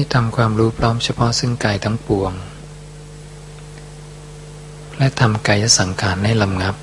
ให้ทำความรู้พร้อมเฉพาะซึ่งกายทั้งปวง และทำกายสังขารให้ลำงับ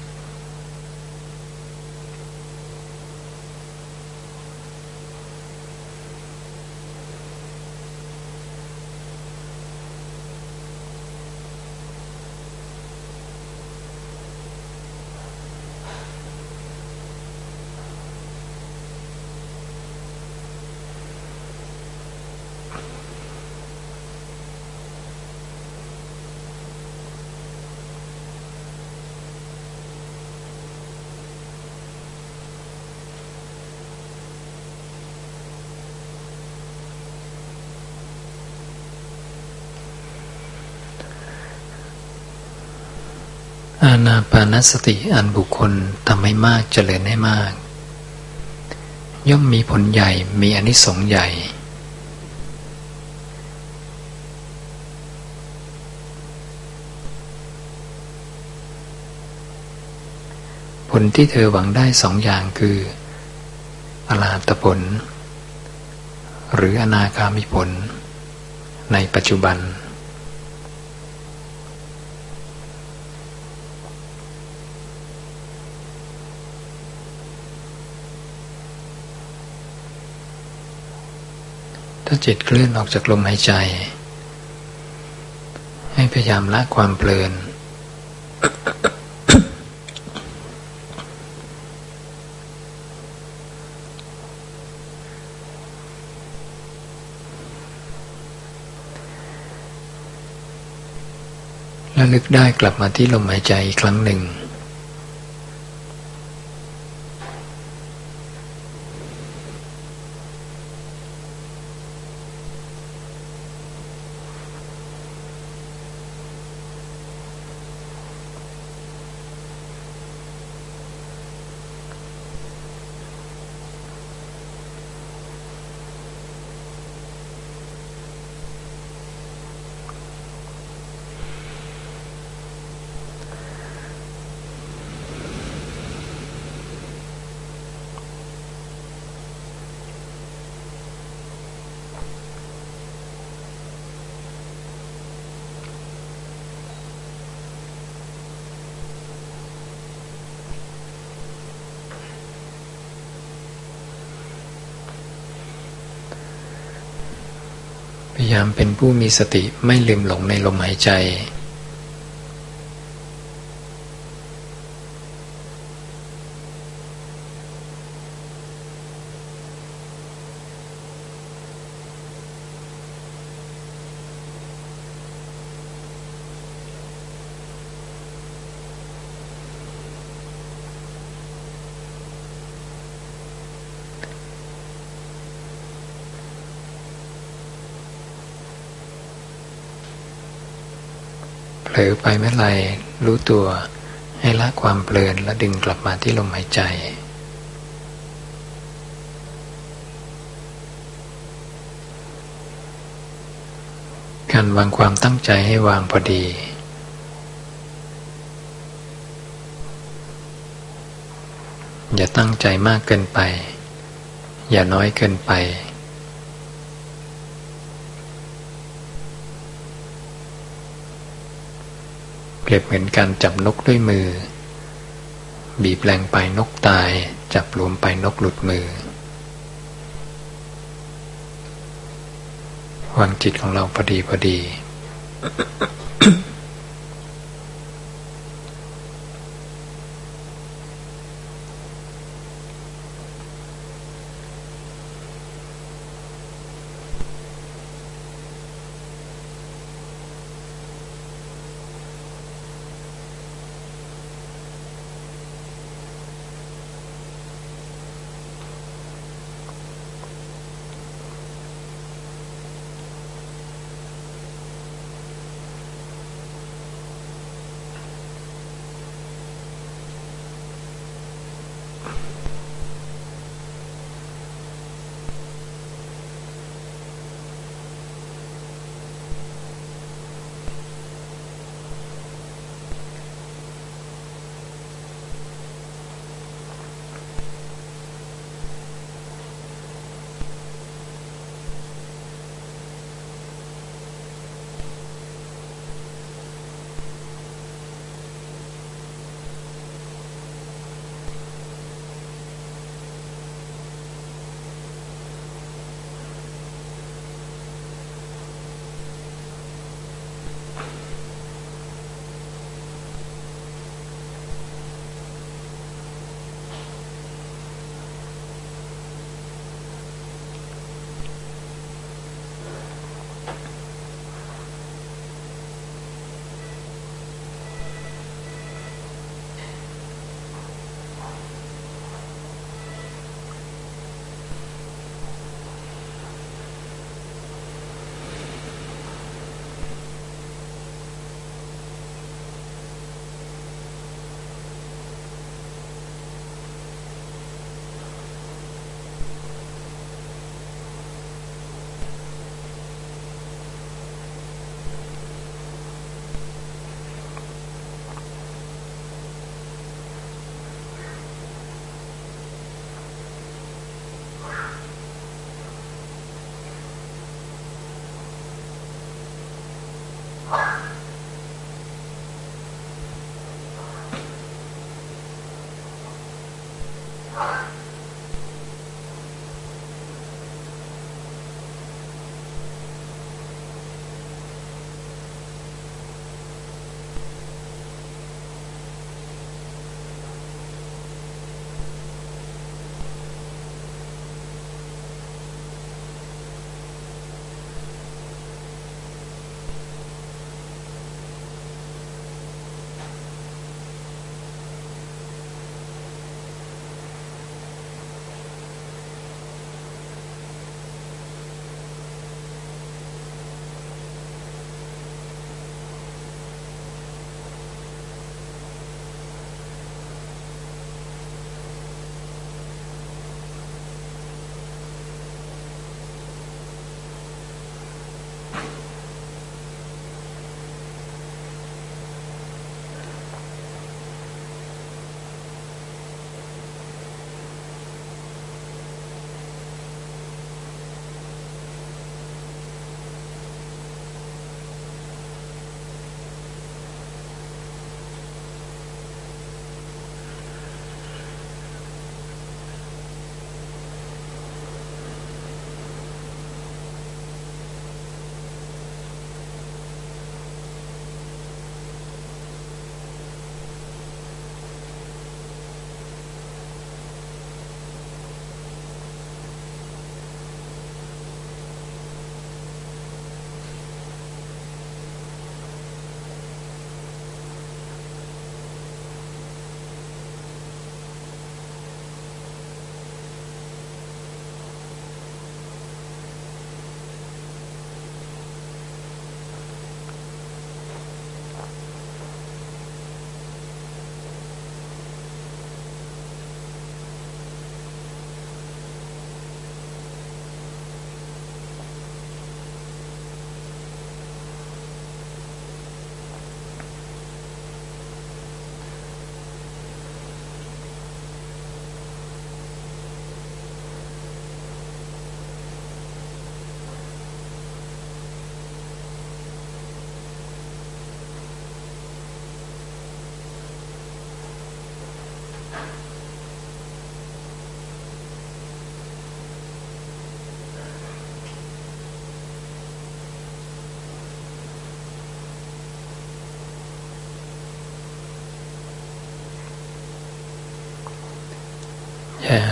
อาณาปาน สติอันบุคคลทำให้มากเจริญให้มาก ย่อมมีผลใหญ่มีอนิสงส์ใหญ่ ผลที่เธอหวังได้สองอย่างคืออลาตผล หรืออนาคามิผล ในปัจจุบัน จิตเคลื่อนออกจากลมหายใจ ให้พยายามละความเพลิน และลึกได้กลับมาที่ลมหายใจอีกครั้งหนึ่ง ผู้มีสติไม่ลืมหลงในลมหายใจผ ลอไปเมื่อไรรู้ตัวให้ละความเพลินและดึงกลับมาที่ลมหายใจ การวางความตั้งใจให้วางพอดี อย่าตั้งใจมากเกินไป อย่าน้อยเกินไป เปรียบเหมือนการจับนกด้วยมือ บีบแรงไปนกตาย จับรวมไปนกหลุดมือ วางจิตของเราพอดีพอดี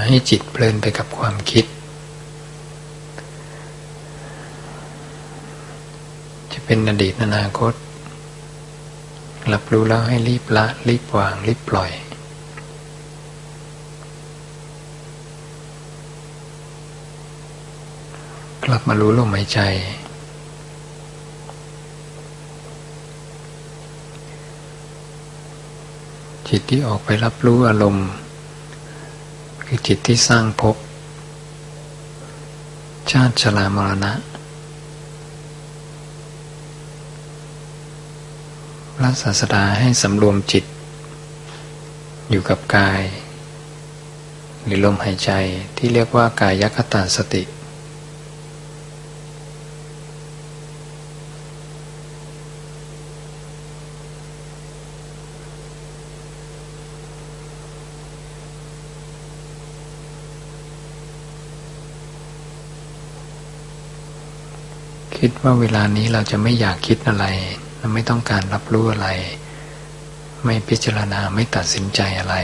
ให้จิตเพลินไปกับความคิด จะเป็นอดีตอนาคตรับรู้แล้วให้รีบละ รีบวาง รีบปล่อย กลับมารู้ลมหายใจ จิตที่ออกไปรับรู้อารมณ์ คือจิตที่สร้างภพชาติชรามรณะ พระศาสดาให้สำรวมจิต อยู่กับกาย หรือลมหายใจที่เรียกว่ากายคตาสติ คิดว่าเวลานี้เราจะไม่อยากคิดอะไร ไม่ต้องการรับรู้อะไร ไม่พิจารณาไม่ตัดสินใจอะไร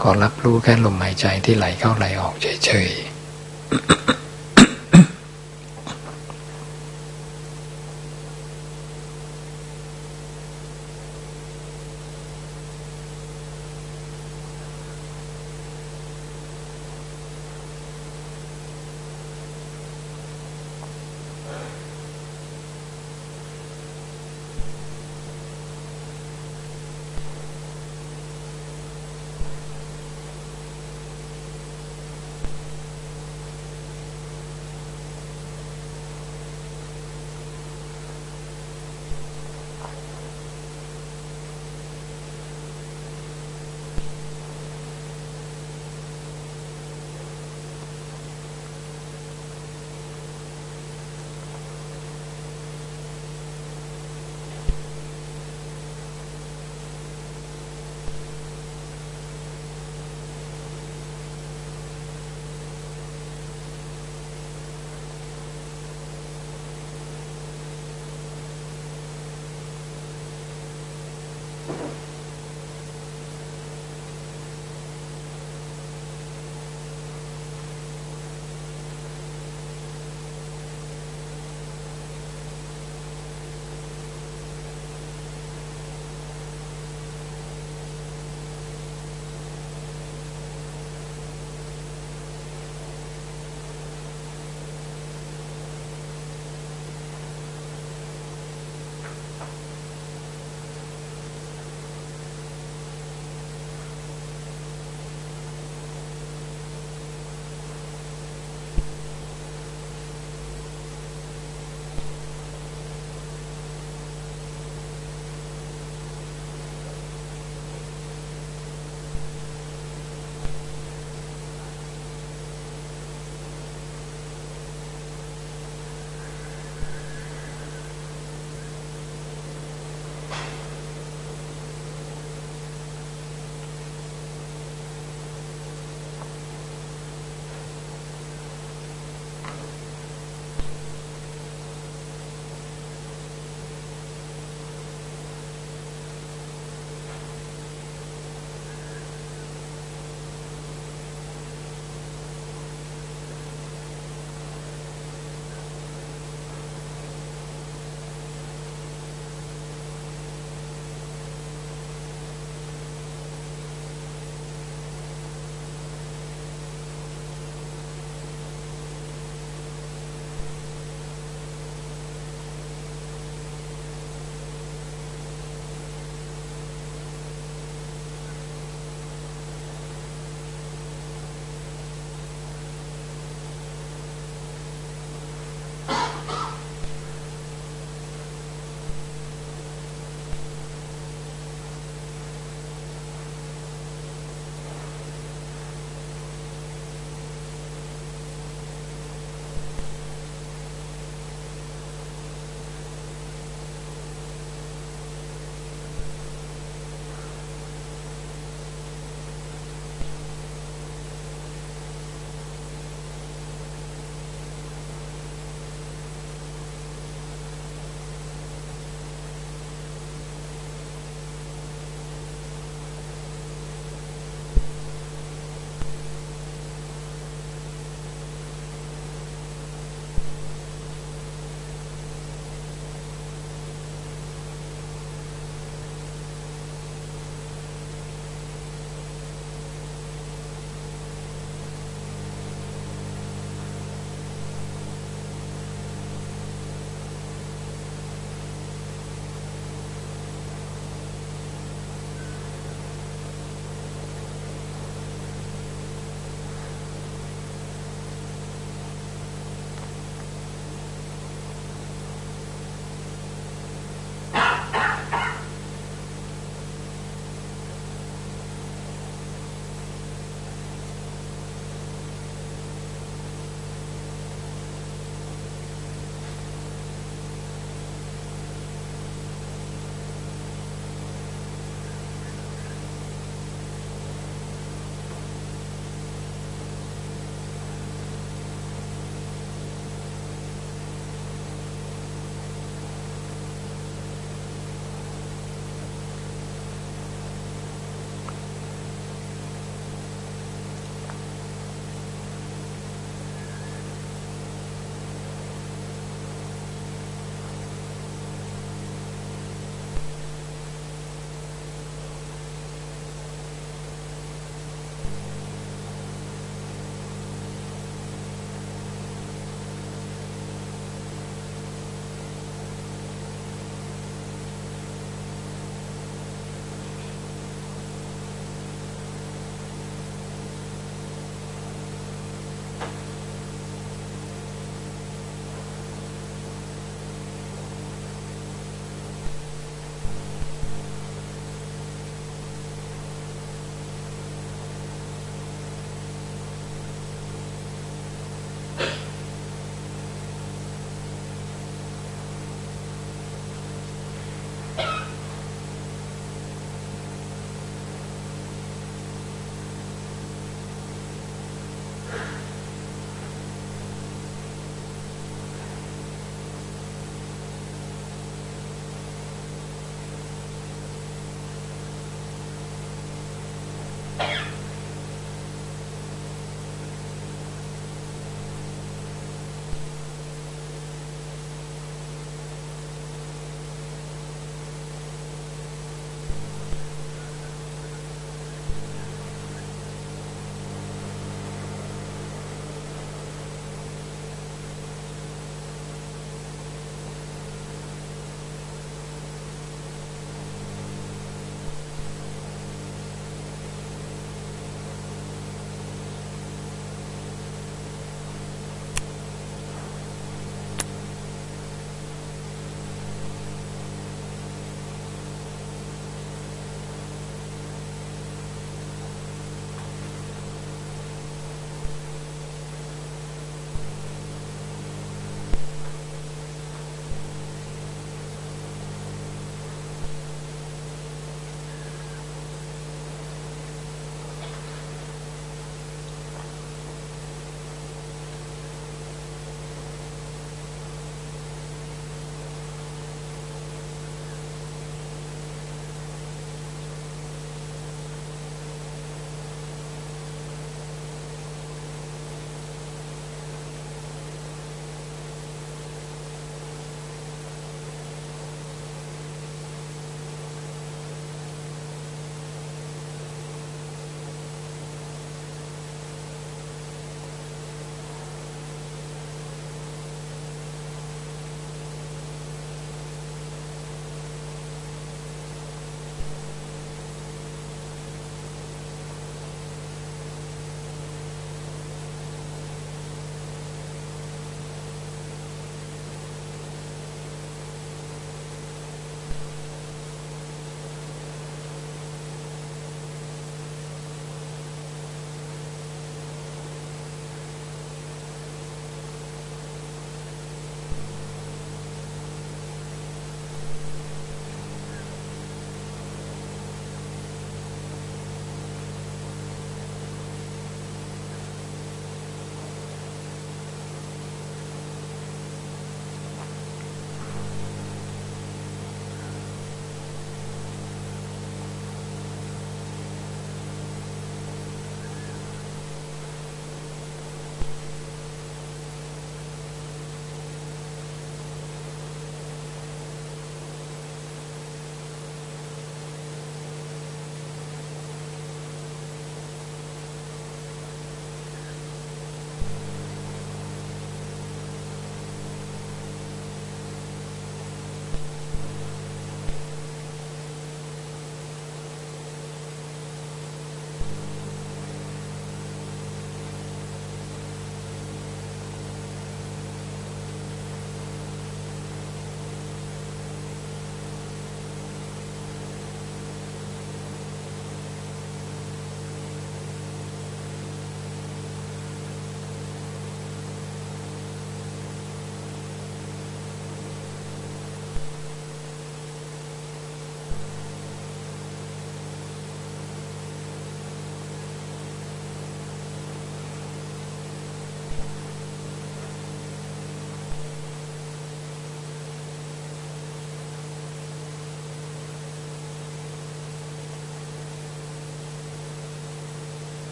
ขอรับรู้แค่ลมหายใจที่ไหลเข้าไหลออกเฉยๆ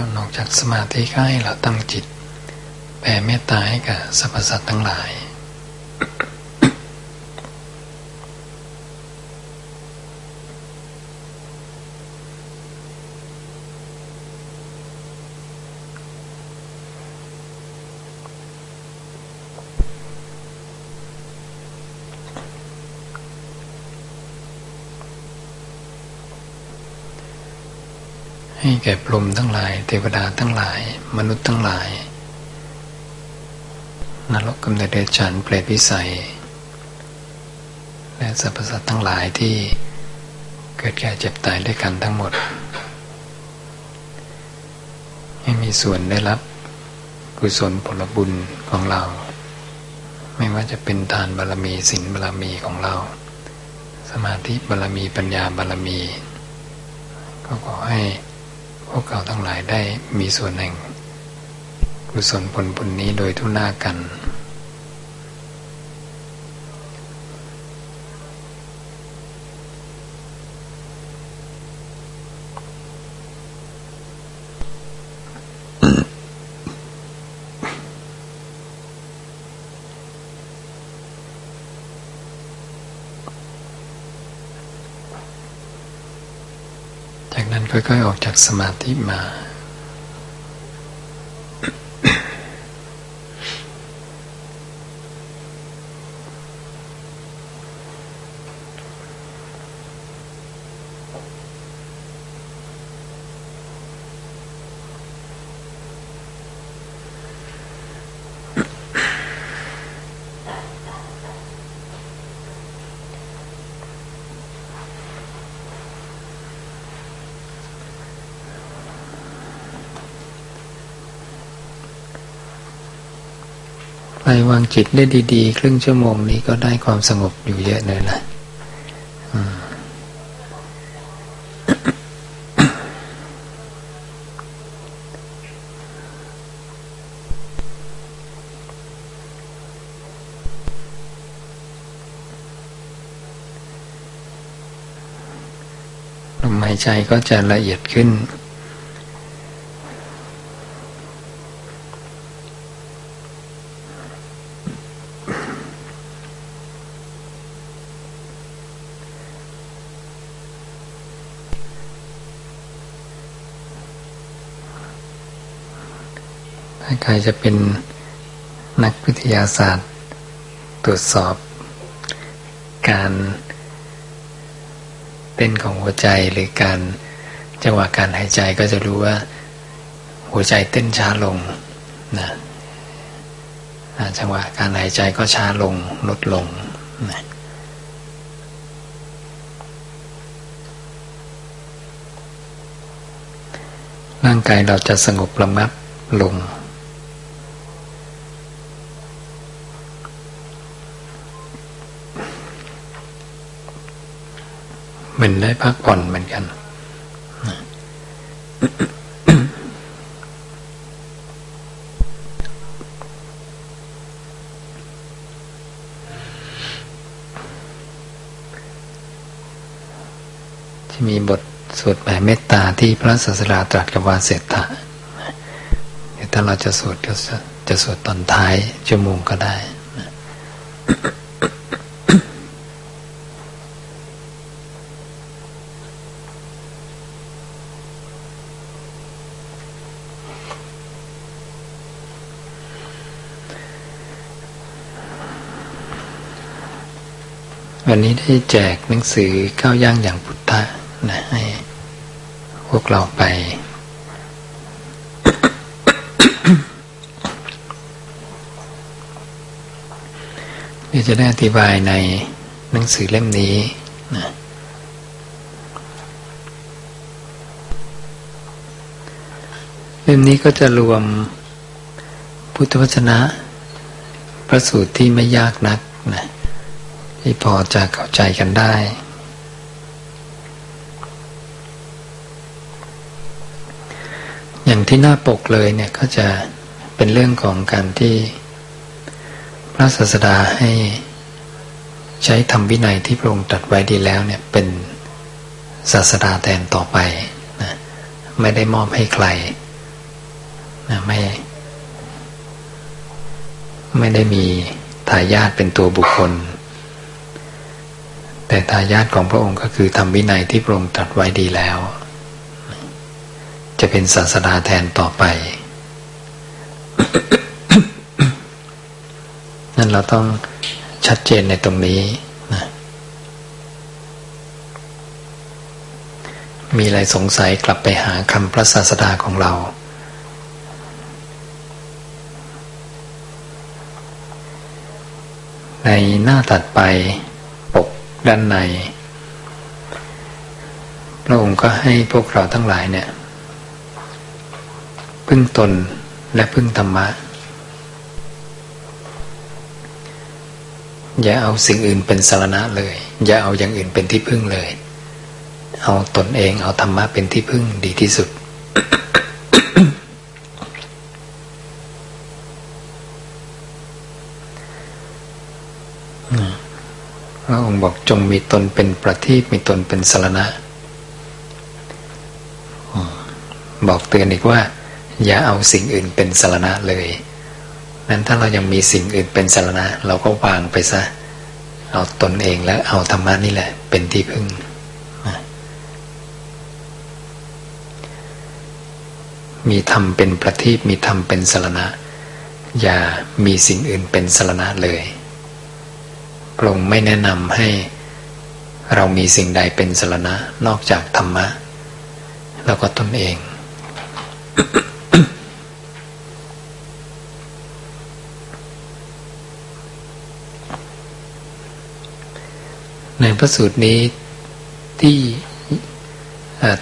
ก็นอกจากสมาธิก็ให้เราตั้งจิตแผ่เมตตาให้กับสรรพสัตว์ทั้งหลายให้ แก่พรหมทั้งหลาย เทวดาทั้งหลาย มนุษย์ทั้งหลาย นรกกำเนิดเดชันเปรตวิสัย และสรรพสัตว์ทั้งหลายที่เกิดแก่เจ็บตายด้วยกันทั้งหมดให้มีส่วนได้รับกุศลผลบุญของเรา ไม่ว่าจะเป็นทานบารมีศีลบารมีของเรา สมาธิบารมีปัญญาบารมี ก็ขอให้ พวกเราทั้งหลายได้มีส่วนแห่งกุศลผลบุญนี้โดยทุน่ากัน ค่อยๆออกจากสมาธิมา วางจิตได้ดีๆ ครึ่งชั่วโมงนี้ก็ได้ความสงบอยู่เยอะเลยนะลมหายใจก็จะละเอียดขึ้นใคร จะเป็นนักวิทยาศาสตร์ ตรวจสอบ การเต้นของหัวใจหรือการจังหวะการหายใจก็จะรู้ว่า หัวใจเต้นช้าลงนะจังหวะการหายใจก็ช้าลงลดลงนะร่างกายเราจะสงบระงับลง มือนได้พักผ่อนเหมือนกัน ที่มีบทสวดแผ่เมตตาที่พระศาสดาตรัสกับวาเสถะถ้าเราจะสวดก็จะสวดตอนท้ายชั่วโมงก็ได้ วันนี้ได้แจกหนังสือข้าวย่างอย่างพุทธะนะให้พวกเราไป เดี๋ยวจะได้อธิบายในหนังสือเล่มนี้นะเล่มนี้ก็จะรวมพุทธวจนะพระสูตรที่ไม่ยากนัก ที่พอจะเข้าใจกันได้ อย่างที่หน้าปกเลยเนี่ยก็จะเป็นเรื่องของการที่พระศาสดาให้ใช้ธรรมวินัยที่พระองค์ตรัสไว้ดีแล้วเนี่ยเป็นศาสดาแทนต่อไปนะไม่ได้มอบให้ใครนะไม่ไม่ได้มีทายาทเป็นตัวบุคคล แต่ทายาทของพระองค์ก็คือทำวินัยที่พระองค์ตรัสไว้ดีแล้ว จะเป็นศาสดาแทนต่อไป นั่นเราต้องชัดเจนในตรงนี้นะมีอะไรสงสัยกลับไปหาคำพระศาสดาของเราในหน้าถัดไป ด้านใน พระองค์ก็ให้พวกเราทั้งหลายเนี่ย พึ่งตนและพึ่งธรรมะ อย่าเอาสิ่งอื่นเป็นสารณะเลย อย่าเอาอย่างอื่นเป็นที่พึ่งเลย เอาตนเองเอาธรรมะเป็นที่พึ่งดีที่สุด พระองค์บอกจงมีตนเป็นประทีปมีตนเป็นสารณะ บอกเตือนอีกว่า อย่าเอาสิ่งอื่นเป็นสารณะเลย นั้นถ้าเรายังมีสิ่งอื่นเป็นสารณะ เราก็วางไปซะ เอาตนเองและเอาธรรมะนี่แหละ เป็นที่พึ่งมีธรรมเป็นประทีปมีธรรมเป็นสรณะ อย่ามีสิ่งอื่นเป็นสรณะเลย พระองค์ไม่แนะนำให้เรามีสิ่งใดเป็นสรณะนอกจากธรรมะ แล้วก็ตนเอง ในพระสูตรนี้ที่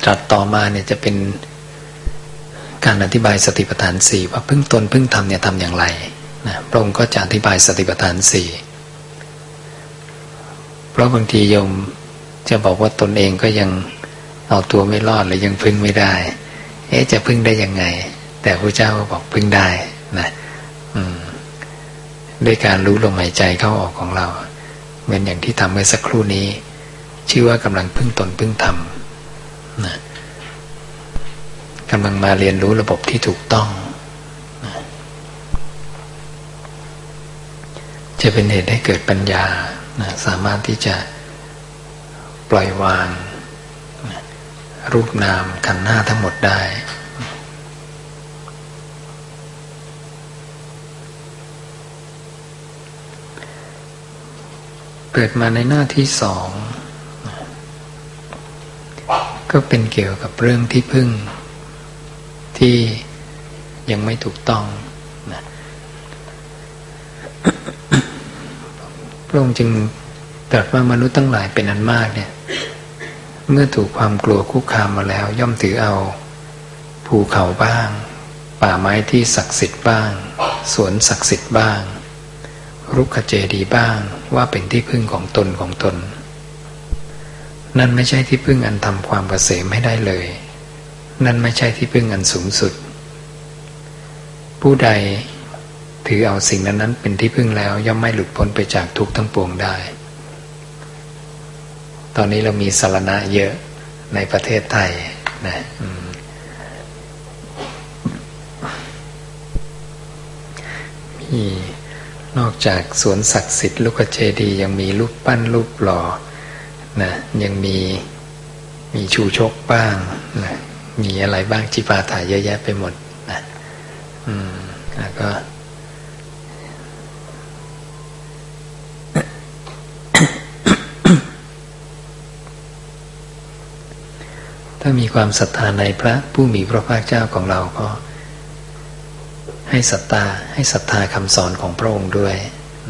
ตรัสต่อมาเนี่ยจะเป็นการอธิบายสติปัฏฐานสี่ว่าพึ่งตนพึ่งธรรมเนี่ยทำอย่างไรนะพระองค์ก็จะอธิบายสติปัฏฐานสี่ เพราะบางทีโยมจะบอกว่าตนเองก็ยังเอาตัวไม่รอดหรือยังพึ่งไม่ได้ เอ๊ะจะพึ่งได้ยังไง แต่พระเจ้าก็บอกพึ่งได้นะด้วยการรู้ลมหายใจเข้าออกของเรา เหมือนอย่างที่ทำเมื่อสักครู่นี้ ชื่อว่ากำลังพึ่งตนพึ่งธรรมนะกำลังมาเรียนรู้ระบบที่ถูกต้องจะเป็นเหตุให้เกิดปัญญา สามารถที่จะปล่อยวางรูปนามขันหน้าทั้งหมดได้ เปิดมาในหน้าที่สอง ก็เป็นเกี่ยวกับเรื่องที่พึ่ง ที่ยังไม่ถูกต้องนะ ระองค์จึงตรัสว่ามนุษย์ทั้งหลายเป็นอันมากเนี่ย เมื่อถูกความกลัวคุกคามมาแล้ว ย่อมถือเอา ภูเขาบ้าง ป่าไม้ที่ศักดิ์สิทธิ์บ้าง สวนศักดิ์สิทธิ์บ้าง รุกขเจดีบ้างว่าเป็นที่พึ่งของตนของตน นั่นไม่ใช่ที่พึ่งอันทำความเกษมให้ได้เลย นั่นไม่ใช่ที่พึ่งอันสูงสุด ผู้ใด ถือเอาสิ่งนั้นนั้นเป็นที่พึ่งแล้ว ย่อมไม่หลุดพ้นไปจากทุกข์ทั้งปวงได้ ตอนนี้เรามีสารณะเยอะในประเทศไทยนะมีนอกจากสวนศักดิ์สิทธิ์ลูกเจดียังมีรูปปั้นรูปหล่อนะยังมีมีชูชกบ้างนะมีอะไรบ้างจิปาถาเยอะแยะไปหมดนะอืมแล้วก็ ถ้ามีความศรัทธาในพระผู้มีพระภาคเจ้าของเราก็ให้ศรัทธาให้ศรัทธาคำสอนของพระองค์ด้วย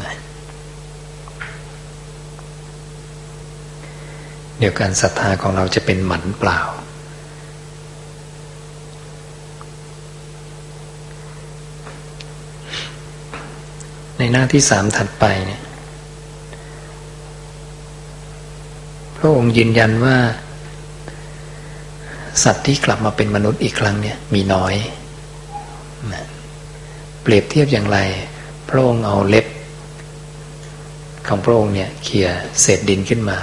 นะเดี๋ยวการศรัทธาของเราจะเป็นหมันเปล่า ในหน้าที่สามถัดไปเนี่ยพระองค์ยืนยันว่า สัตว์ที่กลับมาเป็นมนุษย์อีกครั้งเนี่ยมีน้อยนะเปรียบเทียบอย่างไร พระองค์เอาเล็บ ของพระองค์เนี่ยเขี่ยเศษดินขึ้นมา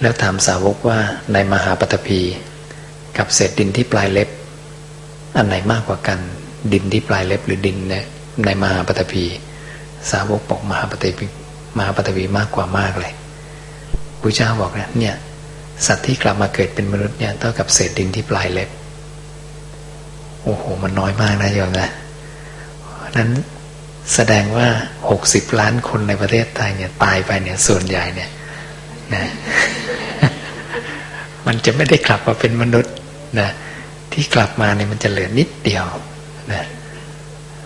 แล้วถามสาวกว่าในมหาปฐพี กับเศษดินที่ปลายเล็บ อันไหนมากกว่ากัน ดินที่ปลายเล็บหรือดินในในมหาปฐพี สาวกบอกมหาปฐพีมหาปฐพีมากกว่ามากเลยพระเจ้าบอกนะเนี่ย สัตว์ที่กลับมาเกิดเป็นมนุษย์เนี่ยเท่ากับเศษดินที่ปลายเล็บ โอ้โห มันน้อยมากนะโยมนะนั้นแสดงว่าหกสิบล้านคนในประเทศไทยเนี่ยตายไปเนี่ยส่วนใหญ่เนี่ยนะมันจะไม่ได้กลับมาเป็นมนุษย์นะที่กลับมาเนี่ยมันจะเหลือนิดเดียวนะ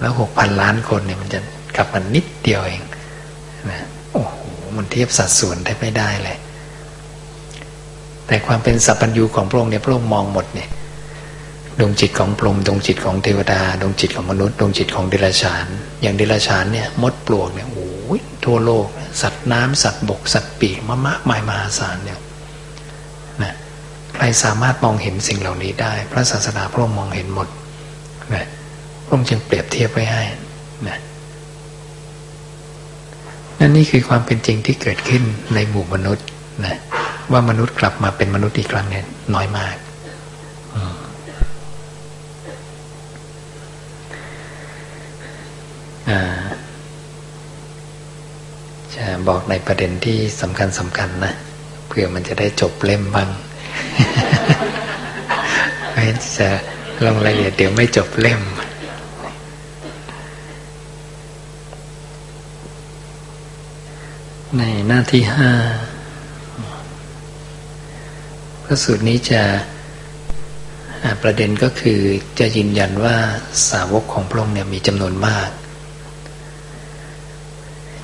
แล้วหกพันล้านคนเนี่ยมันจะกลับมานิดเดียวเองนะโอ้โหมันเทียบสัดส่วนได้ไม่ได้เลย แต่ความเป็นสัพพัญญูของพระองค์เนี่ยพระองค์มองหมดเนี่ยดวงจิตของพรหมดวงจิตของเทวดาดวงจิตของมนุษย์ดวงจิตของเดรัจฉาน อย่างเดรัจฉานเนี่ยมดปลวกเนี่ยโอ้ยทั่วโลก สัตว์น้ำสัตว์บก สัตว์ปีกมามากมายมหาศาลเนี่ยนะใครสามารถมองเห็นสิ่งเหล่านี้ได้ พระศาสนาพระองค์มองเห็นหมดนะพระองค์จึงเปรียบเทียบไว้ให้นะนั่นนี่คือความเป็นจริงที่เกิดขึ้นในหมู่มนุษย์ นะว่ามนุษย์กลับมาเป็นมนุษย์อีกครั้งเนี่ยน้อยมาก จะบอกในประเด็นที่สำคัญสำคัญนะเพื่อมันจะได้จบเล่มบ้างไม่จะลงรายละเอียดเดี๋ยวไม่จบเล่มในหน้าที่ห้า ระสูตรนี้จะประเด็นก็คือจะยืนยันว่าสาวกของพระองค์เนี่ยมีจำนวนมาก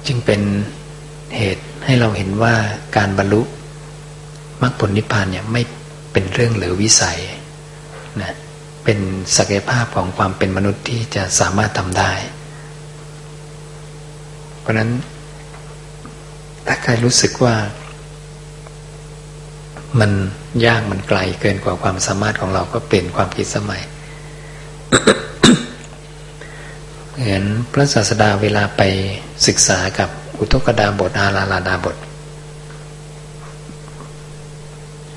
จึงเป็นเหตุให้เราเห็นว่าการบรรลุมรรคผลนิพพานเนี่ยไม่เป็นเรื่องเหลือวิสัยนะเป็นศักยภาพของความเป็นมนุษย์ที่จะสามารถทำได้ เพราะนั้นถ้าใครรู้สึกว่ามัน ยากมันไกลเกินกว่าความสามารถของเราก็เปลี่ยนความคิดสมัย เหมือนพระศาสดาเวลาไปศึกษากับอุทกดาบทอาลาลาดาบท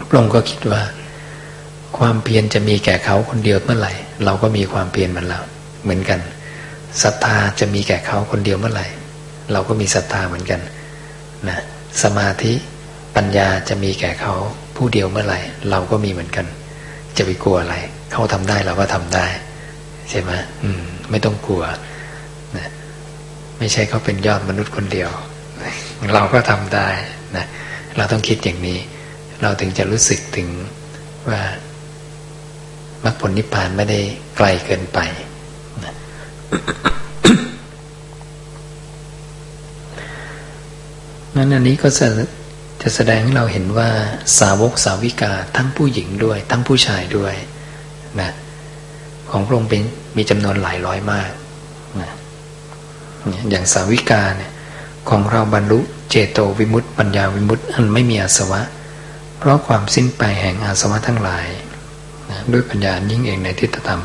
พระองค์ก็คิดว่า ความเพียรจะมีแก่เขาคนเดียวเมื่อไหร่ เราก็มีความเพียรมันแล้วเหมือนกันศรัทธาจะมีแก่เขาคนเดียวเมื่อไหร่ เราก็มีศรัทธาเหมือนกันนะสมาธิปัญญาจะมีแก่เขา ผู้เดียวเมื่อไหร่ เราก็มีเหมือนกัน จะไปกลัวอะไร เขาทำได้เราก็ทำได้ ใช่ไหมอืม ไม่ต้องกลัวนะไม่ใช่เขาเป็นยอดมนุษย์คนเดียว เราก็ทำได้นะเราต้องคิดอย่างนี้ เราถึงจะรู้สึกถึงว่ามรรคผลนิพพานไม่ได้ไกลเกินไปนะนั้นอันนี้ก็ จะแสดงให้เราเห็นว่าสาวกสาวิกาทั้งผู้หญิงด้วย ทั้งผู้ชายด้วยนะของพระองค์เป็นมีจำนวนหลายร้อยมากนะอย่างสาวิกาเนี่ยของเราบรรลุเจโตวิมุตติปัญญาวิมุตติอันไม่มีอาสวะ เพราะความสิ้นไปแห่งอาสวะทั้งหลายนะด้วยปัญญายิ่งเองในทิฏฐธรรม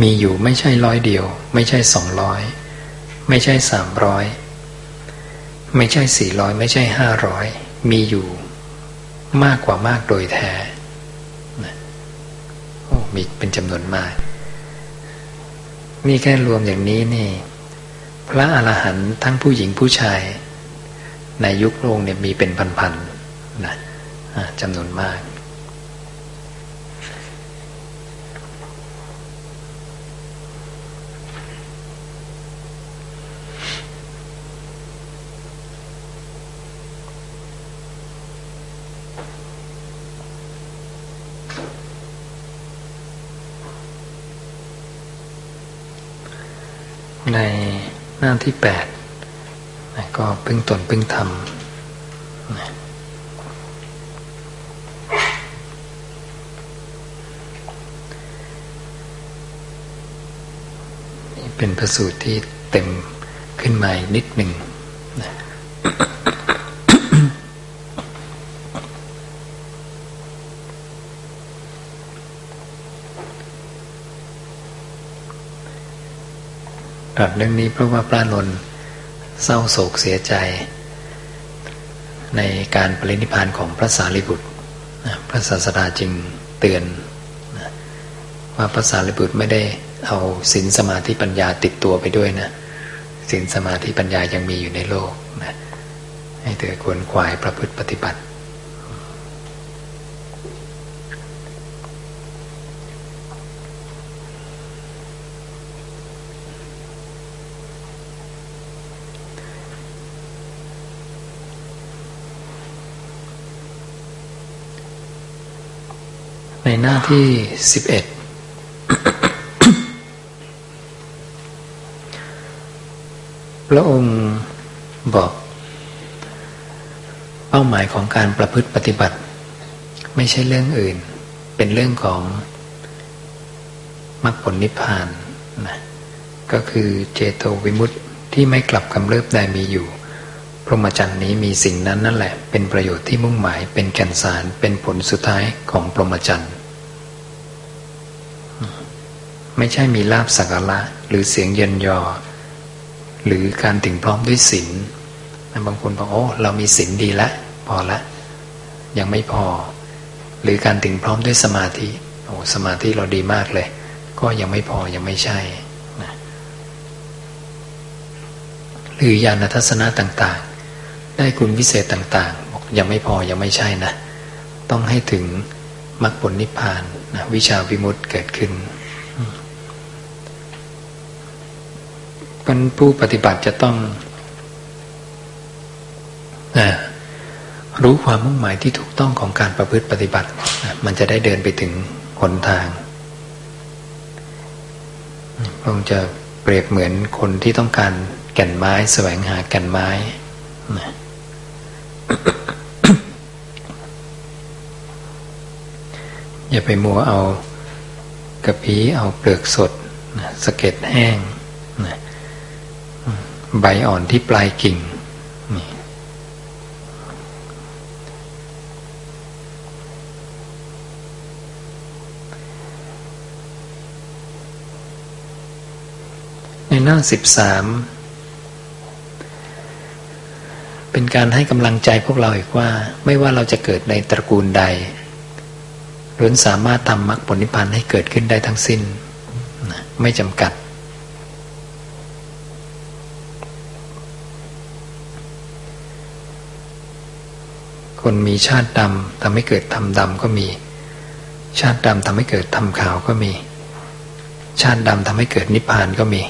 มีอยู่ไม่ใช่ร้อยเดียว ไม่ใช่สองร้อยไม่ใช่สามร้อย ไม่ใช่สี่ร้อยไม่ใช่ห้าร้อยมีอยู่มากกว่ามากโดยแท้โอ้มีเป็นจำนวนมาก นี่แค่รวมอย่างนี้นี่ พระอรหันต์ทั้งผู้หญิงผู้ชาย ในยุคโลกเนี่ยมีเป็นพันๆนะจำนวนมาก ในหน้าที่แปดก็พึ่งตนพึ่งทำเป็นพระสูตรที่เต็มขึ้นมานิดหนึ่ง รัสเรื่องนี้เพราะว่าพระนนท์เศร้าโศกเสียใจ ในการปรินิพานของพระสารีบุตรพระศาสดาจึงเตือน ว่าภาษาลิบุตรไม่ได้เอาศีลสมาธิปัญญาติดตัวไปด้วยนะศีลสมาธิปัญญายังมีอยู่ในโลกนะให้เธอควรขวายประพฤติปฏิบัติ หน้าที่สิบเอ็ดพระองค์บอก เป้าหมายของการประพฤติปฏิบัติ ไม่ใช่เรื่องอื่น เป็นเรื่องของมรรคผลนิพพานนะก็คือเจโตวิมุตติที่ไม่กลับกำเริบใดมีอยู่ พรหมจรรย์นี้มีสิ่งนั้นนั่นแหละ เป็นประโยชน์ที่มุ่งหมายเป็นแก่นสารเป็นผลสุดท้ายของพรหมจรรย์ ไม่ใช่มีลาบสักการะหรือเสียงเยินยอ หรือการถึงพร้อมด้วยศีลบางคนบอกโอ้เรามีศีลดีแล้วพอละ ยังไม่พอ หรือการถึงพร้อมด้วยสมาธิโอ้สมาธิเราดีมากเลย ก็ยังไม่พอยังไม่ใช่นะหรือญาณทัศนะต่างๆ ได้คุณวิเศษต่างๆบอกยังไม่พอยังไม่ใช่นะ ต้องให้ถึงมรรคผลนิพพานนะวิชาวิมุตติเกิดขึ้น ผู้ปฏิบัติจะต้องรู้ความมุ่งหมายที่ถูกต้องของการประพฤติปฏิบัติมันจะได้เดินไปถึงหนทางพระองค์จะเปรียบเหมือนคนที่ต้องการแก่นไม้แสวงหาแก่นไม้อย่าไปมัวเอากระพี้เอาเปลือกสดสะเก็ดแห้ง ใบอ่อนที่ปลายกิ่งในหน้าสิบสามเป็นการให้กำลังใจพวกเราอีกว่า ไม่ว่าเราจะเกิดในตระกูลใดล้วนสามารถทำมรรคผลนิพพานให้เกิดขึ้นได้ทั้งสิ้น ไม่จำกัด คนมีชาติดำทำให้เกิดทำดำก็มี ชาติดำทำให้เกิดทำขาวก็มี ชาติดำทำให้เกิดนิพพานก็มี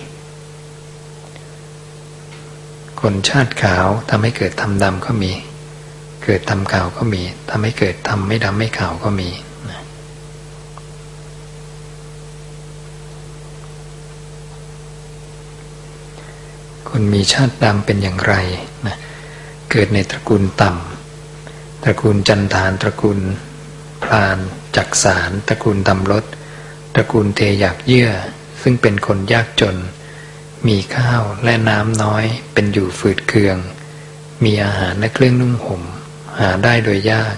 คนชาติขาวทำให้เกิดทำดำก็มี เกิดทำขาวก็มีทำให้เกิดทำไม่ดำไม่ขาวก็มีคนมีชาติดำเป็นอย่างไรนะเกิดในตระกูลต่ำ ตระกูลจันทานตระกูลพรานจักสารตระกูลทำรถตระกูลเทอยากเยื่อ ซึ่งเป็นคนยากจน มีข้าวและน้ำน้อย เป็นอยู่ฝืดเคือง มีอาหารและเครื่องนุ่งห่ม หาได้โดยยาก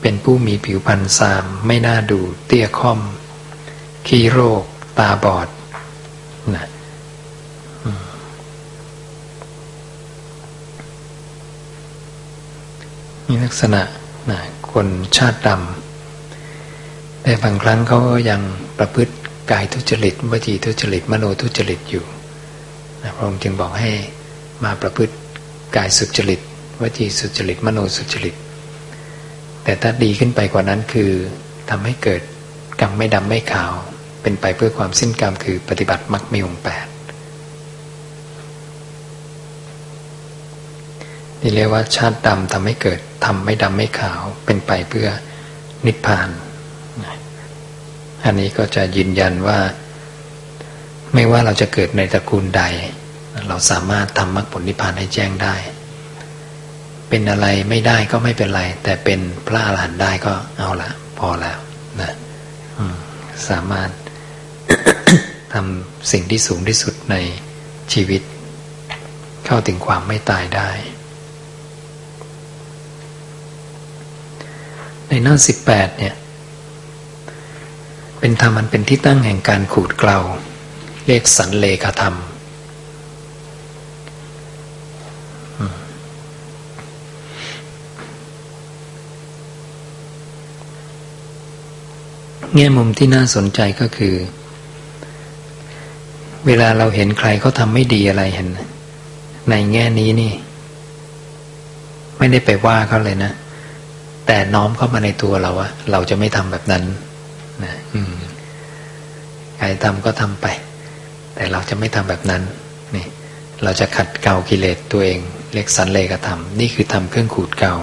เป็นผู้มีผิวพรรณซามไม่น่าดูเตี้ยค่อม ขี้โรค ตาบอดนะ มีลักษณะนะคนชาติดำแต่บางครั้งเขาก็ยังประพฤติกายทุจริตวจีทุจริต มโนทุจริตอยู่นะพระองค์จึงบอกให้มาประพฤติกายสุจริตวจีสุจริต มโนสุจริต แต่ถ้าดีขึ้นไปกว่านั้นคือทำให้เกิดกรรมไม่ดำไม่ขาว เป็นไปเพื่อความสิ้นกรรมคือปฏิบัติมรรคมีองแปด นี่เรียกว่าชาติดำทำให้เกิดทำไม่ดำไม่ขาวเป็นไปเพื่อนิพพาน อันนี้ก็จะยืนยันว่า ไม่ว่าเราจะเกิดในตระกูลใด เราสามารถทำมรรคผลนิพพานให้แจ้งได้ เป็นอะไรไม่ได้ก็ไม่เป็นไร แต่เป็นพระอรหันต์ได้ก็เอาละพอแล้วนะสามารถทำสิ่งที่สูงที่สุดในชีวิต เข้าถึงความไม่ตายได้ ในหน้าสิบแปดเนี่ย เป็นธรรมมันเป็นที่ตั้งแห่งการขูดเกลาเรียกสันเลขาธรรมแง่มุมที่น่าสนใจก็คือ เวลาเราเห็นใครเขาทำไม่ดีอะไรเห็น ในแง่นี้นี่ ไม่ได้ไปว่าเขาเลยนะ แต่น้อมเข้ามาในตัวเราว่าเราจะไม่ทำแบบนั้นนะอืมใครทำก็ทำไป แต่เราจะไม่ทำแบบนั้นนี่เราจะขัดเกลากิเลสตัวเองเรียกสันเลกธรรมนี่คือทำเครื่องขูดเกลา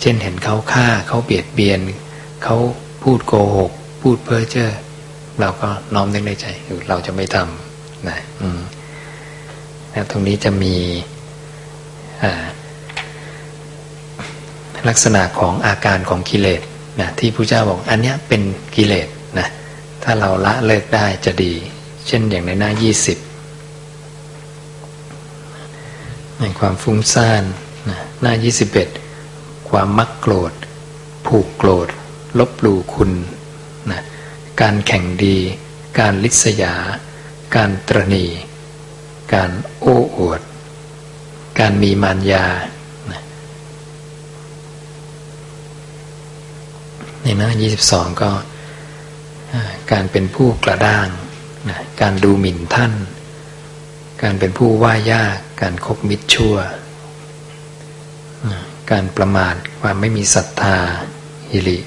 เช่นเห็นเขาฆ่าเขาเบียดเบียนเขาพูดโกหก พูดเพ้อเจ้อเราก็น้อมนึกในใจเราจะไม่ทำนะอืมนะตรงนี้จะมี ลักษณะของอาการของกิเลสนะที่พระเจ้าบอกอันนี้เป็นกิเลสนะถ้าเราละเลิกได้จะดี เช่นอย่างในหน้ายี่สิบในความฟุ้งซ่านนะหน้ายี่สิบเอ็ดความมักโกรธ ผูกโกรธ ลบหลู่คุณนะการแข่งดี การลิษยา การตรณี การโอ้อวด การมีมารยานะ ในหน้า 22 ก็การเป็นผู้กระด้างนะการดูหมิ่นท่าน การเป็นผู้ว่ายาก การคบมิตรชั่วการประมาทความไม่มีศรัทธาฮิริ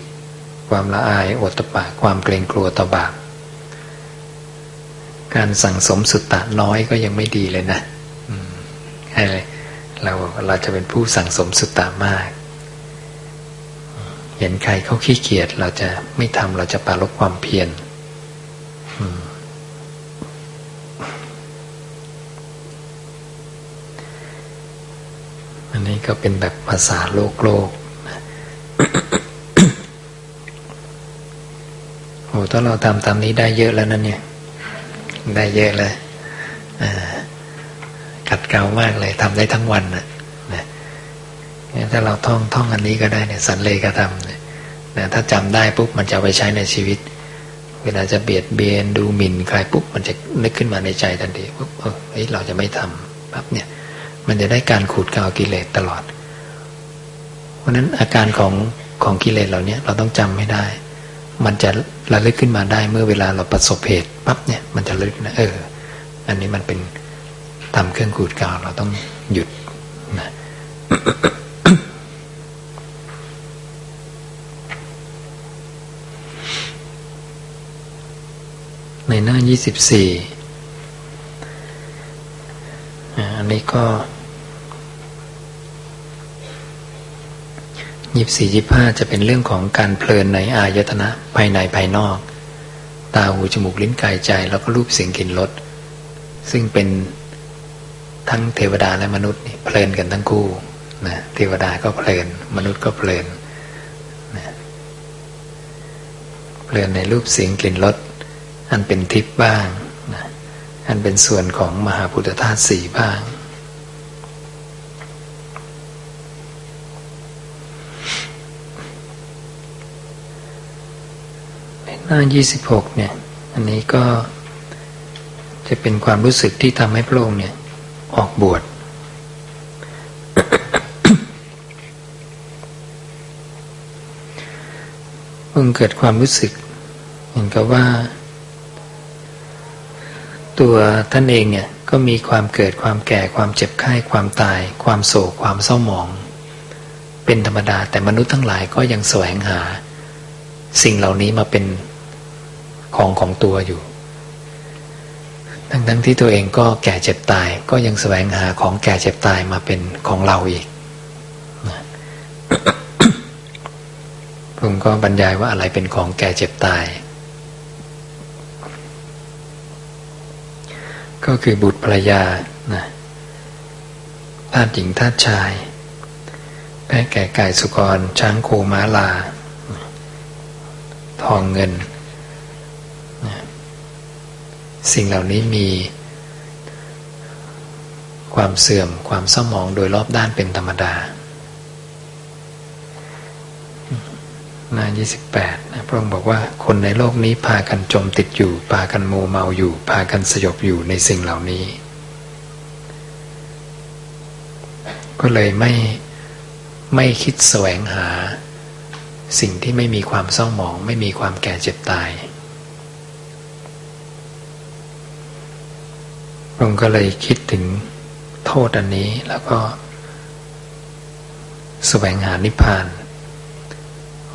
ความละอายโอตปะความเกรงกลัวต่อบาปการสั่งสมสุตตะน้อยก็ยังไม่ดีเลยนะให้เลยเราเราจะเป็นผู้สั่งสมสุตตะมาก เห็นใครเขาขี้เกียจเราจะไม่ทำเราจะปาลบความเพียรอันนี้ก็เป็นแบบภาษาโลกโลกโอ้ถ้าเราทำตามนี้ได้เยอะแล้วนั่นเนี่ย ได้เยอะเลยขัดเกลามากเลยทำได้ทั้งวันนะ ถ้าเราท่องท่องอันนี้ก็ได้เนี่ยสันเลกธรรมเนี่ยนะถ้าจำได้ปุ๊บมันจะไปใช้ในชีวิต เวลาจะเบียดเบียนดูหมิ่นใครปุ๊บมันจะนึกขึ้นมาในใจทันทีปุ๊บเออเราจะไม่ทำปั๊บเนี่ย มันจะได้การขูดเกากิเลสตลอด เพราะนั้นอาการของของกิเลสเหล่านี้เราต้องจำไม่ได้ มันจะระลึกขึ้นมาได้เมื่อเวลาเราประสบเหตุปั๊บเนี่ยมันจะลึกนะเออ อันนี้มันเป็นทำเครื่องขูดเกาเราต้องหยุดนะ ในหน้ายี่สิบสี่อันนี้ก็ยี่สี่ยี่ห้าจะเป็นเรื่องของการเพลินในอายตนะภายในภายนอก ตาหูจมูกลิ้นกายใจ แล้วก็รูปเสียงกลิ่นรสซึ่งเป็นทั้งเทวดาและมนุษย์เพลินกันทั้งคู่นะเทวดาก็เพลิน มนุษย์ก็เพลินนะเพลินในรูปเสียงกลิ่นรส อันเป็นทิพย์บ้างนะอันเป็นส่วนของมหาพุทธธาตุสี่บ้าง หน้ายี่สิบหกเนี่ย อันนี้ก็จะเป็นความรู้สึกที่ทำให้พระองค์เนี่ย ออกบวชองเกิดความรู้สึก เหมือนกับว่า ตัวท่านเองเนี่ยก็มีความเกิดความแก่ความเจ็บไข้ความตาย ความโศกความเศร้าหมอง เป็นธรรมดาแต่มนุษย์ทั้งหลายก็ยังแสวงหา สิ่งเหล่านี้มาเป็นของของตัวอยู่ ทั้งทั้งที่ตัวเองก็แก่เจ็บตายก็ยังแสวงหาของแก่เจ็บตายมาเป็นของเราอีกผมก็บรรยายว่าอะไรเป็นของแก่เจ็บตาย ก็คือบุตรภรรยานะทาสหญิงทาสชาย แพะแก่ไก่สุกร ช้างโคม้าลา ทองเงิน สิ่งเหล่านี้มีความเสื่อมความเศร้าหมองโดยรอบด้านเป็นธรรมดา หน้า 28นะพระองค์บอกว่าคนในโลกนี้พากันจมติดอยู่ พากันโมเมาอยู่ พากันสยบอยู่ในสิ่งเหล่านี้ ก็เลยไม่ไม่คิดแสวงหา สิ่งที่ไม่มีความเศร้าหมอง ไม่มีความแก่เจ็บตายพระองค์ก็เลยคิดถึงโทษอันนี้แล้วก็แสวงหานิพพาน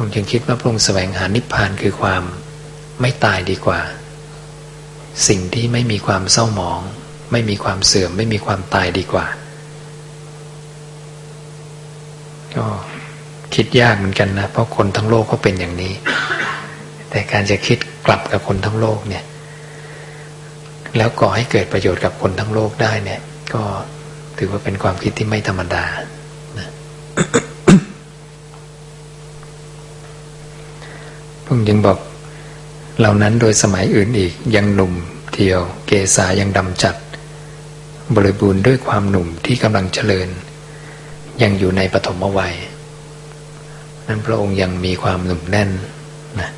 ผมจึงคิดว่าพระองค์แสวงหานิพพานคือความไม่ตายดีกว่า สิ่งที่ไม่มีความเศร้าหมอง ไม่มีความเสื่อม ไม่มีความตายดีกว่า ก็คิดยากเหมือนกันนะ เพราะคนทั้งโลกก็เป็นอย่างนี้ แต่การจะคิดกลับกับคนทั้งโลกเนี่ย แล้วก่อให้เกิดประโยชน์กับคนทั้งโลกได้เนี่ย ก็ถือว่าเป็นความคิดที่ไม่ธรรมดานะ ผมยังบอก เหล่านั้นโดยสมัยอื่นอีกยังหนุ่มเทียว เกษายังดำจัด บริบูรณ์ด้วยความหนุ่มที่กำลังเจริญ ยังอยู่ในปฐมวัย นั้นพระองค์ยังมีความหนุ่มแน่นนะ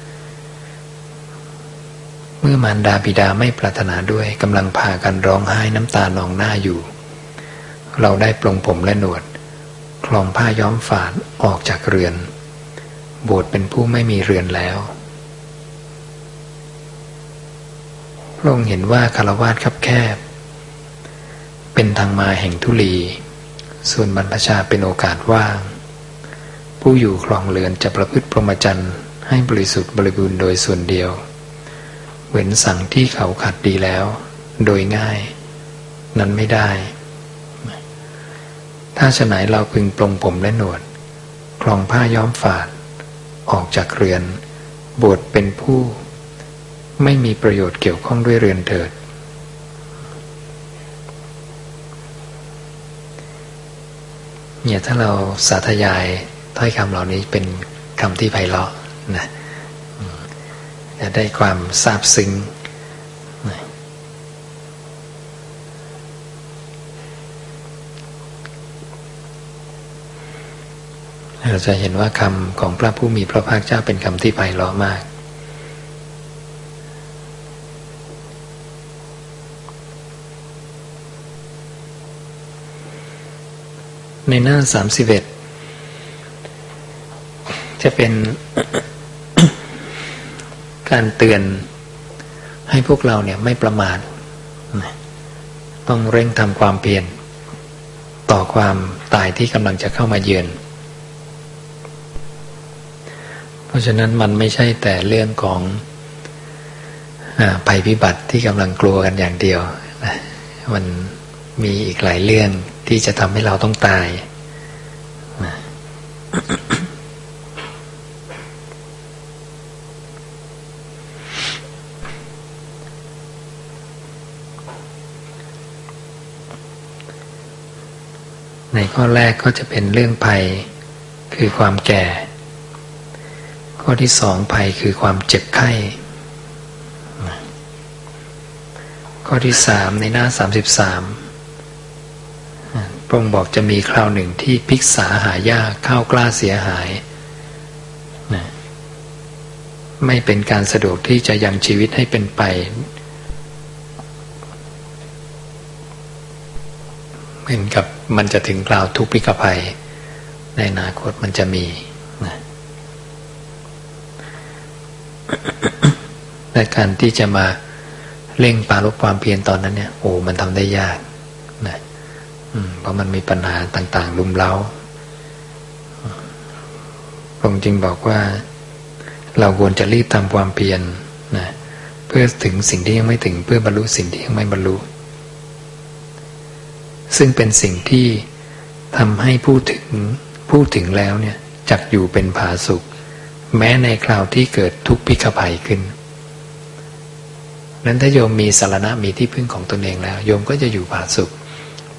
เมื่อมารดาบิดาไม่ปรารถนาด้วยกำลังพากันร้องไห้น้ำตานองหน้าอยู่ เราได้ปลงผมและหนวด คลองผ้าย้อมฝาดออกจากเรือน บวชเป็นผู้ไม่มีเรือนแล้วพระองค์เห็นว่าคารวาสคับแคบ เป็นทางมาแห่งทุลี ส่วนบรรพชาเป็นโอกาสว่าง ผู้อยู่ครองเรือนจะประพฤติพรหมจรรย์ให้บริสุทธิ์บริบูรณ์โดยส่วนเดียว เว้นสั่งที่เขาขัดดีแล้ว โดยง่าย นั้นไม่ได้ ถ้าฉไหนเราพึงปลงผมและหนวด คลองผ้าย้อมฝาด ออกจากเรือน บวชเป็นผู้ ไม่มีประโยชน์เกี่ยวข้องด้วยเรือนเถิด เนี่ยถ้าเราสาธยายถ้อยคำเหล่านี้เป็นคำที่ไพเราะนะจะได้ความซาบซึ้ง เราจะเห็นว่าคำของพระผู้มีพระภาคเจ้าเป็นคำที่ไพเราะมาก ในหน้าสามสิบเอ็ดจะเป็นการเตือนให้พวกเราเนี่ยไม่ประมาทต้องเร่งทำความเพียรต่อความตายที่กำลังจะเข้ามาเยือน เพราะฉะนั้นมันไม่ใช่แต่เรื่องของภัยพิบัติที่กำลังกลัวกันอย่างเดียวมันมีอีกหลายเรื่องที่จะทำให้เราต้องตายในข้อแรกก็จะเป็นเรื่องภัยคือความแก่ ข้อที่สองภัยคือความเจ็บไข้ ข้อที่สามในหน้าสามสิบสามพระองค์บอกจะมีคราวหนึ่งที่พิกษาหายากข้าวกล้าเสียหายนะไม่เป็นการสะดวกที่จะยังชีวิตให้เป็นไป เหมือนกับมันจะถึงคราวทุกพิกภัย ในอนาคตมันจะมี และการที่จะมาเร่งปาลบความเพียรตอนนั้นเนี่ยโอ้มันทำได้ยากนะเพราะมันมีปัญหาต่าง ๆ ลุมเล้าพระองค์จึงบอกว่า เราควรจะรีบทำความเพียรนะเพื่อถึงสิ่งที่ยังไม่ถึงเพื่อบรรลุสิ่งที่ยังไม่บรรลุ ซึ่งเป็นสิ่งที่ทำให้ผู้ถึงผู้ถึงแล้วเนี่ยจักอยู่เป็นผาสุข แม้ในคราวที่เกิดทุกข์พิกภัยขึ้น นั้นถ้าโยมมีสารณะมีที่พึ่งของตนเองแล้ว โยมก็จะอยู่ผาสุข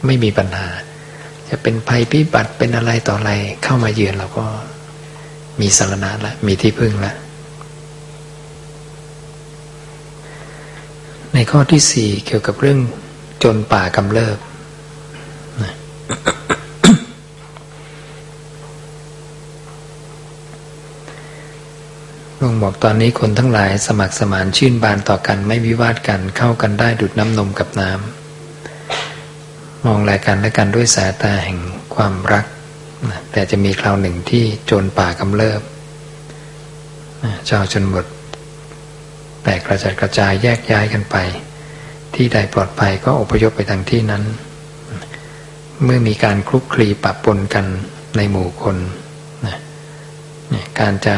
ไม่มีปัญหา จะเป็นภัยพิบัติเป็นอะไรต่ออะไรเข้ามาเยือนเราก็มีสารณะละมีที่พึ่งละในข้อที่สี่เกี่ยวกับเรื่องจนป่ากำเริบ ลงบอกตอนนี้คนทั้งหลายสมัครสมานชื่นบานต่อกันไม่วิวาทกันเข้ากันได้ดุดน้ำนมกับน้ำมองแลกันและกันด้วยสายตาแห่งความรักนะแต่จะมีคราวหนึ่งที่โจรป่ากำเริบชาวชนบทแตกกระจายกระจายแยกย้ายกันไป ที่ใดปลอดภัยก็อพยพไปทางที่นั้น เมื่อมีการคลุกคลีปะปนกันในหมู่คนนะการจะ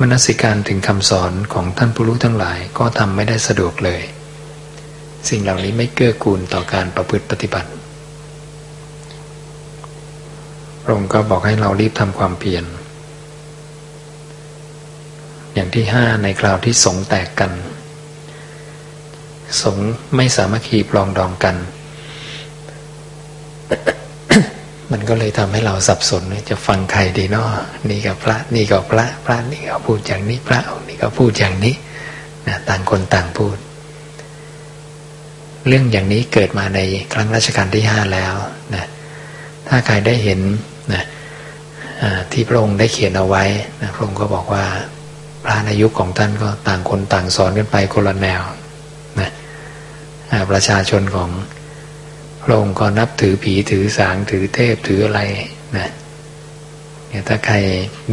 มนสิการถึงคำสอนของท่านผู้รู้ทั้งหลายก็ทำไม่ได้สะดวกเลย สิ่งเหล่านี้ไม่เกื้อกูลต่อการประพฤติปฏิบัติพระองค์ก็บอกให้เรารีบทำความเพียรอย่างที่ห้าในคราวที่สงแตกกัน สงไม่สามัคคีปลองดองกัน มันก็เลยทำให้เราสับสนจะฟังใครดีเนาะนี่กับพระนี่กับพระ พระนี่ก็พูดอย่างนี้ พระนี่ก็พูดอย่างนี้นะต่างคนต่างพูด เรื่องอย่างนี้เกิดมาในครั้งรัชกาลที่ห้าแล้วนะถ้าใครได้เห็นนะที่พระองค์ได้เขียนเอาไว้นะพระองค์ก็บอกว่าพระในยุคของท่านก็ต่างคนต่างสอนกันไปคนละแนวนะประชาชนของ พระองค์ก็นับถือผีถือสางถือเทพถืออะไรนะเนี่ยถ้าใคร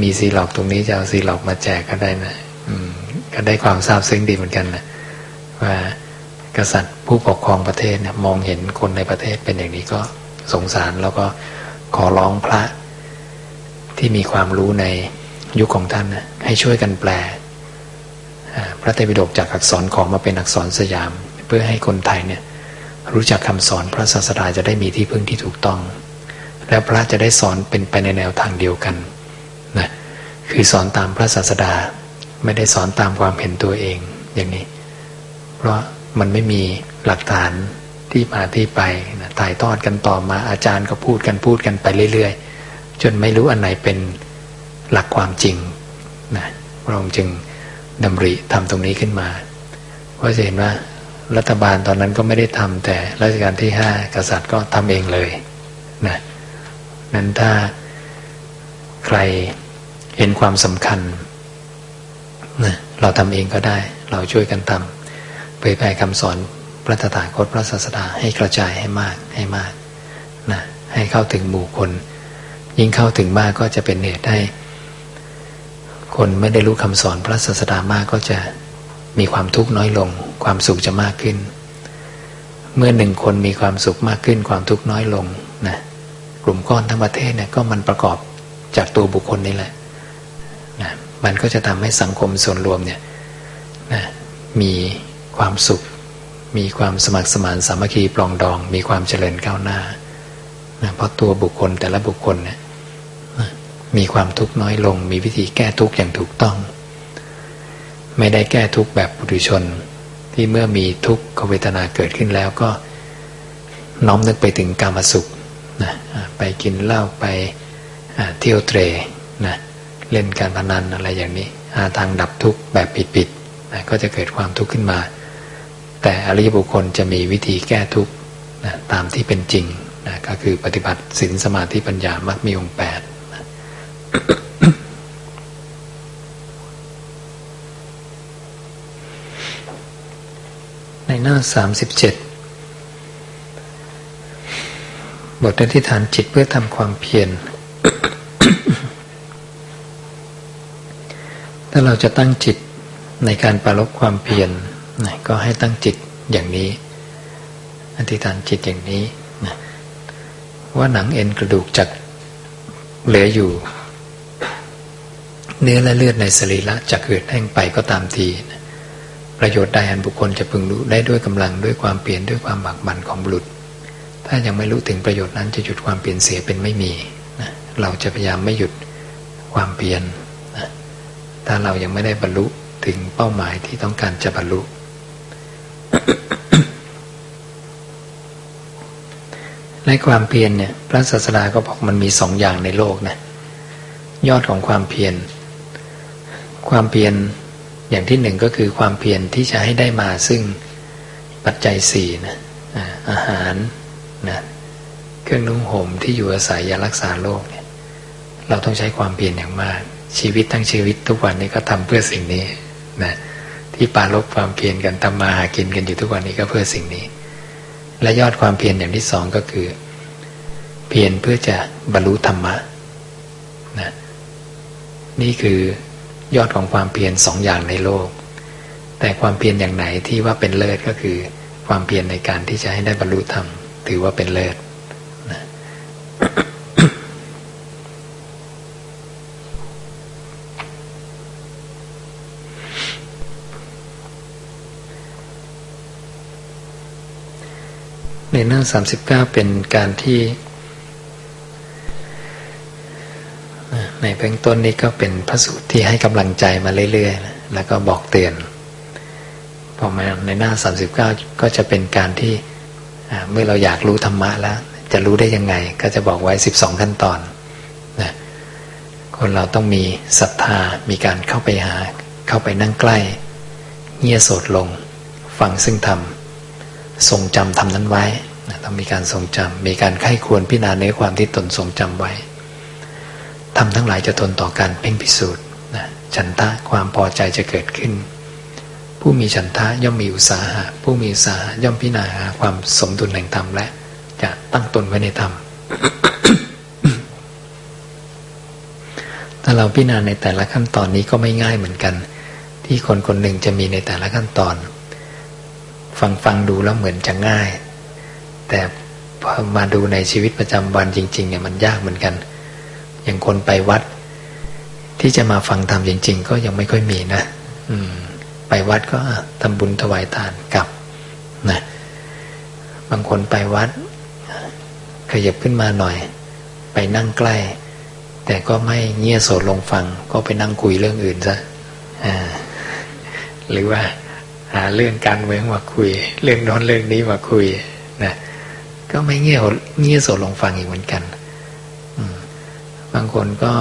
มีซีหลอกตรงนี้จะเอาซีหลอกมาแจกก็ได้นะอืมก็ได้ความทราบซึ้งดีเหมือนกันนะว่ากษัตริย์ผู้ปกครองประเทศเนี่ยมองเห็นคนในประเทศเป็นอย่างนี้ก็สงสารแล้วก็ขอร้องพระที่มีความรู้ในยุคของท่านนะให้ช่วยกันแปล พระไตรปิฎกจากอักษรของมาเป็นอักษรสยาม เพื่อให้คนไทยเนี่ย รู้จักคำสอนพระศาสดาจะได้มีที่พึ่งที่ถูกต้อง แล้วพระจะได้สอนเป็นไปในแนวทางเดียวกันนะคือสอนตามพระศาสดาไม่ได้สอนตามความเห็นตัวเองอย่างนี้ เพราะมันไม่มีหลักฐานที่มาที่ไปนะถ่ายทอดกันต่อมาอาจารย์ก็พูดกันพูดกันไปเรื่อย ๆ จนไม่รู้อันไหนเป็นหลักความจริงนะพระองค์จึงดำริทำตรงนี้ขึ้นมา เพราะจะเห็นว่า รัฐบาลตอนนั้นก็ไม่ได้ทำแต่รัชกาลที่ห้ากษัตริย์ก็ทำเองเลยนะนั้นถ้าใครเห็นความสำคัญนะเราทำเองก็ได้ เราช่วยกันทำเผยแผ่คำสอนพระตถาคตพระศาสดาให้กระจายให้มากให้มากนะให้เข้าถึงหมู่คน ยิ่งเข้าถึงมากก็จะเป็นเหตุให้คนไม่ได้รู้คำสอนพระศาสดามากก็จะมีความทุกข์น้อยลง ความสุขจะมากขึ้น เมื่อหนึ่งคนมีความสุขมากขึ้น ความทุกข์น้อยลงนะกลุ่มก้อนทั้งประเทศเนี่ยก็มันประกอบจากตัวบุคคลนี่แหละนะมันก็จะทำให้สังคมส่วนรวมเนี่ยนะมีความสุข มีความสมัครสมานสามัคคีปลองดอง มีความเจริญก้าวหน้านะเพราะตัวบุคคลแต่ละบุคคลเนี่ยมีความทุกข์น้อยลง มีวิธีแก้ทุกข์อย่างถูกต้อง ไม่ได้แก้ทุกข์แบบปุถุชน ที่เมื่อมีทุกขเวทนาเกิดขึ้นแล้วก็น้อมนึกไปถึงกามสุขนะไปกินเหล้าไปเที่ยวเตรนะเล่นการพนันอะไรอย่างนี้หาทางดับทุกข์แบบผิดๆนะก็จะเกิดความทุกข์ขึ้นมา แต่อริยบุคคลจะมีวิธีแก้ทุกข์นะตามที่เป็นจริงนะก็คือปฏิบัติศีลสมาธิปัญญามักมีองค์แปด ในหน้าสามสิบเจ็ดบทอธิษฐานจิตเพื่อทำความเพียร ถ้าเราจะตั้งจิตในการปรลบความเพียรนะก็ให้ตั้งจิตอย่างนี้ อธิษฐานจิตอย่างนี้นะว่าหนังเอ็นกระดูกจักเหลืออยู่ เนื้อและเลือดในสรีระจะเกิดแห้งไปก็ตามที ประโยชน์ใดอันบุคคลจะพึงรู้ได้ด้วยกำลังด้วยความเปลี่ยนด้วยความหมักบั่นของบุรุษ ถ้ายังไม่รู้ถึงประโยชน์นั้นจะหยุดความเปลี่ยนเสียเป็นไม่มีนะเราจะพยายามไม่หยุดความเปลี่ยนนะถ้าเรายังไม่ได้บรรลุถึงเป้าหมายที่ต้องการจะบรรลุ ในความเพียรเนี่ย พระศาสดาก็บอกมันมีสองอย่างในโลกนะยอดของความเพียรความเพียร อย่างที่หนึ่งก็คือความเพียรที่จะให้ได้มาซึ่งปัจจัยสี่นะอาหารนะเครื่องนุ่งห่มที่อยู่อาศัยยารักษาโรคเนี่ยเราต้องใช้ความเพียรอย่างมาก ชีวิตทั้งชีวิตทุกวันนี้ก็ทำเพื่อสิ่งนี้นะที่ปาลบความเพียรกันทำมาหากินกันอยู่ทุกวันนี้ก็เพื่อสิ่งนี้ และยอดความเพียรอย่างที่สองก็คือ เพียรเพื่อจะบรรลุธรรมะนะนี่คือ ยอดของความเพียรสองอย่างในโลก แต่ความเพียรอย่างไหนที่ว่าเป็นเลิศก็คือ ความเพียรในการที่จะให้ได้บรรลุธรรมถือว่าเป็นเลิศในหน้าสามสิบเก้าเป็นการที่ ในเบื้องต้นนี้ก็เป็นพระสูตรที่ให้กำลังใจมาเรื่อยๆแล้วก็บอกเตือนพอมาในหน้าสามสิบเก้าก็จะเป็นการที่เมื่อเราอยากรู้ธรรมะแล้ว จะรู้ได้ยังไง ก็จะบอกไว้สิบสองขั้นตอนนะคนเราต้องมีศรัทธามีการเข้าไปหา เข้าไปนั่งใกล้ เงียโสดลง ฟังซึ่งธรรมทรงจำทำนั้นไว้ต้องมีการทรงจำมีการไข้ควรพิจารณาในความที่ตนทรงจำไว้ ทำทั้งหลายจะทนต่อการเพ่งพิสูจน์นะฉันทะความพอใจจะเกิดขึ้น ผู้มีฉันทะย่อมมีอุตสาหะ ผู้มีอุตสาหะย่อมพิจารณาความสมดุลแห่งธรรมและจะตั้งตนไว้ในธรรมถ้าเราพิจารณาในแต่ละขั้นตอนนี้ก็ไม่ง่ายเหมือนกัน ที่คนคนหนึ่งจะมีในแต่ละขั้นตอน ฟังฟังดูแล้วเหมือนจะง่าย แต่พอมาดูในชีวิตประจำวันจริงๆเนี่ยมันยากเหมือนกัน อย่างคนไปวัด ที่จะมาฟังธรรมจริง ๆ ก็ยังไม่ค่อยมีนะอืม ไปวัดก็ทำบุญถวายทานกลับนะบางคนไปวัด ขยับขึ้นมาหน่อย ไปนั่งใกล้ แต่ก็ไม่เงี่ยโสดลงฟัง ก็ไปนั่งคุยเรื่องอื่นซะหรือว่าหาเรื่องการเมืองมาคุย เรื่องน้นเรื่องนี้มาคุยนะก็ไม่เงี่ยเงี่ยโสดลงฟังอีกเหมือนกัน บางคนก็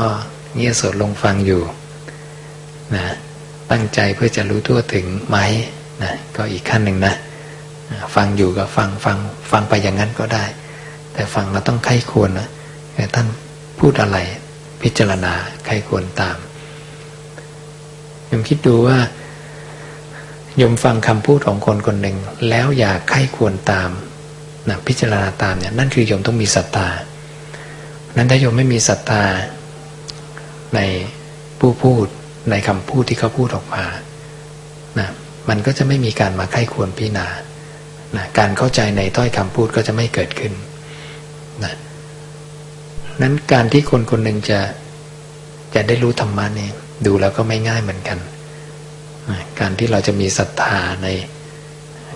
เงี่ยสดลงฟังอยู่นะตั้งใจเพื่อจะรู้ทั่วถึงไหมนะก็อีกขั้นหนึ่งนะฟังอยู่ก็ฟังฟังฟังไปอย่างนั้นก็ได้ แต่ฟังเราต้องไข้ควรนะท่านพูดอะไรพิจารณาไข้ควรตามยมคิดดูว่ายมฟังคำพูดของคนคนหนึ่ง แล้วอยากไข้ควรตามนะพิจารณาตามเนี่ยนั่นคือยมต้องมีศรัทธา นั้นถ้ายมไม่มีศรัทธาในผู้พูดในคำพูดที่เขาพูดออกมานะมันก็จะไม่มีการมาไข้ควรพิจารณานะการเข้าใจในถ้อยคำพูดก็จะไม่เกิดขึ้นนะนั้นการที่คนคนหนึ่งจะจะได้รู้ธรรมะเนี่ยดูแล้วก็ไม่ง่ายเหมือนกันการที่เราจะมีศรัทธาใน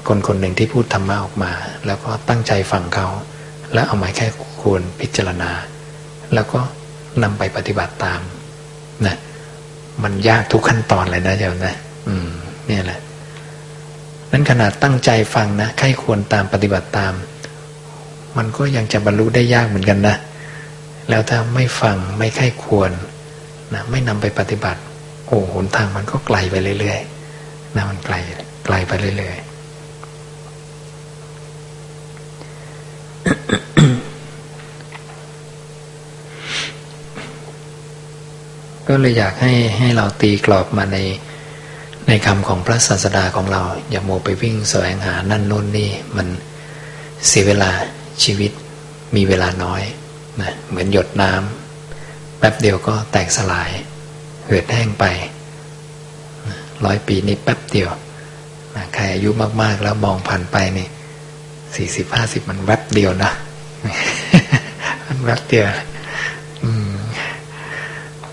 คนคนหนึ่งที่พูดธรรมะออกมา แล้วก็ตั้งใจฟังเขา แล้วเอามาแค่ควรพิจารณา แล้วก็นำไปปฏิบัติตามนะมันยากทุกขั้นตอนเลยนะเจ้านะอืมเนี่ยแหละนั้นขนาดตั้งใจฟังนะใครควรตามปฏิบัติตาม มันก็ยังจะบรรลุได้ยากเหมือนกันนะแล้วถ้าไม่ฟังไม่ใครควรนะไม่นำไปปฏิบัติ โอ้หนทางมันก็ไกลไปเรื่อยๆนะมันไกลไกลไปเรื่อยๆ ก็เลยอยากให้ให้เราตีกรอบมาในในคำของพระศาสดาของเรา อย่าโมไปวิ่งแสวงหานั่นโน่นนี่มันเสียเวลาชีวิตมีเวลาน้อยนะเหมือนหยดน้ำแป๊บเดียวก็แตกสลาย เหือดแห้งไปร้อยปีนี่แป๊บเดียวใครอายุมาก ๆ แล้วมองผ่านไปนี่สี่สิบห้าสิบมันแวบเดียวนะ มันแวบเดียว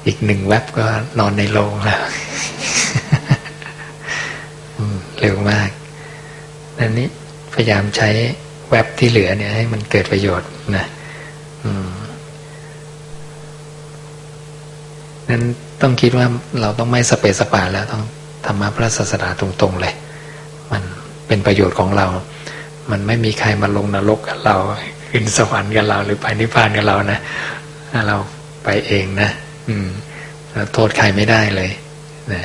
อีกหนึ่งแวบก็นอนในโรงแล้วเร็วมากนั่นนี้พยายามใช้แวบที่เหลือเนี่ย ให้มันเกิดประโยชน์นะนั้นต้องคิดว่าเราต้องไม่สเปสปาแล้วต้องธรรมะพระศาสดาตรงๆเลย มันเป็นประโยชน์ของเรา มันไม่มีใครมาลงนรกกับเรา ขึ้นสวรรค์กับเรา หรือไปนิพพานกับเรานะ เราไปเองนะ อืมโทษใครไม่ได้เลยนะ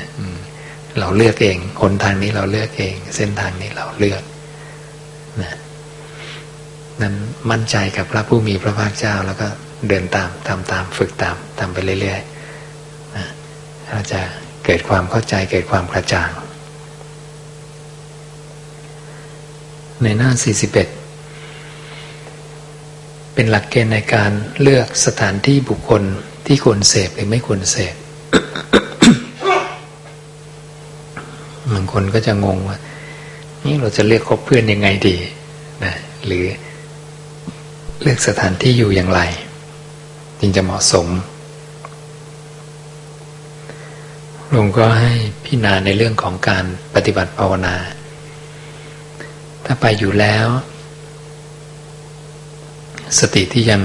เราเลือกเองหนทางนี้เราเลือกเอง เส้นทางนี้เราเลือกนะนั้นมั่นใจกับพระผู้มีพระภาคเจ้าแล้วก็เดินตามทำตามฝึกตามทำไปเรื่อยๆเราจะเกิดความเข้าใจเกิดความกระจ่าง ในหน้า 41 เป็นหลักเกณฑ์ในการเลือกสถานที่บุคคล ที่ควรเสพหรือไม่ควรเสพบางคนก็จะงงว่า นี่เราจะเลือกคบเพื่อนยังไงดีนะหรือเลือกสถานที่อยู่อย่างไร จึงจะเหมาะสมหลวงก็ให้พิจารณาในเรื่องของการปฏิบัติภาวนา ถ้าไปอยู่แล้ว สติที่ยัง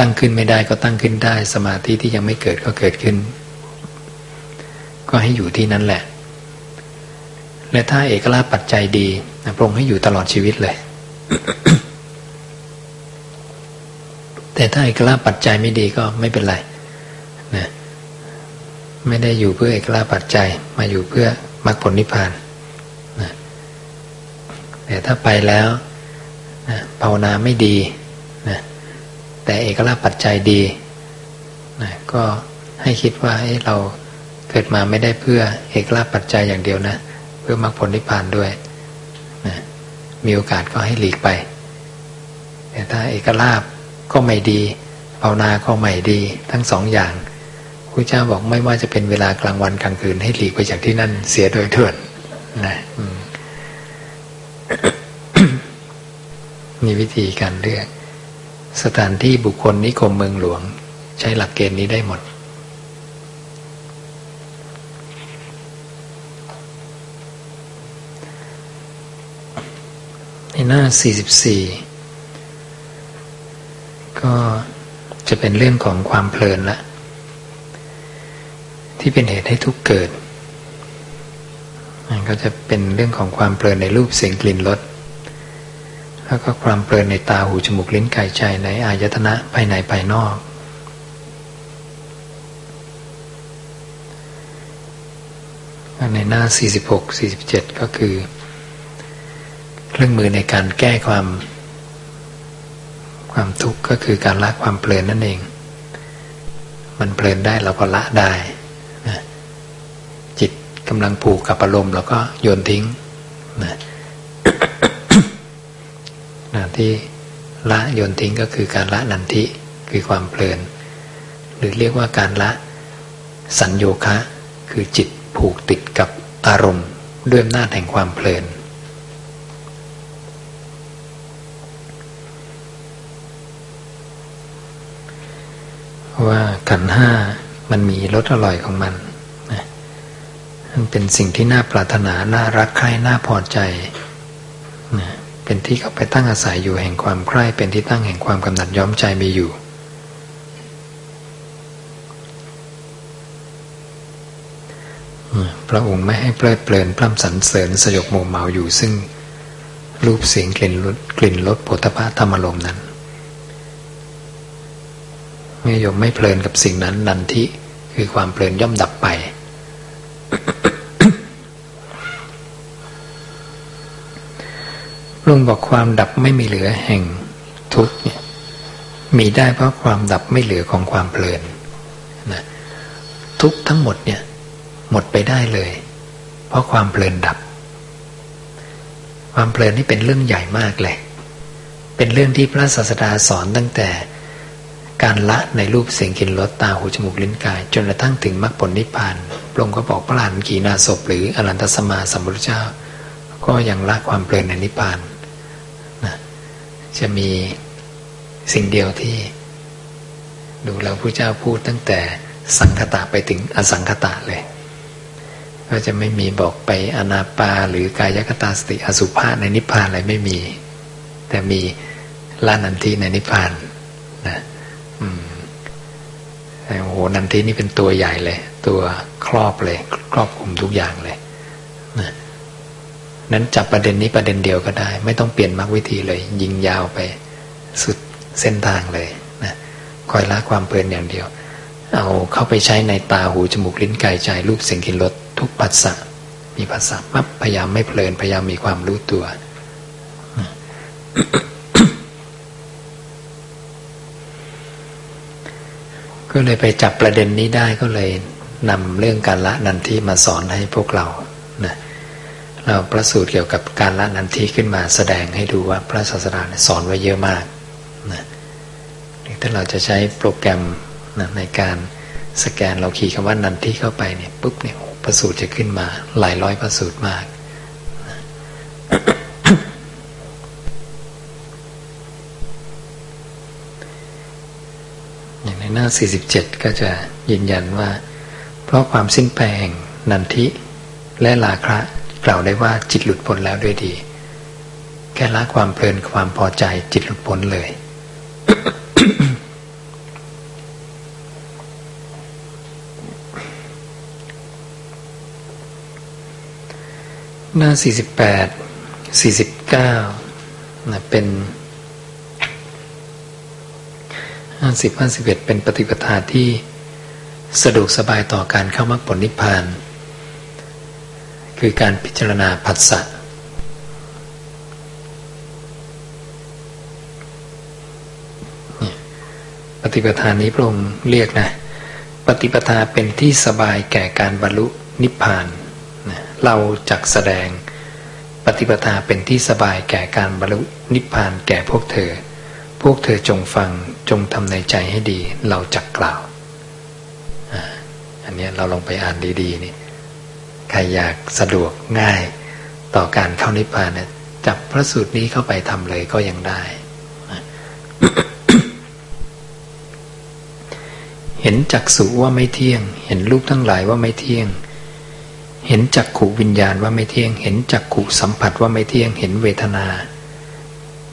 ตั้งขึ้นไม่ได้ก็ตั้งขึ้นได้ สมาธิที่ยังไม่เกิดก็เกิดขึ้น ก็ให้อยู่ที่นั้นแหละ และถ้าเอกลาปัจจัยดีพระองค์ให้อยู่ตลอดชีวิตเลย แต่ถ้าเอกลาปัจจัยไม่ดีก็ไม่เป็นไรนะไม่ได้อยู่เพื่อเอกลาปัจจัยมาอยู่เพื่อมรรคผลนิพพานนะแต่ถ้าไปแล้วนะภาวนาไม่ดี แต่เอกลาปัจจัยดีนะก็ให้คิดว่าให้เราเกิดมาไม่ได้เพื่อเอกลาปัจจัยอย่างเดียวนะ เพื่อมรรคผลนิพพานด้วยนะมีโอกาสก็ให้หลีกไป แต่ถ้าเอกลาภก็ไม่ดีภาวนาก็ไม่ดีทั้งสองอย่างพระเจ้าบอกไม่ว่าจะเป็นเวลากลางวันกลางคืนให้หลีกไปจากที่นั่นเสียโดยเถิดนะมีวิธีการเลือก สถานที่บุคคลนิคมเมืองหลวง ใช้หลักเกณฑ์นี้ได้หมด ในหน้า 44 ก็จะเป็นเรื่องของความเพลินละ ที่เป็นเหตุให้ทุกเกิด มันก็จะเป็นเรื่องของความเพลินในรูปเสียงกลิ่นรส แล้วก็ความเพลินในตาหูจมูกลิ้นกายใจในอายตนะภายในภายนอก ในหน้า 46 47 ก็คือ เครื่องมือในการแก้ความ ความทุกข์ก็คือการละความเพลินนั่นเอง มันเพลินได้เราก็ละได้จิตกำลังผูกกับอารมณ์เราก็โยนทิ้งนะ นะที่ละโยนทิ้งก็คือการละนันทิคือความเพลิน หรือเรียกว่าการละสัญโยคะ คือจิตผูกติดกับอารมณ์ด้วยอำนาจแห่งความเพลิน ว่าขันห้ามันมีรสอร่อยของมันนะมันเป็นสิ่งที่น่าปรารถนา น่ารักใคร่น่าพอใจนะ เป็นที่เข้าไปตั้งอาศัยอยู่แห่งความใคร่เป็นที่ตั้งแห่งความกำหนัดย้อมใจมีอยู่ พระองค์ไม่ให้เพลิดเพลินพร่ำสรรเสริญสยบโมเมาอยู่ซึ่งรูปเสียงกลิ่นกลิ่นรสโผฏฐะธรรมลมนั้นเมื่อยมไม่เพลินกับสิ่งนั้นนันทิคือความเพลินย่อมดับไป ลุงบอกความดับไม่มีเหลือแห่งทุกเนี่ยมีได้เพราะความดับไม่เหลือของความเพลินนะทุกทั้งหมดเนี่ยหมดไปได้เลย เพราะความเพลินดับ ความเพลินนี่เป็นเรื่องใหญ่มากเลย เป็นเรื่องที่พระศาสดาสอนตั้งแต่การละในรูปเสียงกลิ่นรสตาหูจมูกลิ้นกาย จนกระทั่งถึงมรรคผลนิพพานพระองค์ก็บอกพระหลานกีนาศพหรืออรันตสมาสัมพุทธเจ้า ก็ยังละความเพลินในนิพพาน จะมีสิ่งเดียวที่ ดูแล้วพระเจ้าพูดตั้งแต่สังคตะไปถึงอสังคตะเลย ก็จะไม่มีบอกไปอนาปาหรือกายคตาสติอสุภะในนิพพานอะไรไม่มี แต่มีลานันทีในนิพพานนะโอ้โหนันทีนี่เป็นตัวใหญ่เลย ตัวครอบเลย ครอบคลุมทุกอย่างเลยนะ นั้นจับประเด็นนี้ประเด็นเดียวก็ได้ ไม่ต้องเปลี่ยนมรรควิธีเลย ยิงยาวไปสุดเส้นทางเลยนะคอยละความเพลินอย่างเดียว เอาเข้าไปใช้ในตาหูจมูกลิ้นกายใจรูปเสียงกลิ่นรสทุกปัสสะมีภาษามับพยายามไม่เพลินพยายามมีความรู้ตัวก็เลยไปจับประเด็นนี้ได้ก็เลยนำเรื่องการละนันทีมาสอนให้พวกเรา เราประสูตรเกี่ยวกับการละนันทีขึ้นมาแสดงให้ดูว่าพระศาสดาสอนไว้เยอะมากนะถ้าเราจะใช้โปรแกรมนะในการสแกนเราขีดคำว่านันทีเข้าไปเนี่ยปุ๊บเนี่ยพระสูตรจะขึ้นมาหลายร้อยพระสูตรมากอย่างในหน้า 47 ก็จะยืนยันว่า เพราะความสิ้นแปลงนันทิและลาคระ กล่าวได้ว่าจิตหลุดพ้นแล้วด้วยดี แค่ละความเพลินความพอใจจิตหลุดพ้นเลย หน้า 48 49นะเป็น50 51 เป็นปฏิปทาที่สะดวกสบายต่อการเข้ามรรคผลนิพพาน คือการพิจารณาผัสสะปฏิปทานนี้พระองค์เรียกนะ ปฏิปทาเป็นที่สบายแก่การบรรลุนิพพานเราจักแสดงปฏิปทาเป็นที่สบายแก่การบรรลุนิพพานแก่พวกเธอ พวกเธอจงฟังจงทำในใจให้ดี เราจักกล่าว อันนี้เราลองไปอ่านดีๆนี่ ใครอยากสะดวกง่าย ต่อการเข้านิพพานเนี่ยจับพระสูตรนี้เข้าไปทำเลยก็ยังได้ เห็นจักสุว่าไม่เที่ยง เห็นรูปทั้งหลายว่าไม่เที่ยง เห็นจักขูวิญญาณว่าไม่เที่ยง เห็นจักขูสัมผัสว่าไม่เที่ยง เห็นเวทนา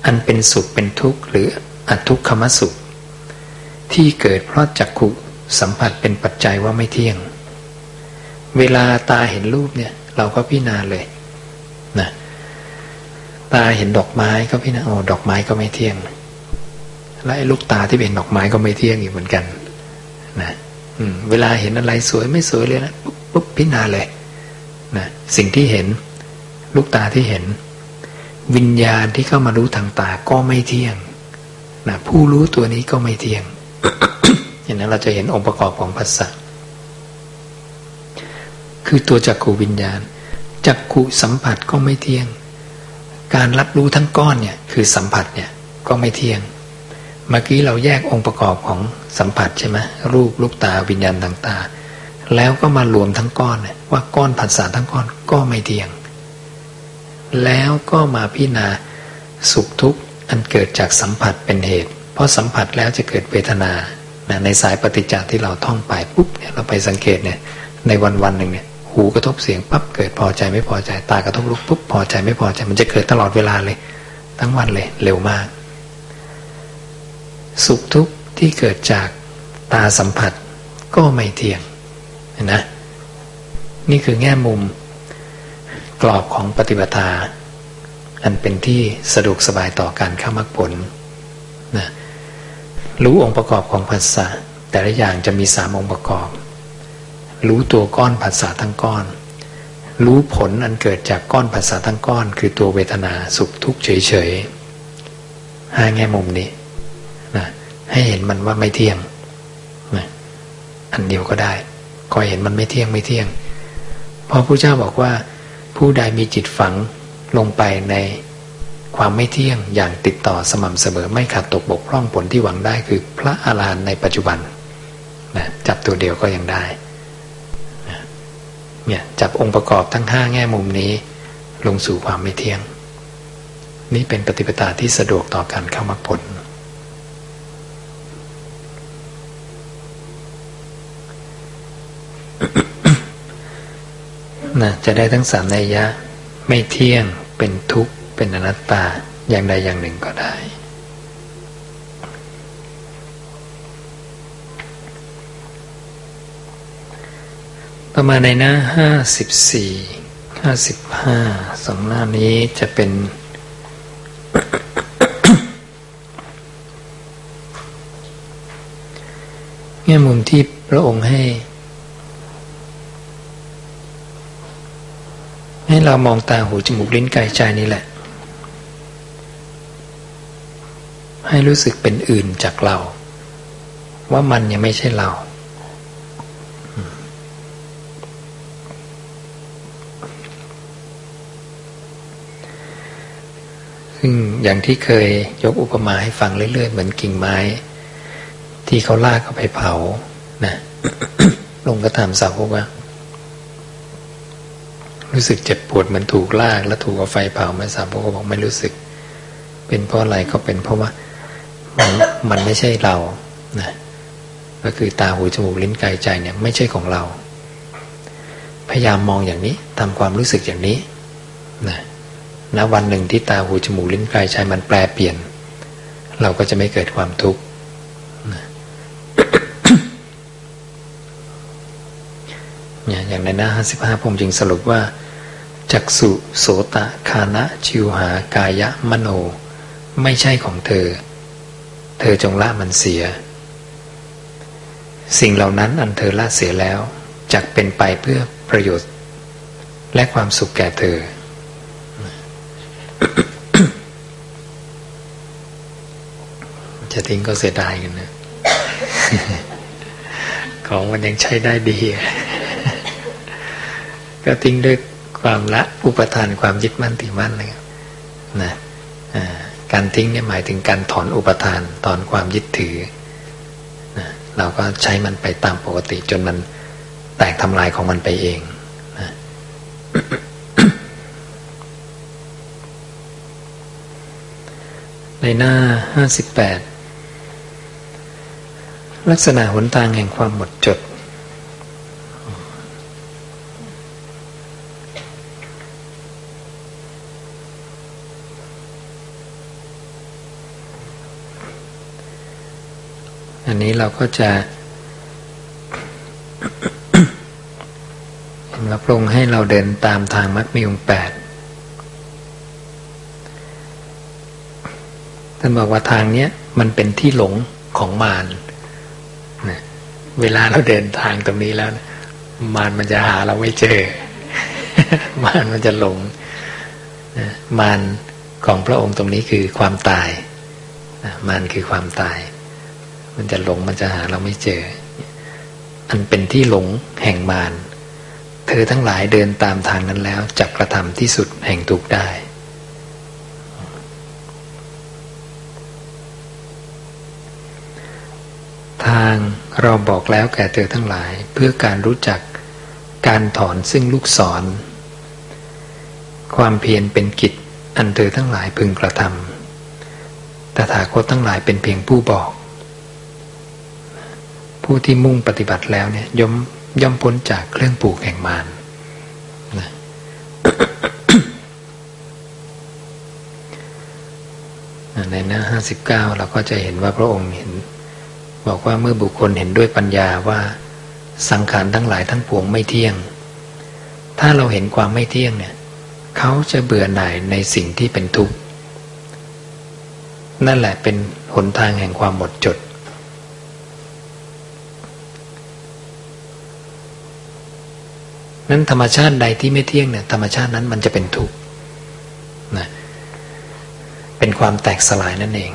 อันเป็นสุขเป็นทุกข์หรืออทุกขมสุข ที่เกิดเพราะจักขูสัมผัสเป็นปัจจัยว่าไม่เที่ยง เวลาตาเห็นรูปเนี่ย เราก็พิจารณาเลยนะตาเห็นดอกไม้ก็พิจารณาโอ้ดอกไม้ก็ไม่เที่ยง และไอ้ลูกตาที่เป็นดอกไม้ก็ไม่เที่ยงอีกเหมือนกันนะเวลาเห็นอะไรสวยไม่สวยเลยนะปุ๊บปุ๊บพิจารณาเลยนะสิ่งที่เห็น ลูกตาที่เห็น วิญญาณที่เข้ามารู้ทางตาก็ไม่เที่ยงนะผู้รู้ตัวนี้ก็ไม่เที่ยงอย่างนั้นเราจะเห็นองค์ประกอบของภาษา คือตัวจักขูวิญญาณ จักขูสัมผัสก็ไม่เที่ยง การรับรู้ทั้งก้อนเนี่ยคือสัมผัสเนี่ยก็ไม่เที่ยง เมื่อกี้เราแยกองค์ประกอบของสัมผัสใช่ไหมรูปลูกตาวิญญาณต่างๆ แล้วก็มารวมทั้งก้อนเนี่ยว่าก้อนผัสสะทั้งก้อนก็ไม่เที่ยง แล้วก็มาพิจารณาสุขทุกข์อันเกิดจากสัมผัสเป็นเหตุ เพราะสัมผัสแล้วจะเกิดเวทนาในสายปฏิจจ์ที่เราท่องไปปุ๊บเนี่ยเราไปสังเกตเนี่ยในวันวันหนึ่งเนี่ย หูกระทบเสียงปั๊บเกิดพอใจไม่พอใจ ตากระทบรูปปุ๊บพอใจไม่พอใจ มันจะเกิดตลอดเวลาเลย ทั้งวันเลย เร็วมาก สุขทุกข์ที่เกิดจากตาสัมผัสก็ไม่เที่ยงนะนี่คือแง่มุม กรอบของปฏิบัติาอันเป็นที่สะดวกสบายต่อการเข้ามรรคผลนะรู้องค์ประกอบของภาษาแต่ละอย่างจะมีสามองค์ประกอบ รู้ตัวก้อนภาษาทั้งก้อน รู้ผลอันเกิดจากก้อนภาษาทั้งก้อน คือตัวเวทนาสุขทุกข์เฉยๆห้าแง่มุมนี้นะให้เห็นมันว่าไม่เที่ยงนะอันเดียวก็ได้คอยเห็นมันไม่เที่ยงไม่เที่ยงพราะพระเจ้าบอกว่า ผู้ใดมีจิตฝังลงไปในความไม่เที่ยงอย่างติดต่อสม่ำเสมอไม่ขาดตกบกพร่องผลที่หวังได้คือพระอาหารหันต์ในปัจจุบันนะจับตัวเดียวก็ยังได้ เนี่ยจับองค์ประกอบทั้งห้าแง่มุมนี้ ลงสู่ความไม่เที่ยง นี่เป็นปฏิปทาที่สะดวกต่อการเข้ามรรคผล นะจะได้ทั้งสามนัยยะ ไม่เที่ยงเป็นทุกข์เป็นอนัตตาอย่างใดอย่างหนึ่งก็ได้ ประมาณในหน้าห้าสิบสี่ห้าสิบห้าสองหน้านี้จะเป็นแง่มุมที่พระองค์ให้ ให้เรามองตาหูจมูกลิ้นกายใจนี่แหละ ให้รู้สึกเป็นอื่นจากเรา ว่ามันยังไม่ใช่เรา ซึ่งอย่างที่เคยยกอุปมาให้ฟังเรื่อยๆ เหมือนกิ่งไม้ ที่เขาลากเข้าไปเผานะลงก็ถามสาวกว่า รู้สึกเจ็บปวดเหมือนถูกลาก แล้วถูกเอาไฟเผาไม่สามพวกบอกไม่รู้สึก เป็นเพราะอะไรก็เป็นเพราะว่ามันมันไม่ใช่เรานะก็คือตาหูจมูกลิ้นกายใจเนี่ยไม่ใช่ของเรา พยายามมองอย่างนี้ทำความรู้สึกอย่างนี้นะ ณวันหนึ่งที่ตาหูจมูกลิ้นกายใจมันแปลเปลี่ยน เราก็จะไม่เกิดความทุกข์เนี่ยอย่างในหน้าห้าสิบห้าผมจึงสรุปว่า จักสุโสตะคานะชิวหากายะมโน ไม่ใช่ของเธอ เธอจงละมันเสีย สิ่งเหล่านั้นอันเธอละเสียแล้วจักเป็นไปเพื่อประโยชน์ และความสุขแก่เธอ จะทิ้งก็เสียดายกันนะของมันยังใช้ได้ดี ก็ทิ้งด้วยความละอุปทานความยึดมั่นถือมั่นเลยนะการทิ้งเนี่ยหมายถึงการถอนอุปทานถอนความยึดถือนะเราก็ใช้มันไปตามปกติจนมันแตกทำลายของมันไปเองนะ ในหน้า 58 ลักษณะหนทางแห่งความหมดจด อันนี้เราก็จะรับลงให้เราเดินตามทางมรรคมีองแปดท่านบอกว่าทางเนี้ยมันเป็นที่หลงของมารนะเวลาเราเดินทางตรงนี้แล้วมารมันจะหาเราไม่เจอ มารมันจะหลงมารของพระองค์ตรงนี้คือความตายมารคือความตาย มันจะหลงมันจะหาเราไม่เจอ อันเป็นที่หลงแห่งมารเธอทั้งหลายเดินตามทางนั้นแล้วจักกระทำที่สุดแห่งทุกได้ ทาง เราบอกแล้วแก่เธอทั้งหลาย เพื่อการรู้จักการถอนซึ่งลูกศร ความเพียรเป็นกิจอันเธอทั้งหลายพึงกระทำตถาคตทั้งหลายเป็นเพียงผู้บอก ผู้ที่มุ่งปฏิบัติแล้วเนี่ยย่อมย่อมพ้นจากเครื่องปลูกแห่งมารนะในหน้าห้าสิบเก้าเราก็จะเห็นว่าพระองค์เห็น บอกว่าเมื่อบุคคลเห็นด้วยปัญญาว่า สังขารทั้งหลายทั้งปวงไม่เที่ยง ถ้าเราเห็นความไม่เที่ยงเนี่ยเขาจะเบื่อหน่ายในสิ่งที่เป็นทุกข์นั่นแหละเป็นหนทางแห่งความหมดจด นั้นธรรมชาติใดที่ไม่เที่ยงเนี่ยธรรมชาตินั้นมันจะเป็นทุกข์นะเป็นความแตกสลายนั่นเอง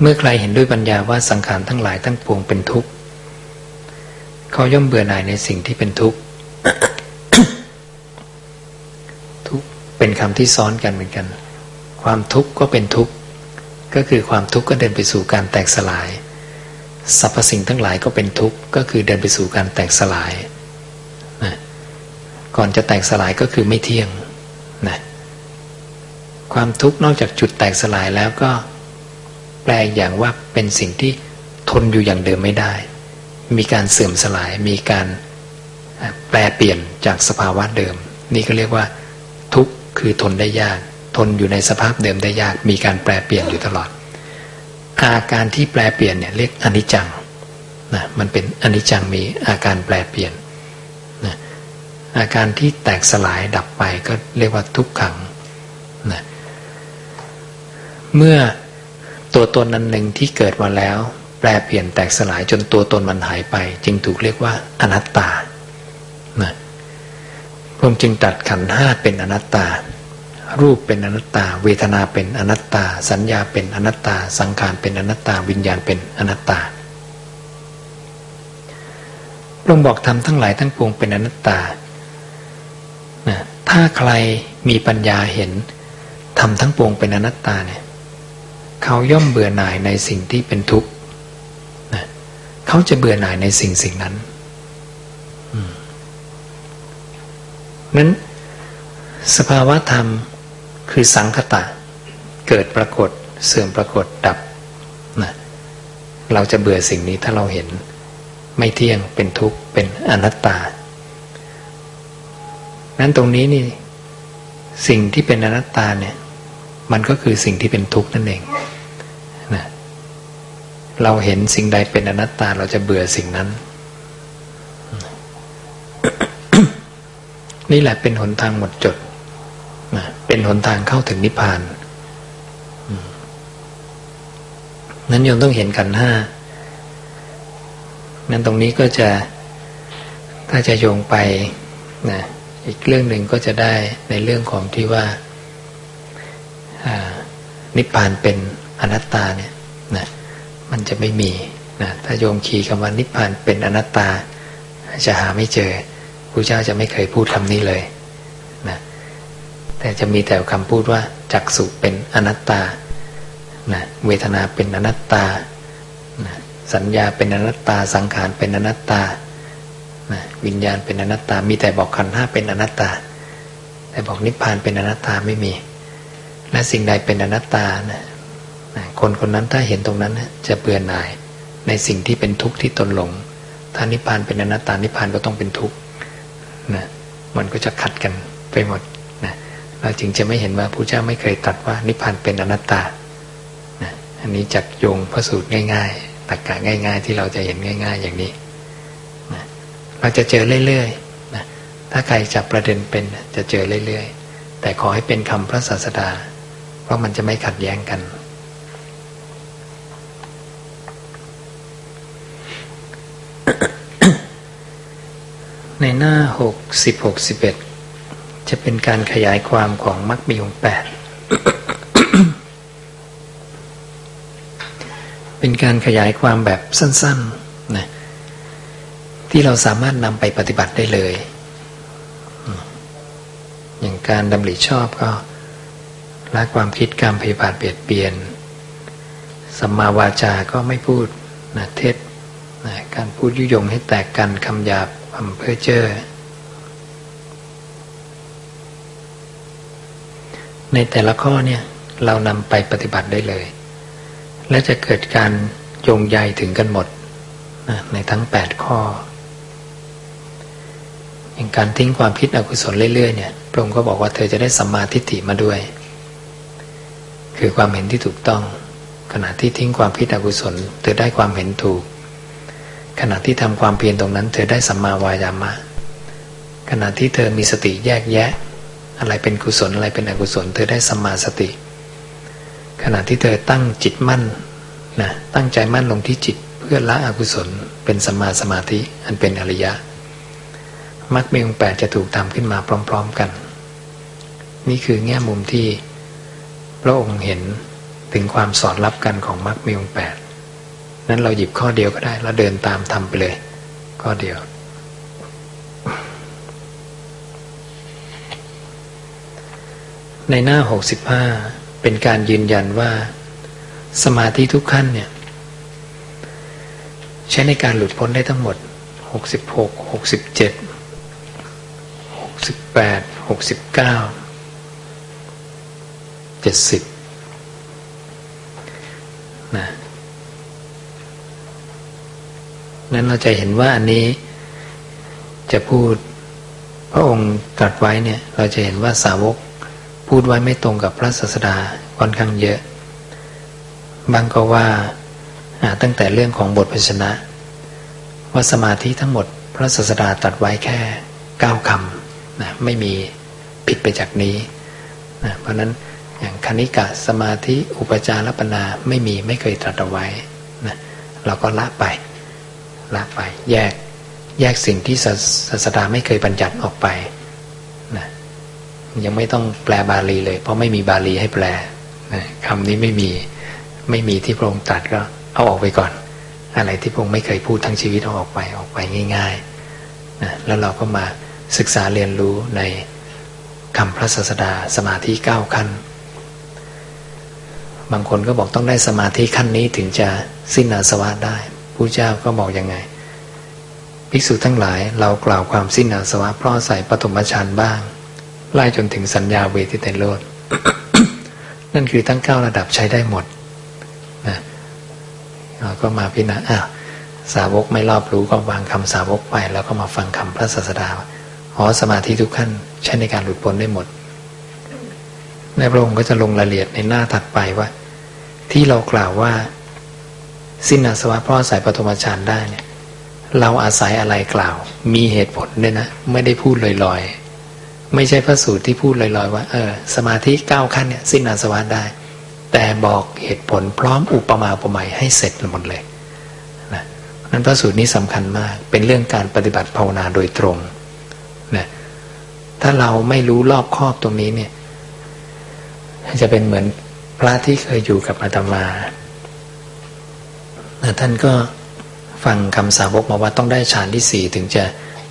เมื่อใครเห็นด้วยปัญญาว่าสังขารทั้งหลายทั้งปวงเป็นทุกข์เขาย่อมเบื่อหน่ายในสิ่งที่เป็นทุกข์ทุกเป็นคำที่ซ้อนกันเหมือนกัน ความทุกข์ก็เป็นทุกข์ก็คือความทุกข์ก็เดินไปสู่การแตกสลายสรรพสิ่งทั้งหลายก็เป็นทุกข์ก็คือเดินไปสู่การแตกสลายนะก่อนจะแตกสลายก็คือไม่เที่ยงนะความทุกข์นอกจากจุดแตกสลายแล้วก็ แปลอย่างว่าเป็นสิ่งที่ทนอยู่อย่างเดิมไม่ได้ มีการเสื่อมสลาย มีการแปลเปลี่ยนจากสภาวะเดิม นี่ก็เรียกว่า ทุกข์คือทนได้ยาก ทนอยู่ในสภาพเดิมได้ยาก มีการแปลเปลี่ยนอยู่ตลอด อาการที่แปลเปลี่ยนเนี่ยเรียกอนิจจังนะมันเป็นอนิจจังมีอาการแปลเปลี่ยนนะอาการที่แตกสลายดับไปก็เรียกว่าทุกขังนะเมื่อ ตัวตนนั้นหนึ่งที่เกิดมาแล้ว แปลเปลี่ยนแตกสลายจนตัวตนมันหายไป จึงถูกเรียกว่าอนัตตานะผมจึงตัดขันห้าเป็นอนัตตา รูปเป็นอนัตตา เวทนาเป็นอนัตตา สัญญาเป็นอนัตตา สังขารเป็นอนัตตา วิญญาณเป็นอนัตตาพระองค์บอกทำทั้งหลายทั้งปวงเป็นอนัตตานะถ้าใครมีปัญญาเห็นทำทั้งปวงเป็นอนัตตาเนี่ย เขาย่อมเบื่อหน่ายในสิ่งที่เป็นทุกข์เขาจะเบื่อหน่ายในสิ่งสิ่งนั้นนั้น สภาวะธรรมคือสังคตะ เกิดปรากฏ เสื่อมปรากฏดับนะเราจะเบื่อสิ่งนี้ถ้าเราเห็น ไม่เที่ยงเป็นทุกข์เป็นอนัตตา นั้นตรงนี้นี่ สิ่งที่เป็นอนัตตาเนี่ย มันก็คือสิ่งที่เป็นทุกข์นั่นเอง เราเห็นสิ่งใดเป็นอนัตตาเราจะเบื่อสิ่งนั้น นี่แหละเป็นหนทางหมดจด เป็นหนทางเข้าถึงนิพพานนั้นโยมต้องเห็นกันห้านั้นตรงนี้ก็จะถ้าจะโยงไปนะอีกเรื่องหนึ่งก็จะได้ในเรื่องของที่ว่านิพพานเป็นอนัตตาเนี่ย มันจะไม่มีนะถ้าโยมขี่คำว่านิพพานเป็นอนัตตา จะหาไม่เจอครูเจ้าจะไม่เคยพูดคำนี้เลยนะแต่จะมีแต่คำพูดว่าจักสุเป็นอนัตตานะเวทนาเป็นอนัตตานะสัญญาเป็นอนัตตา สังขารเป็นอนัตตานะวิญญาณเป็นอนัตตา มีแต่บอกขันห้าเป็นอนัตตา แต่บอกนิพพานเป็นอนัตตาไม่มี และสิ่งใดเป็นอนัตตานะ คนคนนั้นถ้าเห็นตรงนั้นจะเบื่อหน่าย ในสิ่งที่เป็นทุกข์ที่ตนหลงถ้านิพพานเป็นอนัตตานิพพานก็ต้องเป็นทุกข์นะมันก็จะขัดกันไปหมดนะเราจึงจะไม่เห็นว่าพระเจ้าไม่เคยตัดว่านิพพานเป็นอนัตตานะอันนี้จักโยงพระสูตรง่ายๆตักกะง่าย ๆ ที่เราจะเห็นง่าย ๆ อย่างนี้นะเราจะเจอเรื่อยๆนะถ้าใครจับประเด็นเป็นจะเจอเรื่อยๆ แต่ขอให้เป็นคำพระศาสดา เพราะมันจะไม่ขัดแย้งกัน ในหน้าหกสิบหกสิบเอ็ดจะเป็นการขยายความของมรรคมีองแปดเป็นการขยายความแบบสั้นๆนะที่เราสามารถนำไปปฏิบัติได้เลย อย่างการดำริชอบก็ละความคิดการพยาบาทเบียดเบียนสัมมาวาจาก็ไม่พูดนะเท็จนะการพูดยุยงให้แตกกันคำหยาบ คำเพ้อเจ้อในแต่ละข้อเนี่ยเรานำไปปฏิบัติได้เลย และจะเกิดการโยงใยถึงกันหมดนะในทั้งแปดข้อ อย่างการทิ้งความคิดอกุศลเรื่อยๆเนี่ยพระองค์ก็บอกว่าเธอจะได้สัมมาทิฏฐิมาด้วย คือความเห็นที่ถูกต้อง ขณะที่ทิ้งความคิดอกุศลเธอได้ความเห็นถูก ขณะที่ทำความเพียรตรงนั้น เธอได้สัมมาวายามะ ขณะที่เธอมีสติแยกแยะ อะไรเป็นกุศลอะไรเป็นอกุศล เธอได้สัมมาสติ ขณะที่เธอตั้งจิตมั่นนะตั้งใจมั่นลงที่จิตเพื่อละอกุศล เป็นสัมมาสมาธิอันเป็นอริยะมรรคมีองแปดจะถูกทำขึ้นมาพร้อม ๆกัน นี่คือแง่มุมที่พระองค์เห็นถึงความสอดรับกันของมรรคมีองแปด นั้นเราหยิบข้อเดียวก็ได้ แล้วเดินตามทำไปเลย ข้อเดียว ในหน้าหกสิบห้าเป็นการยืนยันว่า สมาธิทุกขั้นเนี่ย ใช้ในการหลุดพ้นได้ทั้งหมดหกสิบหกหกสิบเจ็ดหกสิบแปดหกสิบเก้าเจ็ดสิบนะ นั้นเราจะเห็นว่าอันนี้จะพูดพระองค์ตรัสไว้เนี่ย เราจะเห็นว่าสาวกพูดไว้ไม่ตรงกับพระศาสดาค่อนข้างเยอะ บางก็ว่าตั้งแต่เรื่องของบทพชนะ ว่าสมาธิทั้งหมดพระศาสดาตรัสไว้แค่เก้าคำนะไม่มีผิดไปจากนี้นะเพราะนั้นอย่างคณิกะสมาธิอุปจารปนาไม่มีไม่เคยตรัสเอาไว้นะเราก็ละไป ละไป แยกแยกสิ่งที่ศาสดาไม่เคยบัญญัติออกไปนะยังไม่ต้องแปลบาลีเลย เพราะไม่มีบาลีให้แปลนะคำนี้ไม่มีไม่มีที่พระองค์ตรัสก็เอาออกไปก่อน อะไรที่พระองค์ไม่เคยพูดทั้งชีวิตเอาออกไปออกไปง่ายๆนะแล้วเราก็มาศึกษาเรียนรู้ในคำพระศาสดาสมาธิเก้าขั้น บางคนก็บอกต้องได้สมาธิขั้นนี้ถึงจะสิ้นอาสวะได้ ผู้เจ้าก็บอกยังไง ภิกษุทั้งหลายเรากล่าวความสิ้นอาสวะเพราะใส่ปฐมฌานบ้าง ไล่จนถึงสัญญาเวทิตโลดนั่นคือทั้งเก้าระดับใช้ได้หมดนะเราก็มาพิจารณาอ้าวสาวกไม่รอบรู้ก็วางคำสาวกไป แล้วก็มาฟังคำพระศาสดาอ๋อสมาธิทุกขั้นใช้ในการหลุดพ้นได้หมด ในพระองค์ก็จะลงรายละเอียดในหน้าถัดไปว่า ที่เรากล่าวว่า สิ้นอาสวะเพราะอาศัยปฐมฌานได้เนี่ยเราอาศัยอะไรกล่าว มีเหตุผลด้วยนะ ไม่ได้พูดลอยๆ ไม่ใช่พระสูตรที่พูดลอยๆ ว่า เออ สมาธิเก้าขั้นเนี่ยสิ้นอาสวะได้ แต่บอกเหตุผลพร้อมอุปมาอุปไมยให้เสร็จหมดเลยนะนั้นพระสูตรนี้สำคัญมาก เป็นเรื่องการปฏิบัติภาวนาโดยตรงนะถ้าเราไม่รู้รอบครอบตรงนี้เนี่ย จะเป็นเหมือนพระที่เคยอยู่กับอาตมา ท่านก็ฟังคำสาวกมาว่าต้องได้ฌานที่สี่ถึงจะ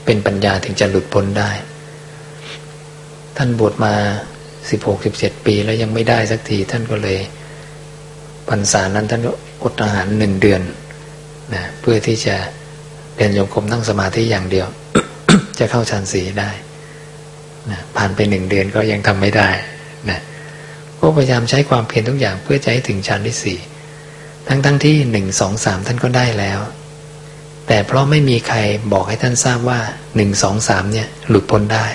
เป็นปัญญาถึงจะหลุดพ้นได้ ท่านบวชมาสิบหกสิบเจ็ดปีแล้วยังไม่ได้สักทีท่านก็เลยพรรษานั้นท่านก็อดอาหารหนึ่งเดือนนะเพื่อที่จะเรียนโยมกรมนั่งสมาธิอย่างเดียว จะเข้าฌานสีได้นะผ่านไปหนึ่งเดือนก็ยังทำไม่ได้นะก็พยายามใช้ความเพียรทุกอย่างเพื่อจะให้ถึงฌานที่สี่ ทั้งทั้งที่หนึ่งสองสามท่านก็ได้แล้ว แต่เพราะไม่มีใครบอกให้ท่านทราบว่าหนึ่งสองสามเนี่ยหลุดพ้นได้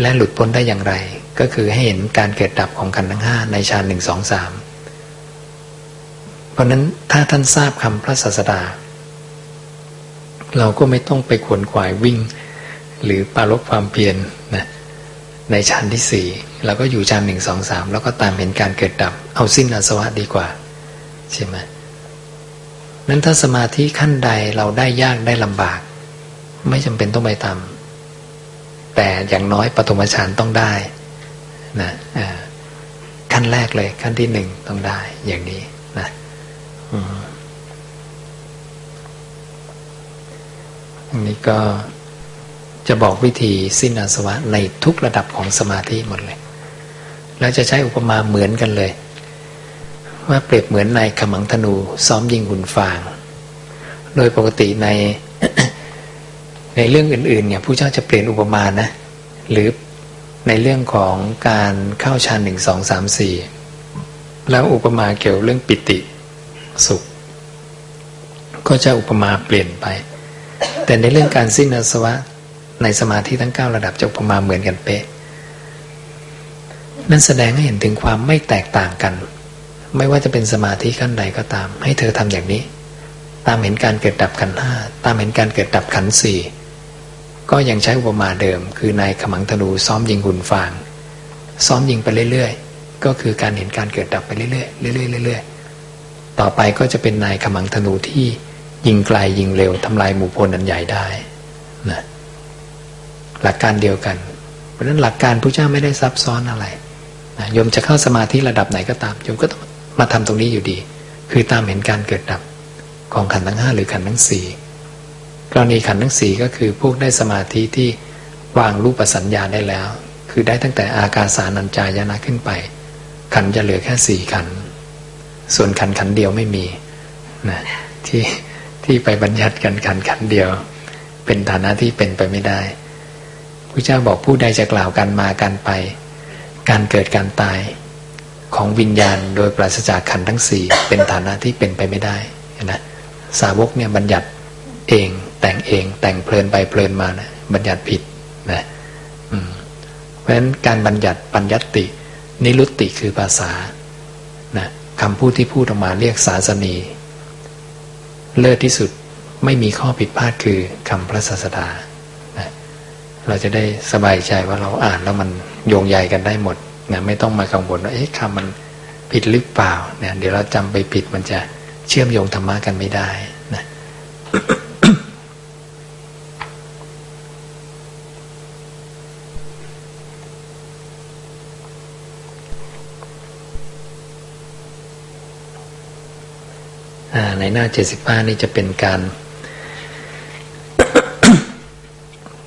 และหลุดพ้นได้อย่างไร ก็คือให้เห็นการเกิดดับของขันธ์ทั้งห้าในฌานหนึ่งสองสามเพราะนั้นถ้าท่านทราบคำพระศาสดา เราก็ไม่ต้องไปขวนขวายวิ่ง หรือปารบความเพียรนนะในชั้นที่สี่เราก็อยู่ชั้นหนึ่งสองสามแล้วก็ตามเห็นการเกิดดับ เอาสิ้นอาสวะดีกว่า ใช่ไหมนั้นถ้าสมาธิขั้นใดเราได้ยากได้ลำบาก ไม่จำเป็นต้องไปทำแต่อย่างน้อยปฐมฌานต้องได้นะขั้นแรกเลย ขั้นที่หนึ่งต้องได้ อย่างนี้นะอันนี้ก็จะบอกวิธีสิ้นอาสวะในทุกระดับของสมาธิหมดเลย แล้วจะใช้อุปมาเหมือนกันเลย ว่าเปรียบเหมือนนายขมังธนูซ้อมยิงหุ่นฟาง โดยปกติในในเรื่องอื่นๆเนี่ยผู้เจ้าจะเปลี่ยนอุปมานะ หรือในเรื่องของการเข้าฌานหนึ่งสองสามสี่แล้วอุปมาเกี่ยวเรื่องปิติสุข ก็จะอุปมาเปลี่ยนไป แต่ในเรื่องการสิ้นอาสวะในสมาธิทั้งเก้าระดับจะอุปมาเหมือนกันเป๊ะนั่นแสดงให้เห็นถึงความไม่แตกต่างกัน ไม่ว่าจะเป็นสมาธิขั้นใดก็ตาม ให้เธอทำอย่างนี้ ตามเห็นการเกิดดับขันห้าตามเห็นการเกิดดับขันสี่ก็ยังใช้อุปมาเดิม คือนายขมังธนูซ้อมยิงหุ่นฟาง ซ้อมยิงไปเรื่อยๆ ก็คือการเห็นการเกิดดับไปเรื่อยๆเรื่อยๆเรื่อยๆต่อไปก็จะเป็นนายขมังธนูที่ยิงไกลยิงเร็วทำลายหมู่พลอันใหญ่ได้นะหลักการเดียวกัน เพราะฉะนั้นหลักการพระเจ้าไม่ได้ซับซ้อนอะไรนะโยมจะเข้าสมาธิระดับไหนก็ตามโยมก็ต้อง มาทำตรงนี้อยู่ดี คือตามเห็นการเกิดดับของขันธ์ทั้งห้าหรือขันธ์ทั้งสี่กรณีขันธ์ทั้งสี่ก็คือพวกได้สมาธิที่วางรูปสัญญาได้แล้ว คือได้ตั้งแต่อากาสานัญจายนะขึ้นไป ขันจะเหลือแค่สี่ขัน ส่วนขันขันเดียวไม่มีนะที่ที่ไปบัญญัติกันขันขันเดียว เป็นฐานะที่เป็นไปไม่ได้พระเจ้าบอกผู้ใดจะกล่าวกันมากันไป การเกิดการตาย ของวิญญาณโดยปราศจากขันทั้งสี่เป็นฐานะที่เป็นไปไม่ได้นะสาวกเนี่ยบัญญัติเองแต่งเองแต่งเพลินไปเพลินมานะบัญญัติผิดนะเพราะฉะนั้นการบัญญัติปัญญัติ นิรุตติคือภาษานะคำพูดที่พูดออกมาเรียกศาสนีเลิศที่สุดไม่มีข้อผิดพลาดคือคำพระศาสดานะเราจะได้สบายใจว่าเราอ่านแล้วมันโยงใหญ่กันได้หมด นะไม่ต้องมากังวลว่าเอ๊ะคำมันผิดหรือเปล่าเนี่ยเดี๋ยวเราจำไปผิดมันจะเชื่อมโยงธรรมะกันไม่ได้นะในหน้าเจ็ดสิบห้านี่จะเป็นการ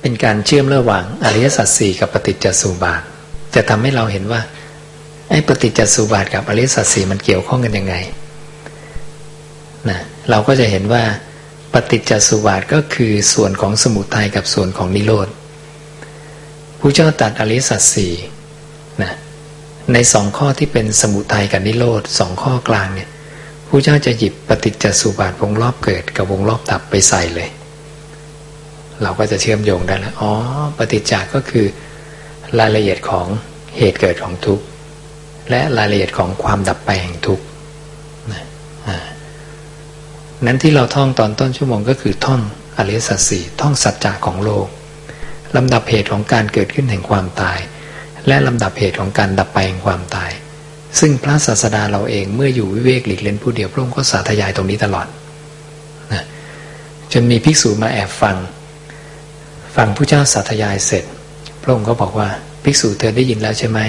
เป็นการเชื่อมระหว่างอริยสัจสี่กับปฏิจจสุบาท จะทำให้เราเห็นว่า ไอ้ปฏิจจสุบาทกับอริสัตสีมันเกี่ยวข้องกันยังไงนะเราก็จะเห็นว่าปฏิจจสุบาทก็คือส่วนของสมุทัยกับส่วนของนิโรธผู้เจ้าตัดอริสัตสีนะในสองข้อที่เป็นสมุทัยกับนิโรธสองข้อกลางเนี่ยผู้เจ้าจะหยิบปฏิจจสุบาทวงรอบเกิดกับวงรอบดับไปใส่เลย เราก็จะเชื่อมโยงได้แล้วอ๋อ ปฏิจจาก็คือ รายละเอียดของเหตุเกิดของทุกข์และรายละเอียดของความดับไปแห่งทุกข์นั้นที่เราท่องตอนต้นชั่วโมงก็คือท่องอริยสัจสี่ท่องสัจจะของโลกลำดับเหตุของการเกิดขึ้นแห่งความตาย และลำดับเหตุของการดับไปแห่งความตาย ซึ่งพระศาสดาเราเองเมื่ออยู่วิเวกหลีกเล่นผู้เดียวพระองค์ก็สาธยายตรงนี้ตลอดนะจนมีภิกษุมาแอบฟัง ฟังผู้เจ้าสาธยายเสร็จ พระองค์ก็บอกว่าภิกษุเธอได้ยินแล้วใช่ไหม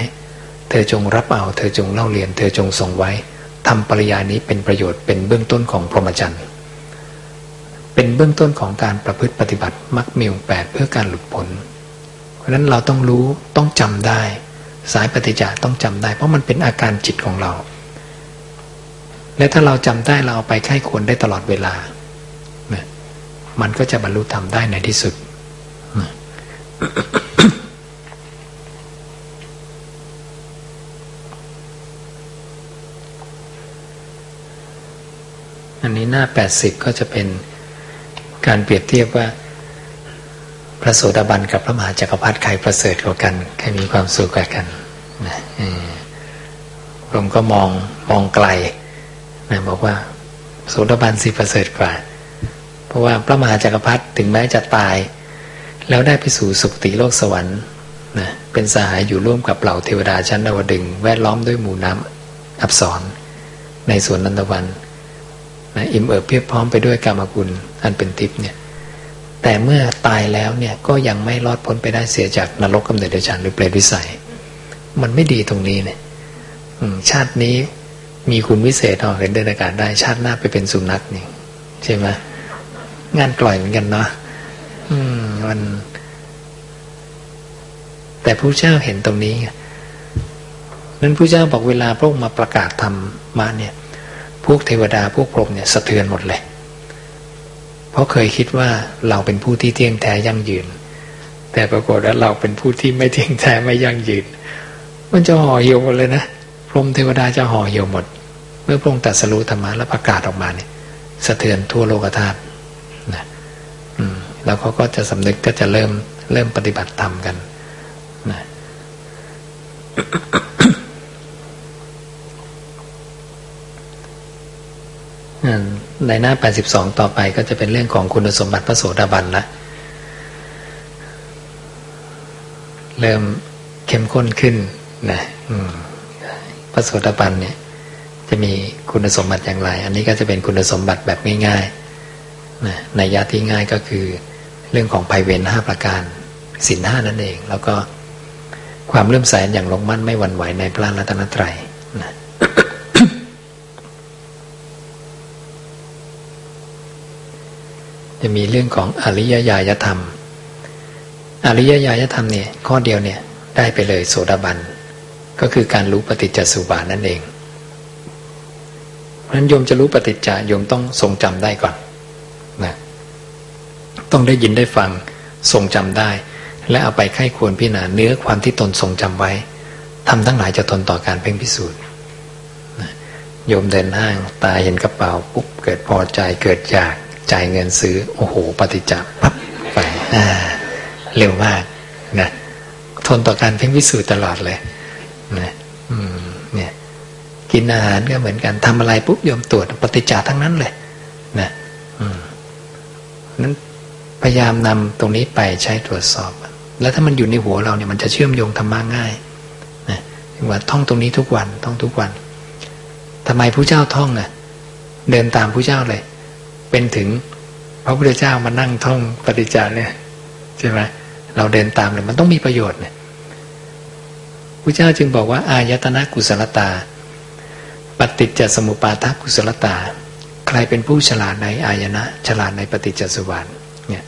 เธอจงรับเอาเธอจงเล่าเรียน เธอจงส่งไว้ทำปริยานี้เป็นประโยชน์เป็นเบื้องต้นของพรหมจรรย์เป็นเบื้องต้นของการประพฤติปฏิบัติมรรคมีองแปดเพื่อการหลุดพ้นเพราะนั้นเราต้องรู้ต้องจำได้ สายปฏิจจต้องจำได้ เพราะมันเป็นอาการจิตของเรา และถ้าเราจำได้เราเอาไปไข้ควรได้ตลอดเวลา มันก็จะบรรลุธรรมได้ในที่สุด อันนี้หน้า 80 ก็จะเป็นการเปรียบเทียบว่าพระโสดาบันกับพระมหาจักรพรรดิใครประเสริฐกว่ากันใครมีความสุขกว่ากันนะผมก็มองมองไกลนะบอกว่าโสดาบันสิประเสริฐกว่า เพราะว่าพระมหาจักรพรรดิถึงแม้จะตาย แล้วได้ไปสู่สุคติโลกสวรรค์นะเป็นสหายอยู่ร่วมกับเหล่าเทวดาชั้นดาวดึงแวดล้อมด้วยหมู่น้ำอับสรในสวนนันทวัน นะอิ่มเอิบเพียบพร้อมไปด้วยกรรมกุลอันเป็นทิพย์เนี่ยแต่เมื่อตายแล้วเนี่ยก็ยังไม่รอดพ้นไปได้เสียจากนรกกำเนิดเดชานหรือเปรตวิสัย มันไม่ดีตรงนี้เนี่ยชาตินี้มีคุณวิเศษออกเห็นเดินอากาศได้ชาติหน้าไปเป็นสุนัขนี่ใช่ไหมงานกล่อยเหมือนกันเนาะอืมมันแต่ผู้เจ้าเห็นตรงนี้นั้นผู้เจ้าบอกเวลาพระองค์มาประกาศธรรมะเนี่ย พวกเทวดาพวกพรหมเนี่ยสะเทือนหมดเลย เพราะเคยคิดว่าเราเป็นผู้ที่เที่ยงแท้ยั่งยืน แต่ปรากฏว่าเราเป็นผู้ที่ไม่เที่ยงแท้ไม่ยั่งยืน มันจะห่อเหี่ยวหมดเลยนะพรหมเทวดาจะห่อเหี่ยวหมด เมื่อพระองค์ตรัสรู้ธรรมะแล้วประกาศออกมาเนี่ยสะเทือนทั่วโลกธาตุนะอืมแล้วเขาก็จะสำนึกก็จะเริ่มเริ่มปฏิบัติธรรมกันนะ ในหน้า 82 ต่อไปก็จะเป็นเรื่องของคุณสมบัติพระโสดาบันละเริ่มเข้มข้นขึ้นนะพระโสดาบันเนี่ย จะมีคุณสมบัติอย่างไร อันนี้ก็จะเป็นคุณสมบัติแบบง่ายๆนะในยะที่ง่ายก็คือ เรื่องของภัยเวรห้าประการสินห้านั่นเอง แล้วก็ความเลื่อมใสอย่างลงมั่นไม่หวั่นไหวในพระรัตนตรัยนะ จะมีเรื่องของอริยญาณธรรม อริยญาณธรรมเนี่ยข้อเดียวเนี่ยได้ไปเลยโสดาบัน ก็คือการรู้ปฏิจจสุบาทนั่นเองเพราะฉะนั้นโยมจะรู้ปฏิจจโยมต้องทรงจำได้ก่อนนะต้องได้ยินได้ฟังทรงจำได้ และเอาไปไข้ควรพิจารณาเนื้อความที่ตนทรงจำไว้ทำทั้งหลายจะทนต่อการเพ่งพิสูจน์โยมเดินห้างตาเห็นกระเป๋าปุ๊บเกิดพอใจเกิดอยาก จ่ายเงินซื้อ โอ้โห ปฏิจจ์ปั๊บไปเร็วมากนะทนต่อการเพ่งวิสูจน์ตลอดเลยนะเนี่ย กินอาหารก็เหมือนกันทำอะไรปุ๊บยอมตรวจ ปฏิจจ์ทั้งนั้นเลยนะนั้นพยายามนำตรงนี้ไปใช้ตรวจสอบ แล้วถ้ามันอยู่ในหัวเราเนี่ยมันจะเชื่อมโยงธรรมะง่ายนะว่าท่องตรงนี้ทุกวันท่องทุกวันทำไมผู้เจ้าท่องอะเดินตามผู้เจ้าเลย เป็นถึงพระพุทธเจ้ามานั่งท่องปฏิจจาเนี่ยใช่ไหมเราเดินตามเลยมันต้องมีประโยชน์เนี่ยพระเจ้าจึงบอกว่า อายตนะกุศลตา ปฏิจจสมุปาทกุศลตา ใครเป็นผู้ฉลาดในอายนะ ฉลาดในปฏิจจสุวรรณเนี่ย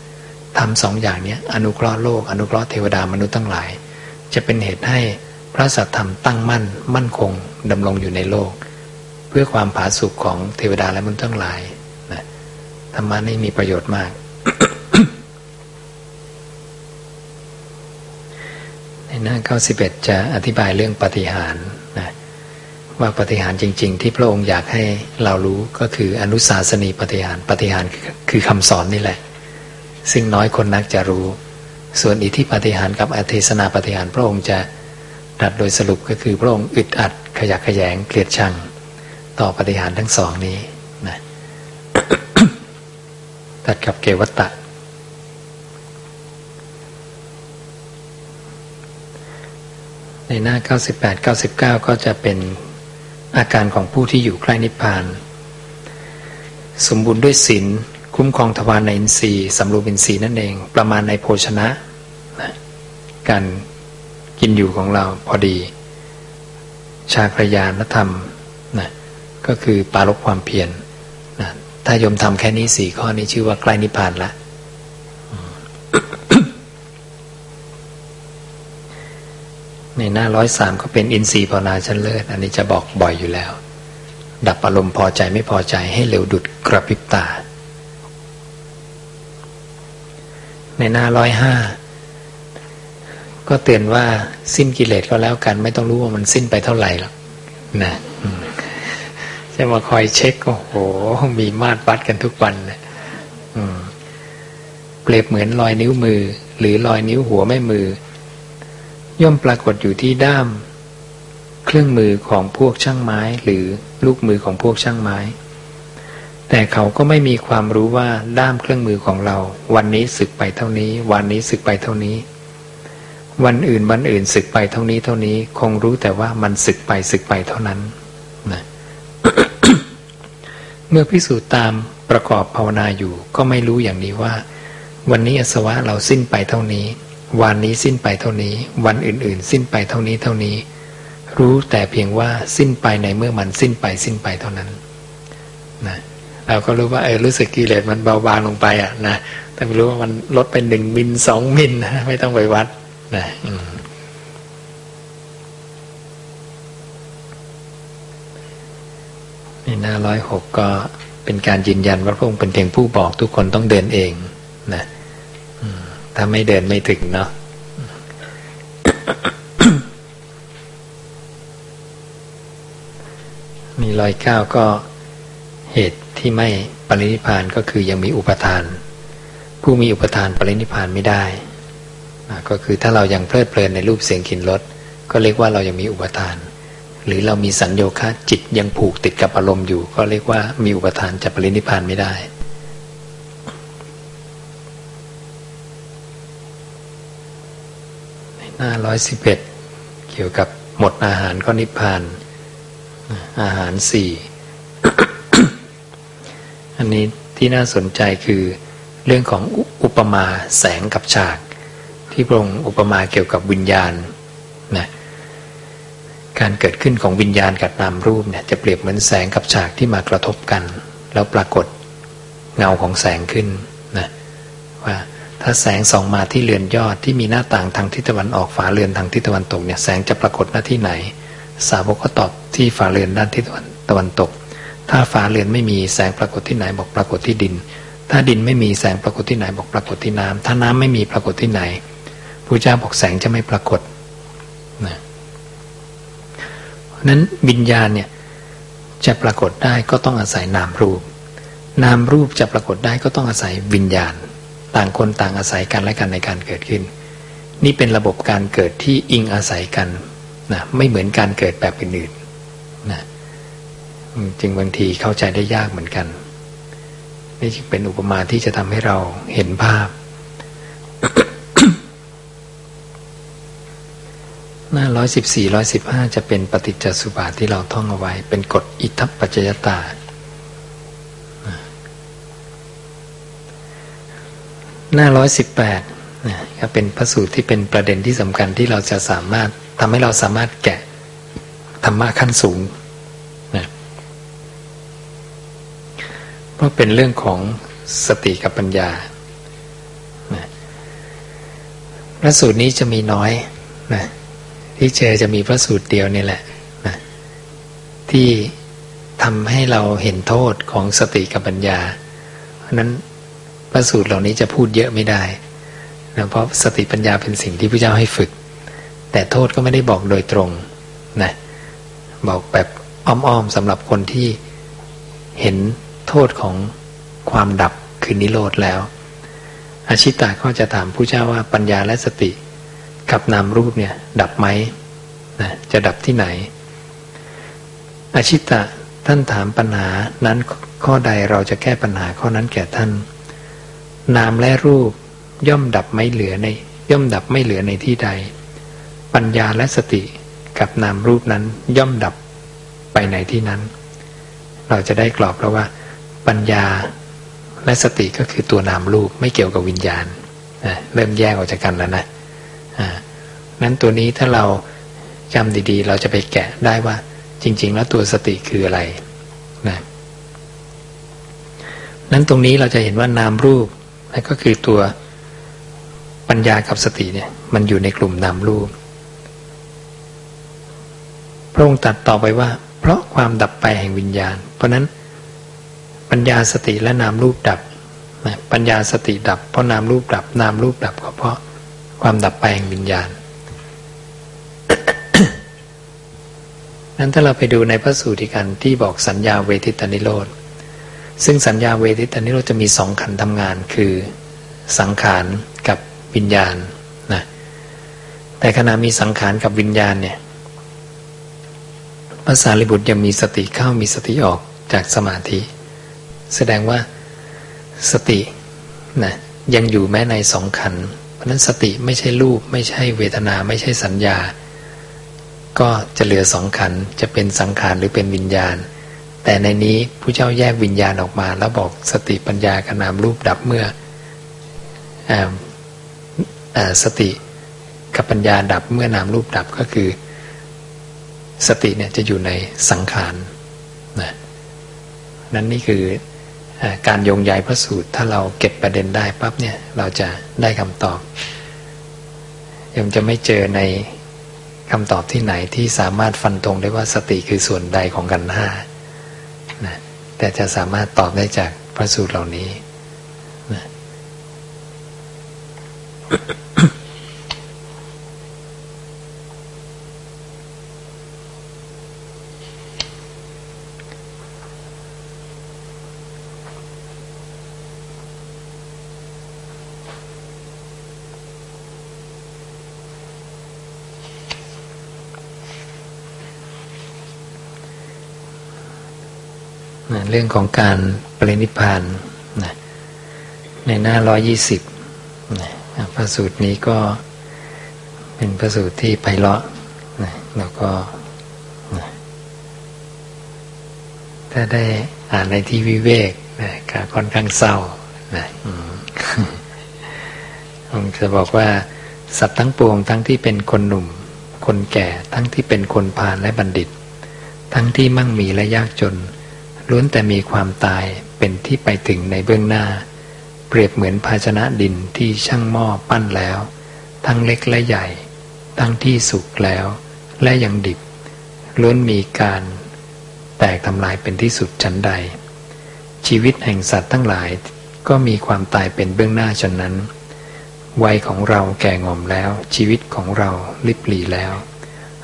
ทำสองอย่างนี้อนุเคราะห์โลก อนุเคราะห์เทวดามนุษย์ทั้งหลาย จะเป็นเหตุให้พระสัตธรรมตั้งมั่น มั่นคงดำรงอยู่ในโลก เพื่อความผาสุกของเทวดาและมนุษย์ทั้งหลาย ธรรมะนี่มีประโยชน์มากในหน้า91จะอธิบายเรื่องปฏิหารนะว่าปฏิหารจริง ๆ ที่พระองค์อยากให้เรารู้ก็คืออนุสาสนีปฏิหารปฏิหารคือคำสอนนี่แหละ ซึ่งน้อยคนนักจะรู้ ส่วนอิทธิปฏิหารกับอเทศนาปฏิหารพระองค์จะดัดโดยสรุปก็คือพระองค์อึดอัดขยักขยงเกลียดชัง ต่อปฏิหารทั้งสองนี้นะ ตัดกับเกวัตตะ ในหน้า 98 99 ก็จะเป็นอาการของผู้ที่อยู่ใกล้นิพพาน สมบูรณ์ด้วยศีลคุ้มครองทวารในอินทรีย์สำรูปอินทรีย์นั่นเอง ประมาณในโภชนะนะการกินอยู่ของเราพอดี ชาครยานธรรมนะก็คือปาลบความเพียรนะ ถ้ายมทำแค่นี้สี่ข้อนี้ชื่อว่าใกล้นิพพานละในหน้าร้อยสามก็เป็นอินทรีย์ภาวนาชั้นเลิศอันนี้จะบอกบ่อยอยู่แล้ว ดับอารมณ์พอใจไม่พอใจให้เร็วดุดกระพริบตา ในหน้าร้อยห้าก็เตือนว่าสิ้นกิเลสก็แล้วกัน ไม่ต้องรู้ว่ามันสิ้นไปเท่าไหร่หรอกนะ จะมาคอยเช็คโอ้โห มีมาตรวัดกันทุกวันนะเปรียบเหมือนรอยนิ้วมือ หรือรอยนิ้วหัวแม่มือ ย่อมปรากฏอยู่ที่ด้าม เครื่องมือของพวกช่างไม้ หรือลูกมือของพวกช่างไม้ แต่เขาก็ไม่มีความรู้ว่าด้ามเครื่องมือของเรา วันนี้สึกไปเท่านี้ วันนี้สึกไปเท่านี้ วันอื่นวันอื่นสึกไปเท่านี้เท่านี้ คงรู้แต่ว่ามันสึกไปสึกไปเท่านั้น เมื่อพิสูจน์ตามประกอบภาวนาอยู่ ก็ไม่รู้อย่างนี้ว่า วันนี้อสวะเราสิ้นไปเท่านี้ วันนี้สิ้นไปเท่านี้ วันอื่น ๆ สิ้นไปเท่านี้เท่านี้ รู้แต่เพียงว่าสิ้นไปในเมื่อมันสิ้นไปสิ้นไปเท่านั้นนะเราก็รู้ว่าเออรู้สึกกิเลสมันเบาบางลงไปอะนะแต่ไม่รู้ว่ามันลดไปหนึ่งมิลสองมิลนะไม่ต้องไปวัดนะ นี่หน้าร้อยหกก็เป็นการยืนยันว่าพระองค์เป็นเพียงผู้บอกทุกคนต้องเดินเองนะถ้าไม่เดินไม่ถึงเนาะมีร้อยเก้าก็เหตุที่ไม่ปรินิพานก็คือยังมีอุปทาน ผู้มีอุปทานปรินิพานไม่ได้ก็คือถ้าเรายังเพลิดเพลินในรูปเสียงกลิ่นรสก็เรียกว่าเรายังมีอุปทาน หรือเรามีสัญโยคะจิตยังผูกติดกับอารมณ์อยู่ ก็เรียกว่ามีอุปทานจะปรินิพานไม่ได้หน้าร้อยสิบเอ็ดเกี่ยวกับหมดอาหารก็นิพพาน อาหารสี่อันนี้ที่น่าสนใจคือเรื่องของอุปมาแสงกับฉาก ที่พระองค์อุปมาเกี่ยวกับวิญญาณนะ การเกิดขึ้นของวิญญาณกับนามรูปเนี่ยจะเปรียบเหมือนแสงกับฉากที่มากระทบกัน แล้วปรากฏเงาของแสงขึ้นนะว่าถ้าแสงส่องมาที่เรือนยอดที่มีหน้าต่างทางทิศตะวันออกฝาเรือนทางทิศตะวันตกเนี่ยแสงจะปรากฏหน้าที่ไหน สาวกก็ตอบที่ฝาเรือนด้านทิศตะวันตะวันตก ถ้าฝาเรือนไม่มีแสงปรากฏที่ไหนบอกปรากฏที่ดิน ถ้าดินไม่มีแสงปรากฏที่ไหนบอกปรากฏที่น้ำถ้าน้ำไม่มีปรากฏที่ไหนพระเจ้าบอกแสงจะไม่ปรากฏ นั้นวิญญาณเนี่ยจะปรากฏได้ก็ต้องอาศัยนามรูป นามรูปจะปรากฏได้ก็ต้องอาศัยวิญญาณ ต่างคนต่างอาศัยกันและกันในการเกิดขึ้น นี่เป็นระบบการเกิดที่อิงอาศัยกันนะไม่เหมือนการเกิดแบบอื่นๆนะจึงบางทีเข้าใจได้ยากเหมือนกัน นี่จึงเป็นอุปมาที่จะทำให้เราเห็นภาพ หน้าร้อยสิบสี่ร้อยสิบห้าจะเป็นปฏิจจสุบาทที่เราท่องเอาไว้ เป็นกฎอิทัปปัจจยตา หน้าร้อยสิบแปดก็เป็นพระสูตรที่เป็นประเด็นที่สำคัญที่เราจะสามารถทำให้เราสามารถแกะธรรมะขั้นสูงนะเพราะเป็นเรื่องของสติกับปัญญานะพระสูตรนี้จะมีน้อยนะ ที่เจอจะมีพระสูตรเดียวนี่แหละนะที่ทำให้เราเห็นโทษของสติกับปัญญา เพราะนั้นพระสูตรเหล่านี้จะพูดเยอะไม่ได้นะเพราะสติปัญญาเป็นสิ่งที่พระเจ้าให้ฝึก แต่โทษก็ไม่ได้บอกโดยตรงนะบอกแบบอ้อมๆสำหรับคนที่เห็นโทษของความดับคือนิโรธแล้ว อาชิตาก็จะถามผู้เจ้าว่าปัญญาและสติ กับนามรูปเนี่ย ดับไหมนะจะดับที่ไหน อาชิตะท่านถามปัญหานั้นข้อใดเราจะแก้ปัญหาข้อนั้นแก่ท่าน นามและรูปย่อมดับไม่เหลือใน ย่อมดับไม่เหลือในที่ใด ปัญญาและสติกับนามรูปนั้นย่อมดับไปในที่นั้น เราจะได้กรอบแล้วว่า ปัญญาและสติก็คือตัวนามรูปไม่เกี่ยวกับวิญญาณเริ่มแยกออกจากกันแล้วนะ นั้นตัวนี้ถ้าเราจำดีๆ เราจะไปแกะได้ว่า จริง ๆ แล้วตัวสติคืออะไรนะนั้นตรงนี้เราจะเห็นว่านามรูปนั่นก็คือตัวปัญญากับสติเนี่ย มันอยู่ในกลุ่มนามรูป พระองค์ตัดต่อไปว่า เพราะความดับไปแห่งวิญญาณ เพราะนั้นปัญญาสติและนามรูปดับปัญญาสติดับ เพราะนามรูปดับ นามรูปดับก็เพราะ ความดับไปแห่งวิญญาณนั้นถ้าเราไปดูในพระสูตรกันที่บอกสัญญาเวทิตานิโรธ ซึ่งสัญญาเวทิตานิโรธจะมีสองขันทำงานคือสังขารกับวิญญาณนะแต่ขณะมีสังขารกับวิญญาณเนี่ยภาษาลิบุตรยังมีสติเข้ามีสติออกจากสมาธิ แสดงว่าสตินะยังอยู่แม้ในสองขัน เพราะนั้นสติไม่ใช่รูป ไม่ใช่เวทนาไม่ใช่สัญญา ก็จะเหลือสองขันจะเป็นสังขารหรือเป็นวิญญาณ แต่ในนี้ผู้เจ้าแยกวิญญาณออกมา แล้วบอกสติปัญญากนามรูปดับเมื่อออสติกับปัญญาดับเมื่อนามรูปดับก็คือ สติเนี่ยจะอยู่ในสังขารนะนั้นนี่คือ การโยงใยพระสูตร ถ้าเราเก็บประเด็นได้ปั๊บเนี่ย เราจะได้คำตอบยังจะไม่เจอในคำตอบที่ไหนที่สามารถฟันตรงได้ว่าสติคือส่วนใดของกันห้านะแต่จะสามารถตอบได้จากพระสูตรเหล่านี้นะ เรื่องของการปรินิพานนะในหน้าร้อยยี่สิบนะพระสูตรนี้ก็เป็นพระสูตรที่ไพเราะนะแล้วก็นะถ้าได้อ่านในที่วิเวกนะก็ค่อนข้างเศร้านะผมจะบอกว่า สัตว์ทั้งปวงทั้งที่เป็นคนหนุ่ม คนแก่ทั้งที่เป็นคนพาลและบัณฑิต ทั้งที่มั่งมีและยากจน ล้วนแต่มีความตายเป็นที่ไปถึงในเบื้องหน้า เปรียบเหมือนภาชนะดินที่ช่างหม้อปั้นแล้ว ทั้งเล็กและใหญ่ ทั้งที่สุกแล้ว และยังดิบ ล้วนมีการแตกทำลายเป็นที่สุดชั้นใด ชีวิตแห่งสัตว์ทั้งหลายก็มีความตายเป็นเบื้องหน้าฉะนั้น วัยของเราแก่งอมแล้ว ชีวิตของเราลิบหลีแล้ว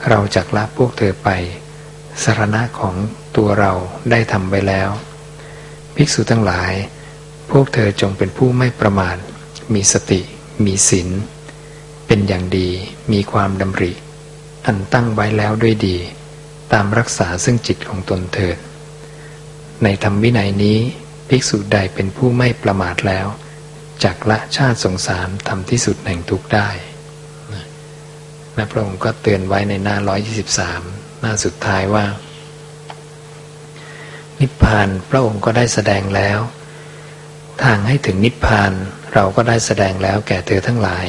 เราจะละพวกเธอไป สารณะของตัวเราได้ทำไว้แล้ว ภิกษุทั้งหลาย พวกเธอจงเป็นผู้ไม่ประมาทมีสติ มีศีลเป็นอย่างดีมีความดำริ อันตั้งไว้แล้วด้วยดี ตามรักษาซึ่งจิตของตนเถิด ในธรรมวินัยนี้ ภิกษุใดเป็นผู้ไม่ประมาทแล้วจากละชาติสงสารทำที่สุดแห่งทุกได้นะพระองค์ก็เตือนไว้ในหน้า 123 น้าสุดท้ายว่า นิพพานพระองค์ก็ได้แสดงแล้ว ทางให้ถึงนิพพานเราก็ได้แสดงแล้วแก่เธอทั้งหลาย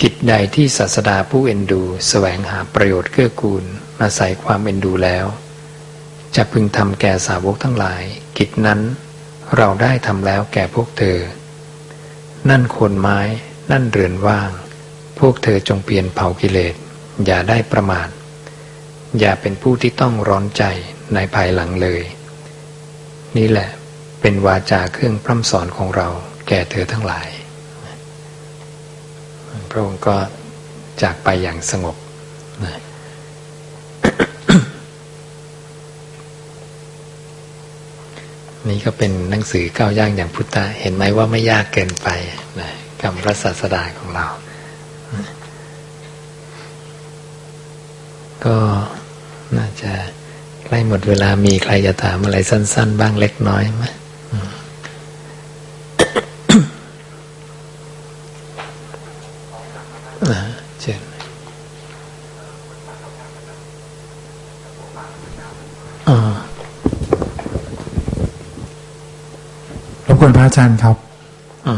กิจใดที่ศาสดาผู้เอ็นดูสแสวงหาประโยชน์เกื้อกูลอาศัยความเอ็นดูแล้ว จะพึงทำแก่สาวกทั้งหลาย กิจนั้นเราได้ทำแล้วแก่พวกเธอ นั่นโคนไม้ นั่นเรือนว่าง พวกเธอจงเปลี่ยนเผากิเลส อย่าได้ประมาท อย่าเป็นผู้ที่ต้องร้อนใจในภายหลังเลย นี่แหละเป็นวาจาเครื่องพร่ำสอนของเราแก่เธอทั้งหลาย พระองค์ก็จากไปอย่างสงบนะนี่ก็เป็นหนังสือก้าวย่างอย่างพุทธะ เห็นไหมว่าไม่ยากเกินไปนะคำพระศาสดาของเรา ก็ น่าจะใกล้หมดเวลามีใครจะถามอะไรสั้น ๆ บ้างเล็กน้อยไหมเชิญอ๋อรบกวนพระอาจารย์ครับ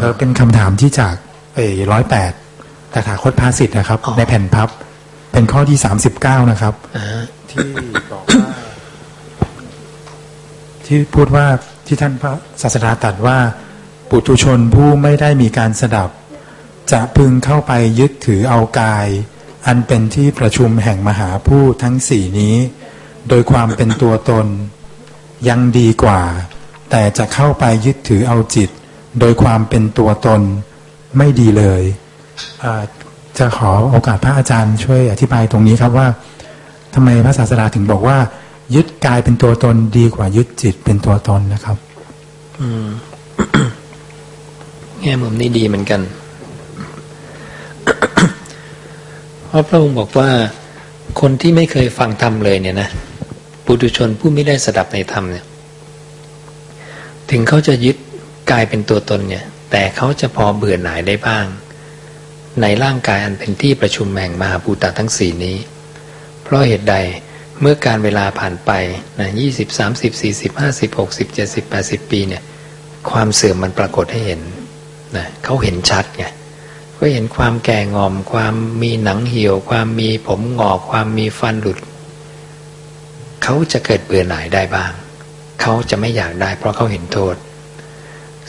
เออเป็นคำถามที่จากเอร้อยแปดตถาคตพาสิทธ์นะครับ ในแผ่นพับ เป็นข้อที่สามสิบเก้านะครับ ที่บอกว่า ที่พูดว่าที่ท่านพระศาสดาตรัสว่า ปุถุชนผู้ไม่ได้มีการสดับ จะพึงเข้าไปยึดถือเอากาย อันเป็นที่ประชุมแห่งมหาผู้ทั้งสี่นี้ โดยความเป็นตัวตน ยังดีกว่า แต่จะเข้าไปยึดถือเอาจิต โดยความเป็นตัวตนไม่ดีเลยจะขอโอกาสพระอาจารย์ช่วยอธิบายตรงนี้ครับว่า ทำไมพระศาสดาถึงบอกว่า ยึดกายเป็นตัวตนดีกว่ายึดจิตเป็นตัวตนนะครับ อืมแง่มุมนี้ดีเหมือนกันเพราะพระองค์บอกว่าคนที่ไม่เคยฟังธรรมเลยเนี่ยนะปุถุชนผู้ไม่ได้สดับในธรรมเนี่ย ถึงเขาจะยึดกายเป็นตัวตนเนี่ย แต่เขาจะพอเบื่อหน่ายได้บ้าง ในร่างกายอันเป็นที่ประชุมแห่งมหาภูตาทั้งสี่นี้ ราะเหตุใดเมื่อการเวลาผ่านไปนะยี่สิบสามสิบสี่สิบห้าสิบหกสิบเจ็ดสิบแปดสิบปีเนี่ย ความเสื่อมมันปรากฏให้เห็นนะเขาเห็นชัดไงก็เห็นความแก่งอม ความมีหนังเหี่ยว ความมีผมงอก ความมีฟันหลุด เขาจะเกิดเบื่อหน่ายได้บ้าง เขาจะไม่อยากได้ เพราะเขาเห็นโทษ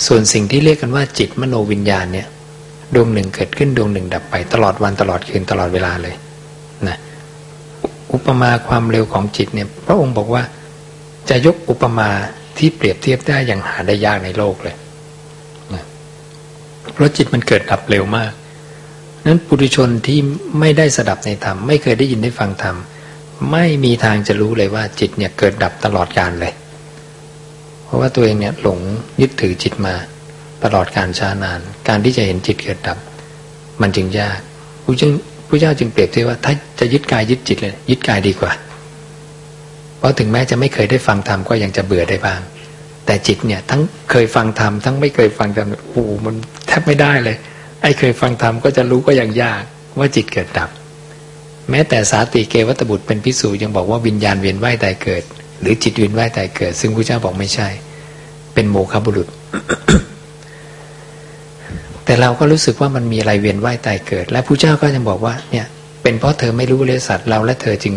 ส่วนสิ่งที่เรียกกันว่าจิตมโนวิญญาณเนี่ยดวงหนึ่งเกิดขึ้นดวงหนึ่งดับไปตลอดวันตลอดคืนตลอดเวลาเลยนะ อุปมาความเร็วของจิตเนี่ยพระองค์บอกว่าจะยกอุปมาที่เปรียบเทียบได้อย่างหาได้ยากในโลกเลยนะเพราะจิตมันเกิดดับเร็วมาก นั้นปุถุชนที่ไม่ได้สดับในธรรมไม่เคยได้ยินได้ฟังธรรมไม่มีทางจะรู้เลยว่าจิตเนี่ยเกิดดับตลอดกาลเลย เพราะว่าตัวเองเนี่ยหลงยึดถือจิตมาตลอดการช้านาน การที่จะเห็นจิตเกิดดับ มันจึงยากผู้จึง ผู้เจ้าจึงเปรียบเทียบว่าถ้าจะยึดกายยึดจิตเลย ยึดกายดีกว่า เพราะถึงแม้จะไม่เคยได้ฟังธรรมก็ยังจะเบื่อได้บ้าง แต่จิตเนี่ยทั้งเคยฟังธรรมทั้งไม่เคยฟังธรรมโอ้มันแทบไม่ได้เลย ไอ้เคยฟังธรรมก็จะรู้ก็ยังยากว่าจิตเกิดดับ แม้แต่สาติเกวัตบุตรเป็นพิสูจยังบอกว่าวิญญาณเวียนว่ายตายเกิด หรือจิตเวินว่ายตายเกิด ซึ่งพระเจ้าบอกไม่ใช่ เป็นโมฆะบุรุษ แต่เราก็รู้สึกว่ามันมีอะไรเวียนว่ายตายเกิด และพระเจ้าก็ยังบอกว่าเนี่ยเป็นเพราะเธอไม่รู้เลยสัตว์เราและเธอจึง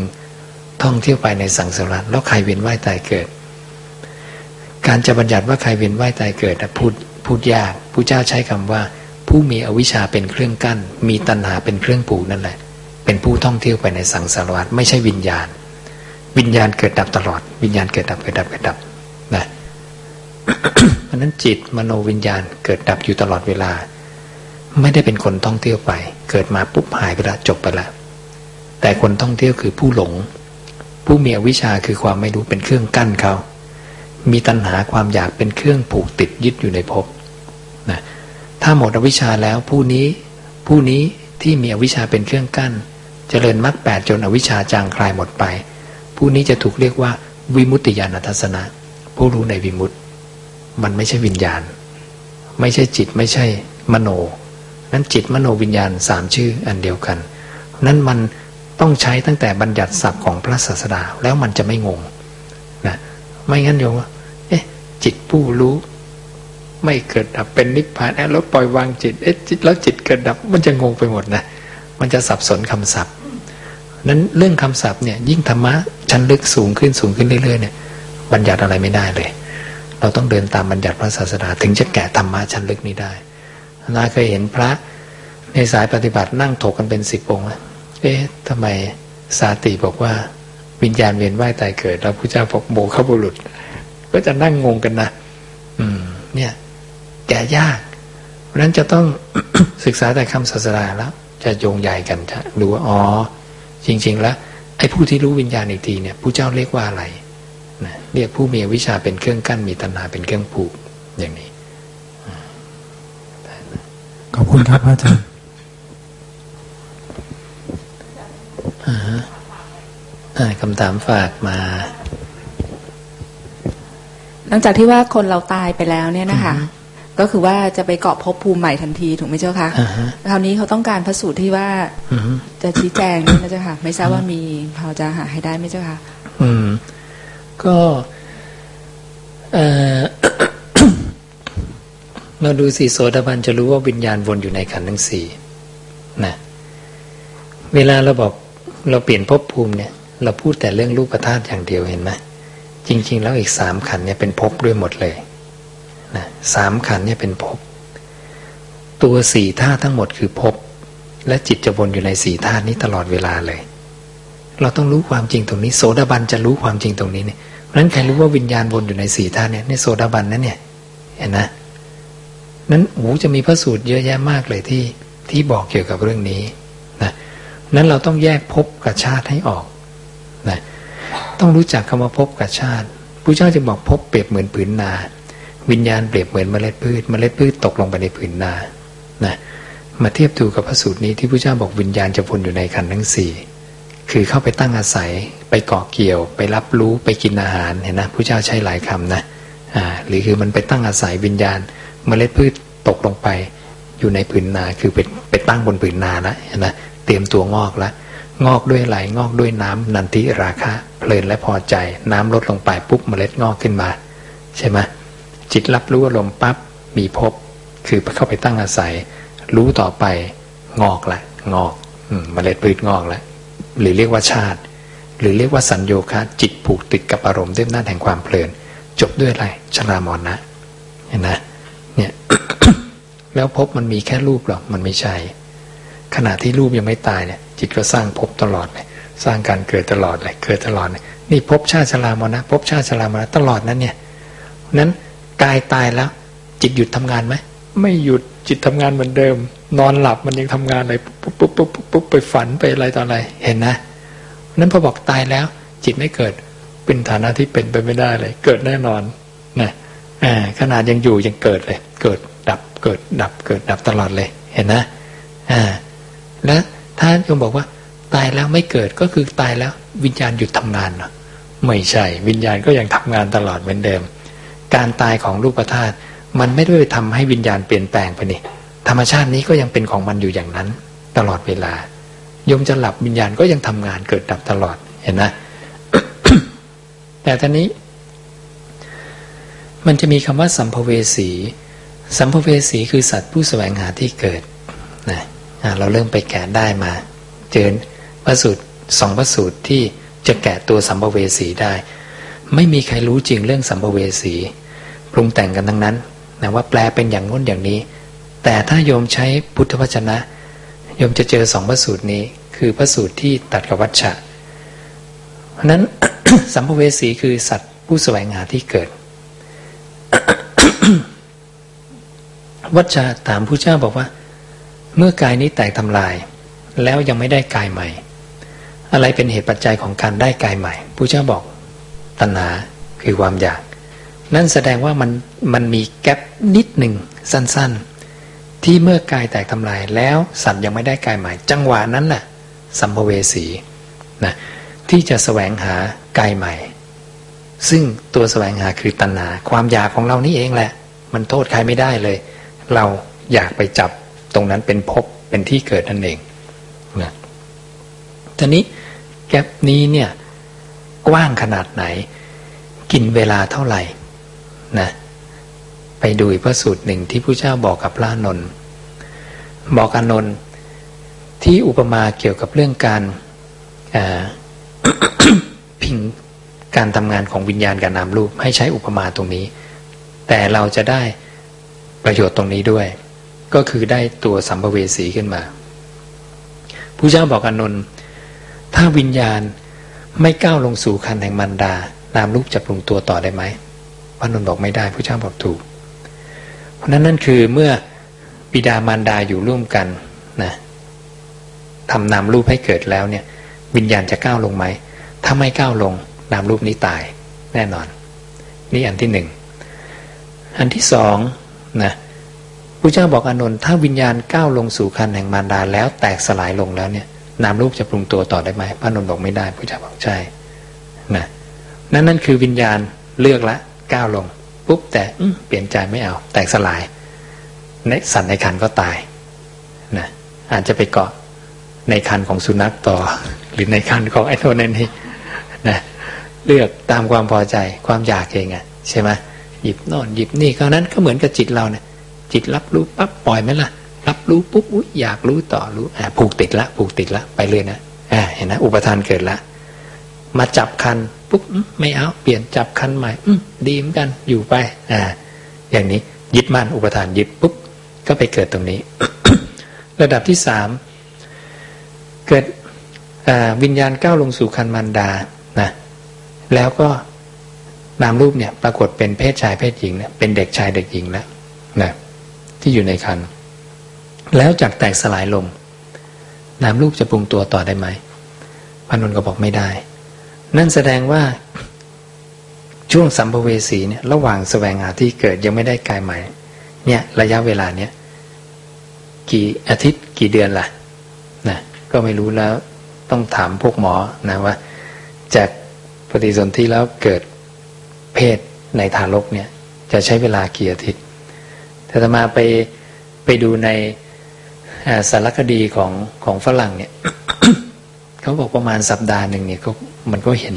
ท่องเที่ยวไปในสังสารวัฏแล้วใครเวียนว่ายตายเกิด การจะบัญญัติว่าใครเวียนว่ายตายเกิดพูดพูดยากพระเจ้าใช้คำว่า ผู้มีอวิชชาเป็นเครื่องกั้น มีตัณหาเป็นเครื่องผูกนั่นแหละ เป็นผู้ท่องเที่ยวไปในสังสารวัฏไม่ใช่วิญญาณ วิญญาณเกิดดับตลอด วิญญาณเกิดดับเกิดดับเกิดดับนะเพราะนั้นจิตมโนวิญญาณเกิดดับอยู่ตลอดเวลา ไม่ได้เป็นคนท่องเที่ยวไป เกิดมาปุ๊บหายไปละจบไปละ แต่คนท่องเที่ยวคือผู้หลง ผู้มีอวิชชาคือความไม่รู้เป็นเครื่องกั้นเขา มีตัณหาความอยากเป็นเครื่องผูกติดยึดอยู่ในภพนะถ้าหมดอวิชชาแล้วผู้นี้ผู้นี้ที่มีอวิชชาเป็นเครื่องกั้นจเจริญมรรคแปดจนอวิชชาจางคลายหมดไป ผู้นี้จะถูกเรียกว่าวิมุตติญาณทัศนะ ผู้รู้ในวิมุตติ มันไม่ใช่วิญญาณ ไม่ใช่จิตไม่ใช่มโน นั้นจิตมโนวิญญาณสามชื่ออันเดียวกัน นั้นมันต้องใช้ตั้งแต่บัญญัติศัพท์ของพระศาสดาแล้วมันจะไม่งงนะไม่งั้นโยมว่าเอ๊ะจิตผู้รู้ ไม่เกิดดับเป็นนิพพานแล้วปล่อยวางจิตเอ๊ะจิตแล้วจิตเกิดดับมันจะงงไปหมดนะมันจะสับสนคำศัพท์นั้นเรื่องคำศัพท์เนี่ยยิ่งธรรมะชั้นลึกสูงขึ้นสูงขึ้นเรื่อยๆเนี่ยบัญญัติอะไรไม่ได้เลย เราต้องเดินตามบัญญัติพระศาสดาถึงจะแกะธรรมะชั้นลึกนี้ได้ นาเคยเห็นพระในสายปฏิบัตินั่งถกกันเป็นสิบองค์เอ๊ะทำไมสาติบอกว่า วิญญาณเวียนว่ายตายเกิด แล้วพระเจ้าบอกโมขบุรุษ ก็จะนั่งงงกันนะอืม เนี่ย แก่ยากเพราะนั้นจะต้องศึกษาแต่คำศาสดาแล้ว จะโยงใหญ่กันจะรู้ว่าอ๋อ จริง ๆ แล้วไอ้ผู้ที่รู้วิญญาณอีกทีเนี่ยผู้เจ้าเรียกว่าอะไรนะเรียกผู้มีวิชาเป็นเครื่องกั้นมีตัณหาเป็นเครื่องผูกอย่างนี้ ขอบคุณครับพระอาจารย์อ่าคำถามฝากมา หลังจากที่ว่าคนเราตายไปแล้วเนี่ยนะคะ ก็คือว่าจะไปเกาะภพภูมิใหม่ทันทีถูกไหมเจ้าคะอ่าฮะคราวนี้เขาต้องการพระสูตรที่ว่าอือฮึจะชี้แจงนี่นะเจ้าค่ะ ไม่ทราบว่ามีพอจะหาให้ได้ไหมเจ้าค่ะ อืม ก็เอ่อ เราดูสิโสดาบันจะรู้ว่าวิญญาณวนอยู่ในขันธ์ทั้งสี่นะเวลาเราบอกเราเปลี่ยนภพภูมิเนี่ย เราพูดแต่เรื่องรูปธาตุอย่างเดียวเห็นไหมจริง ๆ แล้วอีกสามขันเนี่ยเป็นภพด้วยหมดเลยนะสามขันเนี่ยเป็นภพตัวสี่ธาตุทั้งหมดคือภพและจิตจะวนอยู่ในสี่ธาตุนี้ตลอดเวลาเลย เราต้องรู้ความจริงตรงนี้ โสดาบันจะรู้ความจริงตรงนี้เนี่ยเพราะฉะนั้นใครรู้ว่าวิญญาณวนอยู่ในสี่ธาตุเนี่ยในโสดาบันนะเนี่ยเห็นนะ นั้นโอ้จะมีพระสูตรเยอะแยะมากเลยที่ที่บอกเกี่ยวกับเรื่องนี้นะนั้นเราต้องแยกภพกับชาติให้ออกนะต้องรู้จักคำว่าภพกับชาติผู้เจ้าจึงบอกภพเปรียบเหมือนผืนนา วิญญาณเปรียบเหมือนเมล็ดพืช เมล็ดพืชตกลงไปในผืนนานะมาเทียบดูกับพระสูตรนี้ที่พระเจ้าบอกวิญญาณจะวนอยู่ในขันทั้งสี่คือเข้าไปตั้งอาศัยไปเกาะเกี่ยว ไปรับรู้ไปกินอาหารเห็นนะผู้เจ้าใช้หลายคำนะอ่าหรือคือมันไปตั้งอาศัยวิญญาณ มล็ดพืชตกลงไป อยู่ในผืนนาคือไปไปตั้งบนผืนนาแล้วเห็นะเตรียมตัวงอกแล้วงอกด้วยไหลงอกด้วยน้ำนันทิราคะเพลินและพอใจ น้ำลดลงไปปุ๊บเมล็ดงอกขึ้นมา ใช่ไหมจิตรับรู้อารมณ์ปั๊บมีพบ คือเข้าไปตั้งอาศัย รู้ต่อไปงอกละ งอกอืมเมล็ดพืชงอกแล้วหรือเรียกว่าชาติ หรือเรียกว่าสัญโยคะ จิตผูกติดกับอารมณ์ด้วยอำนาแห่งความเพลิน จบด้วยอะไรชรามรณะเห็นนะ เนี่ย แล้วพบมันมีแค่รูปหรอมันไม่ใช่ ขณะที่รูปยังไม่ตายเนี่ย จิตก็สร้างภพตลอดเลยสร้างการเกิดตลอดเลยเกิดตลอดเลยนี่ภพชาติชรามรณะภพชาติชรามรณะตลอดนั้นเนี่ยนั้นกายตายแล้ว จิตหยุดทำงานไหมไม่หยุดจิตทำงานเหมือนเดิม นอนหลับมันยังทำงานเลยปุ๊บปุ๊บปุ๊บปุ๊บไปฝันไปอะไรต่ออะไรเห็นนะนั้นพอบอกตายแล้ว จิตไม่เกิดเป็นฐานะที่เป็นไปไม่ได้เลย เกิดแน่นอนนะอ่ ขนาดยังอยู่ยังเกิดเลย เกิดดับเกิดดับเกิดดับตลอดเลย เห็นนะอ่าแล้วถ้าโยมบอกว่า ตายแล้วไม่เกิดก็คือตายแล้ววิญญาณหยุดทำงานเนาะไม่ใช่ วิญญาณก็ยังทำงานตลอดเหมือนเดิม การตายของรูปธาตุมันไม่ได้ไปทำให้วิญญาณเปลี่ยนแปลงไปนี่ธรรมชาตินี้ก็ยังเป็นของมันอยู่อย่างนั้น ตลอดเวลา ยมจะหลับวิญญาณก็ยังทำงานเกิดดับตลอดเห็นนะแต่ตอนนี้ มันจะมีคำว่าสัมภเวสี สัมภเวสีคือสัตว์ผู้แสวงหาที่เกิดนะเราเริ่มไปแกะได้มา เจอพระสูตรสองพระสูตรที่จะแกะตัวสัมภเวสีได้ ไม่มีใครรู้จริงเรื่องสัมภเวสี ปรุงแต่งกันทั้งนั้นนะว่าแปลเป็นอย่างง้นอย่างนี้ แต่ถ้าโยมใช้พุทธวจนะ โยมจะเจอสองพระสูตรนี้ คือพระสูตรที่ตัดกับวัชชะเพราะนั้นสัมภเวสีคือสัตว์ผู้แสวงหาที่เกิด วัชชะถามผู้เจ้าบอกว่า เมื่อกายนี้แตกทำลาย แล้วยังไม่ได้กายใหม่ อะไรเป็นเหตุปัจจัยของการได้กายใหม่ผู้เจ้าบอกตัณหาคือความอยาก นั่นแสดงว่ามันมันมีแกลบนิดหนึ่งสั้น ๆ ที่เมื่อกายแตกทำลาย แล้วสัตว์ยังไม่ได้กายใหม่ จังหวะนั้นแหละสัมภเวสีนะที่จะแสวงหากายใหม่ ซึ่งตัวแสวงหาคือตัณหา ความอยากของเรานี่เองแหละ มันโทษใครไม่ได้เลย เราอยากไปจับตรงนั้นเป็นภพเป็นที่เกิดนั่นเองนะทีนี้แกลบนี้เนี่ยกว้างขนาดไหน กินเวลาเท่าไหร่นะไปดูอีกพระสูตรหนึ่งที่พระเจ้าบอกกับพระนนท์บอกอนนท์ที่อุปมาเกี่ยวกับเรื่องการพิง การทำงานของวิญญาณกับนามรูปให้ใช้อุปมาตรงนี้ แต่เราจะได้ประโยชน์ตรงนี้ด้วย ก็คือได้ตัวสัมภเวสีขึ้นมาผู้เจ้าบอกอานนท์ถ้าวิญญาณไม่ก้าวลงสู่คันแห่งมันดา นามรูปจะปรุงตัวต่อได้ไหมพระนนท์บอกไม่ได้ผู้เจ้าบอกถูก เพราะนั้นนั่นคือเมื่อบิดามารดาอยู่ร่วมกันนะทำนามรูปให้เกิดแล้วเนี่ย วิญญาณจะก้าวลงไหม ถ้าไม่ก้าวลง นามรูปนี้ตายแน่นอน นี่อันที่หนึ่งอันที่สองนะพระเจ้าบอกอานนท์ถ้าวิญญาณก้าวลงสู่คันแห่งมารดาแล้วแตกสลายลงแล้วเนี่ยนามรูปจะปรุงตัวต่อได้ไหมพระนนท์บอกไม่ได้พระเจ้าบอกใช่นะนั่นนั่นคือวิญญาณเลือกละก้าวลงปุ๊บแต่เปลี่ยนใจไม่เอา แตกสลายในสัตว์ในคันก็ตายนะอาจจะไปเกาะในคันของสุนัขต่อ หรือในคันของไอ้โน่นนี่นะ เลือกตามความพอใจความอยากเองอะใช่ไหมหยิบโน่นหยิบนี่คราวนั้นก็เหมือนกับจิตเราเนี่ยจิตรับรู้ปั๊บปล่อยไหมล่ะ รับรู้ปุ๊บอุ๊ยอยากรู้ต่อรู้อ่าผูกติดละผูกติดละไปเลยนะอ่าเห็นนะอุปทานเกิดละ มาจับคันปุ๊บไม่เอาเปลี่ยนจับคันใหม่อืดีเหมือนกันอยู่ไปอ่าอย่างนี้ยึดมั่นอุปทานยึดปุ๊บก็ไปเกิดตรงนี้ ระดับที่สามเกิดวิญญาณก้าวลงสู่คันมันดา แล้วก็นามรูปเนี่ยปรากฏเป็นเพศชายเพศหญิงเนี่ยเป็นเด็กชายเด็กหญิงแล้วนะที่อยู่ในคันแล้วจากแตกสลายลง นามรูปจะปรุงตัวต่อได้ไหมพนุนก็บอกไม่ได้ นั่นแสดงว่าช่วงสัมภเวสีเนี่ยระหว่างสแสวงหาที่เกิดยังไม่ได้กายใหม่ เนี่ยระยะเวลาเนี้ยกี่อาทิตย์กี่เดือนล่ะนะก็ไม่รู้แล้วต้องถามพวกหมอนะว่า จาก ปฏิสนธิแล้วเกิดเพศในทารกเนี่ยจะใช้เวลากี่อาทิตย์แต่ตมาไปไปดูในสารคดีของของฝรั่งเนี่ยเขาบอกประมาณสัปดาห์หนึ่งเนี่ยก็มันก็เห็น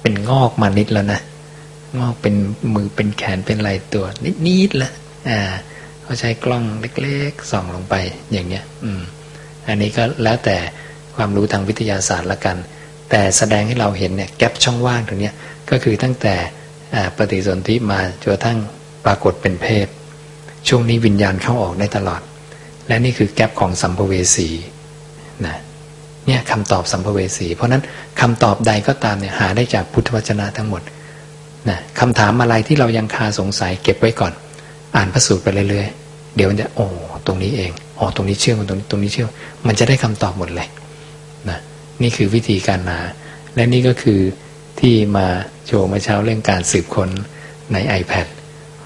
เป็นงอกมานิดแล้วนะงอกเป็นมือเป็นแขนเป็นลายตัวนิดๆละอ่าเขาใช้กล้องเล็กๆส่องลงไปอย่างเนี้ย อืม อันนี้ก็แล้วแต่ความรู้ทางวิทยาศาสตร์ละกัน แต่แสดงให้เราเห็นเนี่ยแกลบช่องว่างตรงนี้ก็คือตั้งแต่ปฏิสนธิมาจนกระทั่งปรากฏเป็นเพศ ช่วงนี้วิญญาณเข้าออกได้ตลอด และนี่คือแกลบของสัมภเวสีนะเนี่ยคำตอบสัมภเวสี เพราะนั้นคำตอบใดก็ตามเนี่ยหาได้จากพุทธวจนะทั้งหมดนะคำถามอะไรที่เรายังคาสงสัยเก็บไว้ก่อน อ่านพระสูตรไปเรื่อยๆเดี๋ยวมันจะโอ้ตรงนี้เองอ๋อตรงนี้เชื่อมตรงนี้ตรงนี้เชื่อมมันจะได้คำตอบหมดเลย นี่คือวิธีการหา และนี่ก็คือที่มาโชว์มาเช้าเรื่องการสืบค้นใน iPad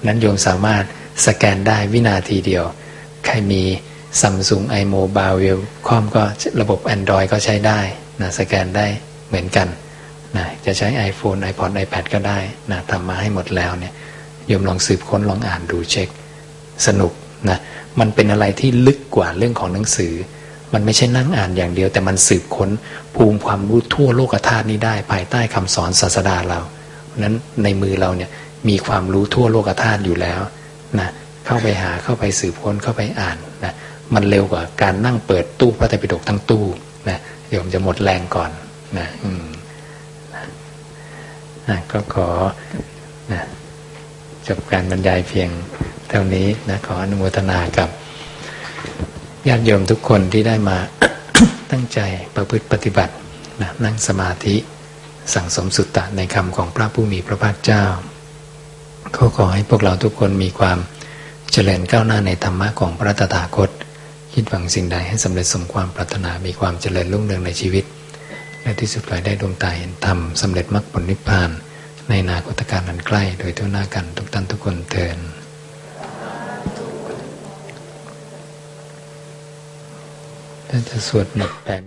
นั้นโยมสามารถสแกนได้วินาทีเดียว ใครมี Samsung iMobile เวลคอมก็ระบบ Android ก็ใช้ได้นะสแกนได้เหมือนกันนะจะใช้ iPhone iPod iPad ก็ได้นะทำมาให้หมดแล้วเนี่ยโยมลองสืบค้นลองอ่านดูเช็ค สนุกนะมันเป็นอะไรที่ลึกกว่าเรื่องของหนังสือ มันไม่ใช่นั่งอ่านอย่างเดียว แต่มันสืบค้นภูมิความรู้ทั่วโลกธาตุนี้ได้ ภายใต้คำสอนศาสดาเราเพราะนั้นในมือเราเนี่ยมีความรู้ทั่วโลกธาตุอยู่แล้วนะเข้าไปหาเข้าไปสืบค้นเข้าไปอ่านนะมันเร็วกว่าการนั่งเปิดตู้พระไตรปิฎกทั้งตู้นะเดี๋ยวมันจะหมดแรงก่อนนะอืมนะก็ขอนะจบการบรรยายเพียงเท่านี้นะขออนุโมทนากับ ญาติโยมทุกคนที่ได้มาตั้งใจประพฤติปฏิบัตินะนั่งสมาธิสั่งสมสุตตะในคำของพระผู้มีพระภาคเจ้าก็ขอให้พวกเราทุกคนมีความเจริญก้าวหน้าในธรรมะของพระตถาคต คิดหวังสิ่งใดให้สำเร็จสมความปรารถนามีความเจริญรุ่งเรืองในชีวิต และที่สุดลอยได้ดวงตาเห็นธรรมสำเร็จมรรคผลนิพพาน ในนาคตการนันใกล้ โดยทั่วหน้ากันทุกท่านทุกคนเทิน น่าจะสวดหมดแปด